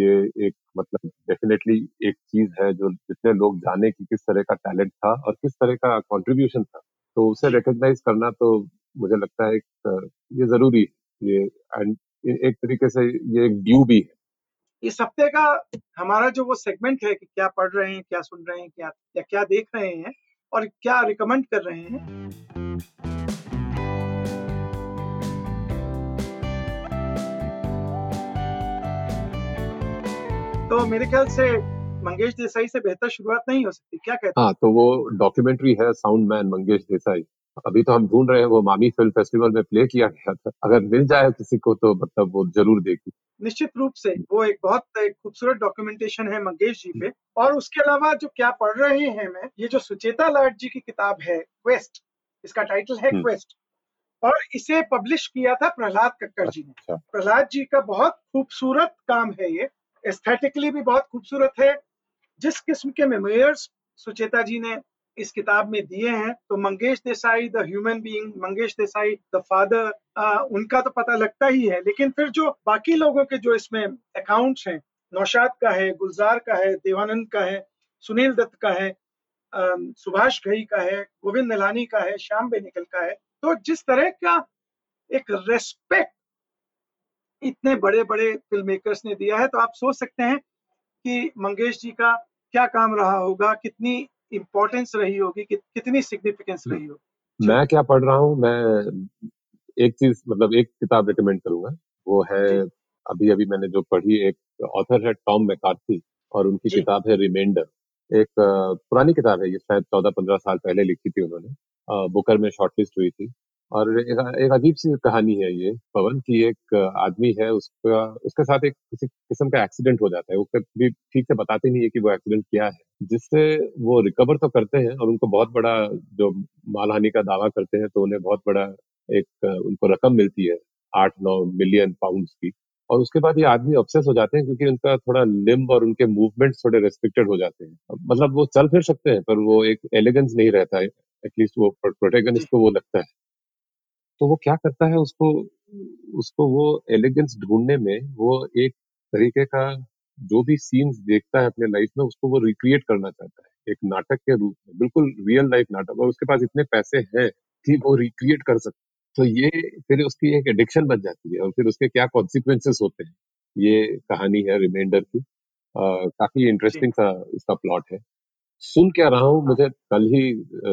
ये एक मतलब डेफिनेटली एक चीज़ है जो जितने लोग जाने की किस तरह का टैलेंट था और किस तरह का कंट्रीब्यूशन था। तो उसे रिकॉग्नाइज करना तो मुझे लगता है एक ये ज़रूरी है। ये एंड एक तरीके से ये एक ड्यू भी है। इस हफ़्ते का हमारा जो वो सेगमेंट है कि क्या पढ़ रहे हैं, क्या सुन रहे हैं, क्या, या क्या देख रहे हैं और क्या रिकमेंड कर रहे हैं। तो मेरे ख्याल से मंगेश देसाई से बेहतर शुरुआत नहीं हो सकती। क्या कहते हैं? हाँ तो वो डॉक्यूमेंट्री है साउंड मैन मंगेश देसाई। अभी तो हम ढूंढ रहे हैं वो मामी फ़िल्म फेस्टिवल में प्ले किया गया था। अगर मिल जाए किसी को तो मतलब वो ज़रूर देखी निश्चित रूप से वो एक बहुत एक खूबसूरत डॉक्यूमेंटेशन है मंगेश जी पे। और उसके अलावा जो क्या पढ़ रहे हैं मैं ये जो सुचेता लाट जी की किताब है क्वेस्ट इसका टाइटल है हम्म। क्वेस्ट और इसे पब्लिश किया था प्रहलाद कक्कर जी ने। अच्छा। प्रहलाद जी का बहुत खूबसूरत काम है ये। एस्थेटिकली भी बहुत खूबसूरत है। जिस किस्म के मेमोयर्स सुचेता जी ने इस किताब में दिए हैं तो Mangesh Desai the human being Mangesh Desai the father उनका तो पता लगता ही है। लेकिन फिर जो बाकी लोगों के जो इसमें अकाउंट्स हैं, नौशाद का है, गुलजार का है, देवानंद का है, सुनील दत्त का है सुभाष घई का है, गोविंद नलानी का है, श्याम बेनिकल का है तो जिस तरह का एक रेस्पेक्ट इतने बड़े बड़े फ़िल्म मेकर्स ने दिया है तो आप सोच सकते हैं कि मंगेश जी का क्या काम रहा होगा, कितनी इम्पोर्टेंस रही होगी कि, कितनी सिग्निफिकेंस रही होगी? मैं क्या पढ़ रहा हूँ मैं एक चीज़ मतलब एक किताब रिकमेंड करूँगा। वो है अभी अभी मैंने जो पढ़ी एक ऑथर है टॉम मैकार्थी और उनकी किताब है रिमाइंडर एक पुरानी किताब है ये शायद चौदह पंद्रह साल पहले लिखी थी उन्होंने। बुकर में शॉर्टलिस्ट हुई थी। और एक, एक अजीब सी कहानी है ये पवन की एक आदमी है उसका उसके साथ एक किसी किस्म का एक्सीडेंट हो जाता है। वो कभी ठीक से बताते नहीं है कि वो एक्सीडेंट क्या है जिससे वो रिकवर तो करते हैं और उनको बहुत बड़ा जो मालहानि का दावा करते हैं तो उन्हें बहुत बड़ा एक उनको रकम मिलती है आठ नौ मिलियन पाउंड की। और उसके बाद ये आदमी ऑब्सेस हो जाते हैं क्योंकि उनका थोड़ा लिम्ब और उनके मूवमेंट्स थोड़े रेस्ट्रिक्टेड हो जाते हैं। मतलब वो चल फिर सकते हैं पर वो एक एलिगेंस नहीं रहता है एटलीस्ट वो प्रोटेगनिस्ट को वो लगता है। तो वो क्या करता है उसको उसको वो एलिगेंस ढूँढने में वो एक तरीके का जो भी सीन्स देखता है अपने लाइफ में उसको वो रिक्रिएट करना चाहता है एक नाटक के रूप में। बिल्कुल रियल लाइफ नाटक और उसके पास इतने पैसे हैं कि वो रिक्रिएट कर सकता है तो ये फिर उसकी एक एडिक्शन बन जाती है और फिर उसके क्या कॉन्सिक्वेंसेस होते हैं ये कहानी है रिमाइंडर की। अ, काफ़ी इंटरेस्टिंग सा इसका प्लॉट है। सुन क्या रहा हूँ मुझे कल ही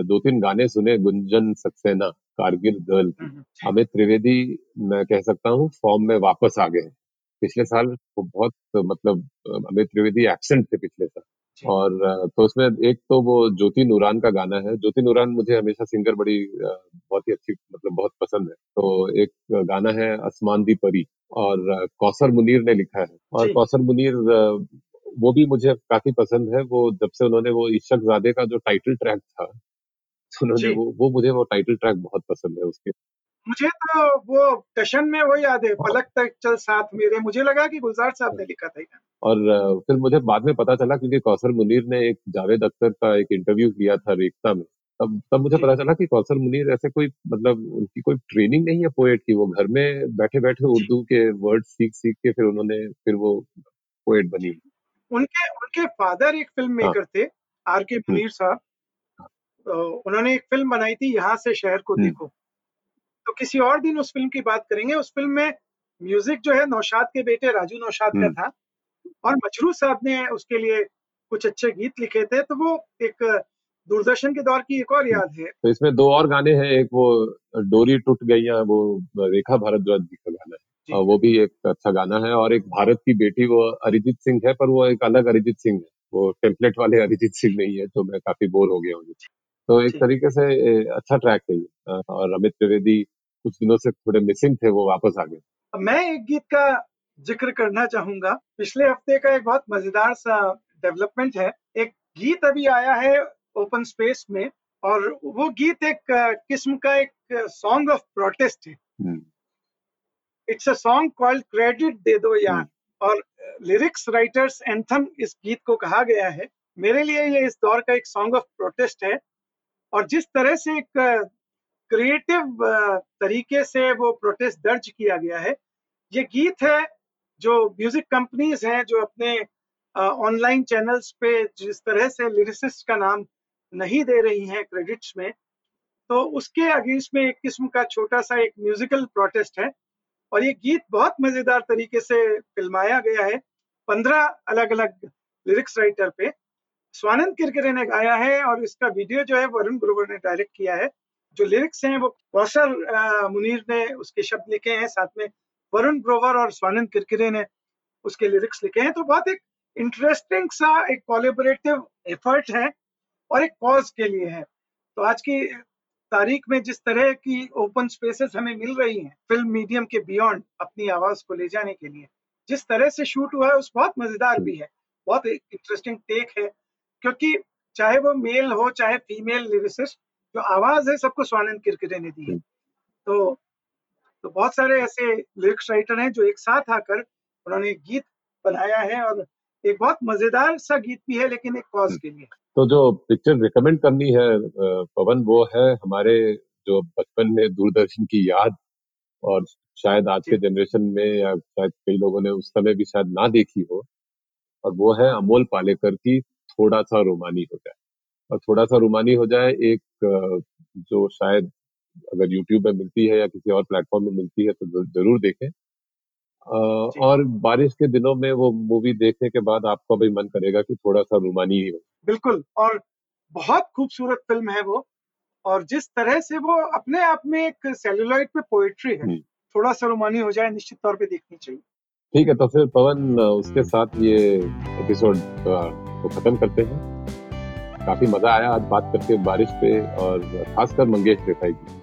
दो तीन गाने सुने गुंजन सक्सेना। कारगिल गर्ल हम्म, अमित त्रिवेदी मैं कह सकता हूँ फॉर्म में वापस आ गए पिछले साल वो बहुत मतलब अमित त्रिवेदी एब्सेंट थे पिछले साल। और तो उसमें एक तो वो ज्योति नूरान का गाना है। ज्योति नूरान मुझे हमेशा सिंगर बड़ी बहुत ही अच्छी मतलब बहुत पसंद है। तो एक गाना है आसमान दी परी और कौसर मुनीर ने लिखा है। और कौसर मुनीर वो भी मुझे काफ़ी पसंद है। वो जब से उन्होंने वो इशक जादे का जो टाइटल ट्रैक था उन्होंने वो वो मुझे वो टाइटल ट्रैक बहुत पसंद है उसके। मुझे तो वो टशन में वो याद है पलक तक चल साथ मेरे मुझे लगा कि गुलजार साहब ने लिखा था और फिर मुझे बाद में पता चला क्योंकि कौसर मुनीर ने एक जावेद अख्तर का एक इंटरव्यू किया था रेखता में तब तब मुझे पता चला कि कौसर मुनीर ऐसे कोई मतलब उनकी कोई ट्रेनिंग नहीं है पोएट की वो घर में बैठे बैठे उर्दू के वर्ड सीख सीख के फिर उन्होंने फिर वो पोएट बनी। उनके उनके फादर एक फ़िल्म मेकर थे आर के मुनीर साहब। उन्होंने एक फ़िल्म बनाई थी यहाँ से शहर को हम्म। देखो। तो किसी और दिन उस फ़िल्म की बात करेंगे। उस फ़िल्म में म्यूज़िक जो है नौशाद के बेटे राजू नौशाद का हम्म। था और मजरू साहब ने उसके लिए कुछ अच्छे गीत लिखे थे। तो वो एक दूरदर्शन के दौर की एक और याद है। तो इसमें दो और गाने हैं एक वो डोरी टूट गई है वो रेखा भारद्वाज जी का गाना है। वो भी एक अच्छा गाना है और एक भारत की बेटी वो अरिजीत सिंह है पर वो एक अलग अरिजीत सिंह है। वो टेम्पलेट वाले अरिजीत सिंह नहीं है तो मैं काफ़ी बोर हो गया हूँ। तो एक तरीके से अच्छा ट्रैक है ये और अमित त्रिवेदी कुछ दिनों से थोड़े मिसिंग थे वो वापस आ गए। मैं एक गीत का ज़िक्र करना चाहूँगा। पिछले हफ़्ते का एक बहुत मज़ेदार सा डेवलपमेंट है। एक गीत अभी आया है ओपन स्पेस में और वो गीत एक किस्म का एक सॉन्ग ऑफ़ प्रोटेस्ट है। It's a song called credit दे दो यार। हम्म। और लिरिक्स राइटर्स एंथम इस गीत को कहा गया है। मेरे लिए ये इस दौर का एक सॉन्ग ऑफ़ प्रोटेस्ट है। और जिस तरह से एक क्रिएटिव तरीके से वो प्रोटेस्ट दर्ज किया गया है, ये गीत है जो म्यूज़िक कंपनीज़ हैं जो अपने ऑनलाइन चैनल्स पे जिस तरह से लिरिसिस्ट का नाम नहीं दे रही हैं क्रेडिट्स में तो उसके अगेंस्ट में एक किस्म का छोटा सा एक म्यूजिकल प्रोटेस्ट है और ये गीत बहुत मज़ेदार तरीके से फिल्माया गया है, पंद्रह अलग अलग लिरिक्स राइटर पे। स्वानंद किरकिरे ने गाया है और इसका वीडियो जो है वरुण ग्रोवर ने डायरेक्ट किया है। जो लिरिक्स हैं वो अ, मुनीर ने उसके शब्द लिखे हैं साथ में वरुण ग्रोवर और स्वानंद किरकिरे ने उसके लिरिक्स लिखे हैं। तो बहुत एक इंटरेस्टिंग सा एक कोलेबोरेटिव एफर्ट है और एक कॉज के लिए है। तो आज की तारीख में जिस तरह की ओपन स्पेसेस हमें मिल रही हैं फ़िल्म मीडियम के बियॉन्ड अपनी आवाज़ को ले जाने के लिए जिस तरह से शूट हुआ है उस बहुत मज़ेदार भी है। बहुत इंटरेस्टिंग टेक है। क्योंकि चाहे वो मेल हो चाहे फीमेल लिरिसिस्ट जो आवाज़ है सबको स्वानंद किरकिरे ने दी है। तो तो बहुत सारे ऐसे लिरिक्स राइटर हैं जो एक साथ आकर उन्होंने गीत बनाया है और एक बहुत मज़ेदार सा गीत भी है लेकिन एक कॉज के लिए। तो जो पिक्चर रिकमेंड करनी है पवन वो है हमारे जो बचपन में दूरदर्शन की याद और शायद आज के जनरेशन में या शायद कई लोगों ने उस समय भी शायद ना देखी हो। और वो है अमोल पालेकर की थोड़ा सा रोमानी हो जाए। और थोड़ा सा रोमानी हो जाए एक जो शायद अगर यूट्यूब में मिलती है या किसी और प्लेटफॉर्म में मिलती है तो ज़रूर देखें। और बारिश के दिनों में वो मूवी देखने के बाद आपका भी मन करेगा कि थोड़ा सा रुमानी ही हो। बिल्कुल और बहुत खूबसूरत फ़िल्म है वो। और जिस तरह से वो अपने आप में एक सेलुलॉइड पे पोएट्री है। थोड़ा सा रुमानी हो जाए निश्चित तौर पे देखनी चाहिए। ठीक है तो फिर पवन उसके साथ ये एपिसोड को खत्म करते हैं। काफ़ी मज़ा आया आज बात करके बारिश पे और खासकर मंगेश देसाई की।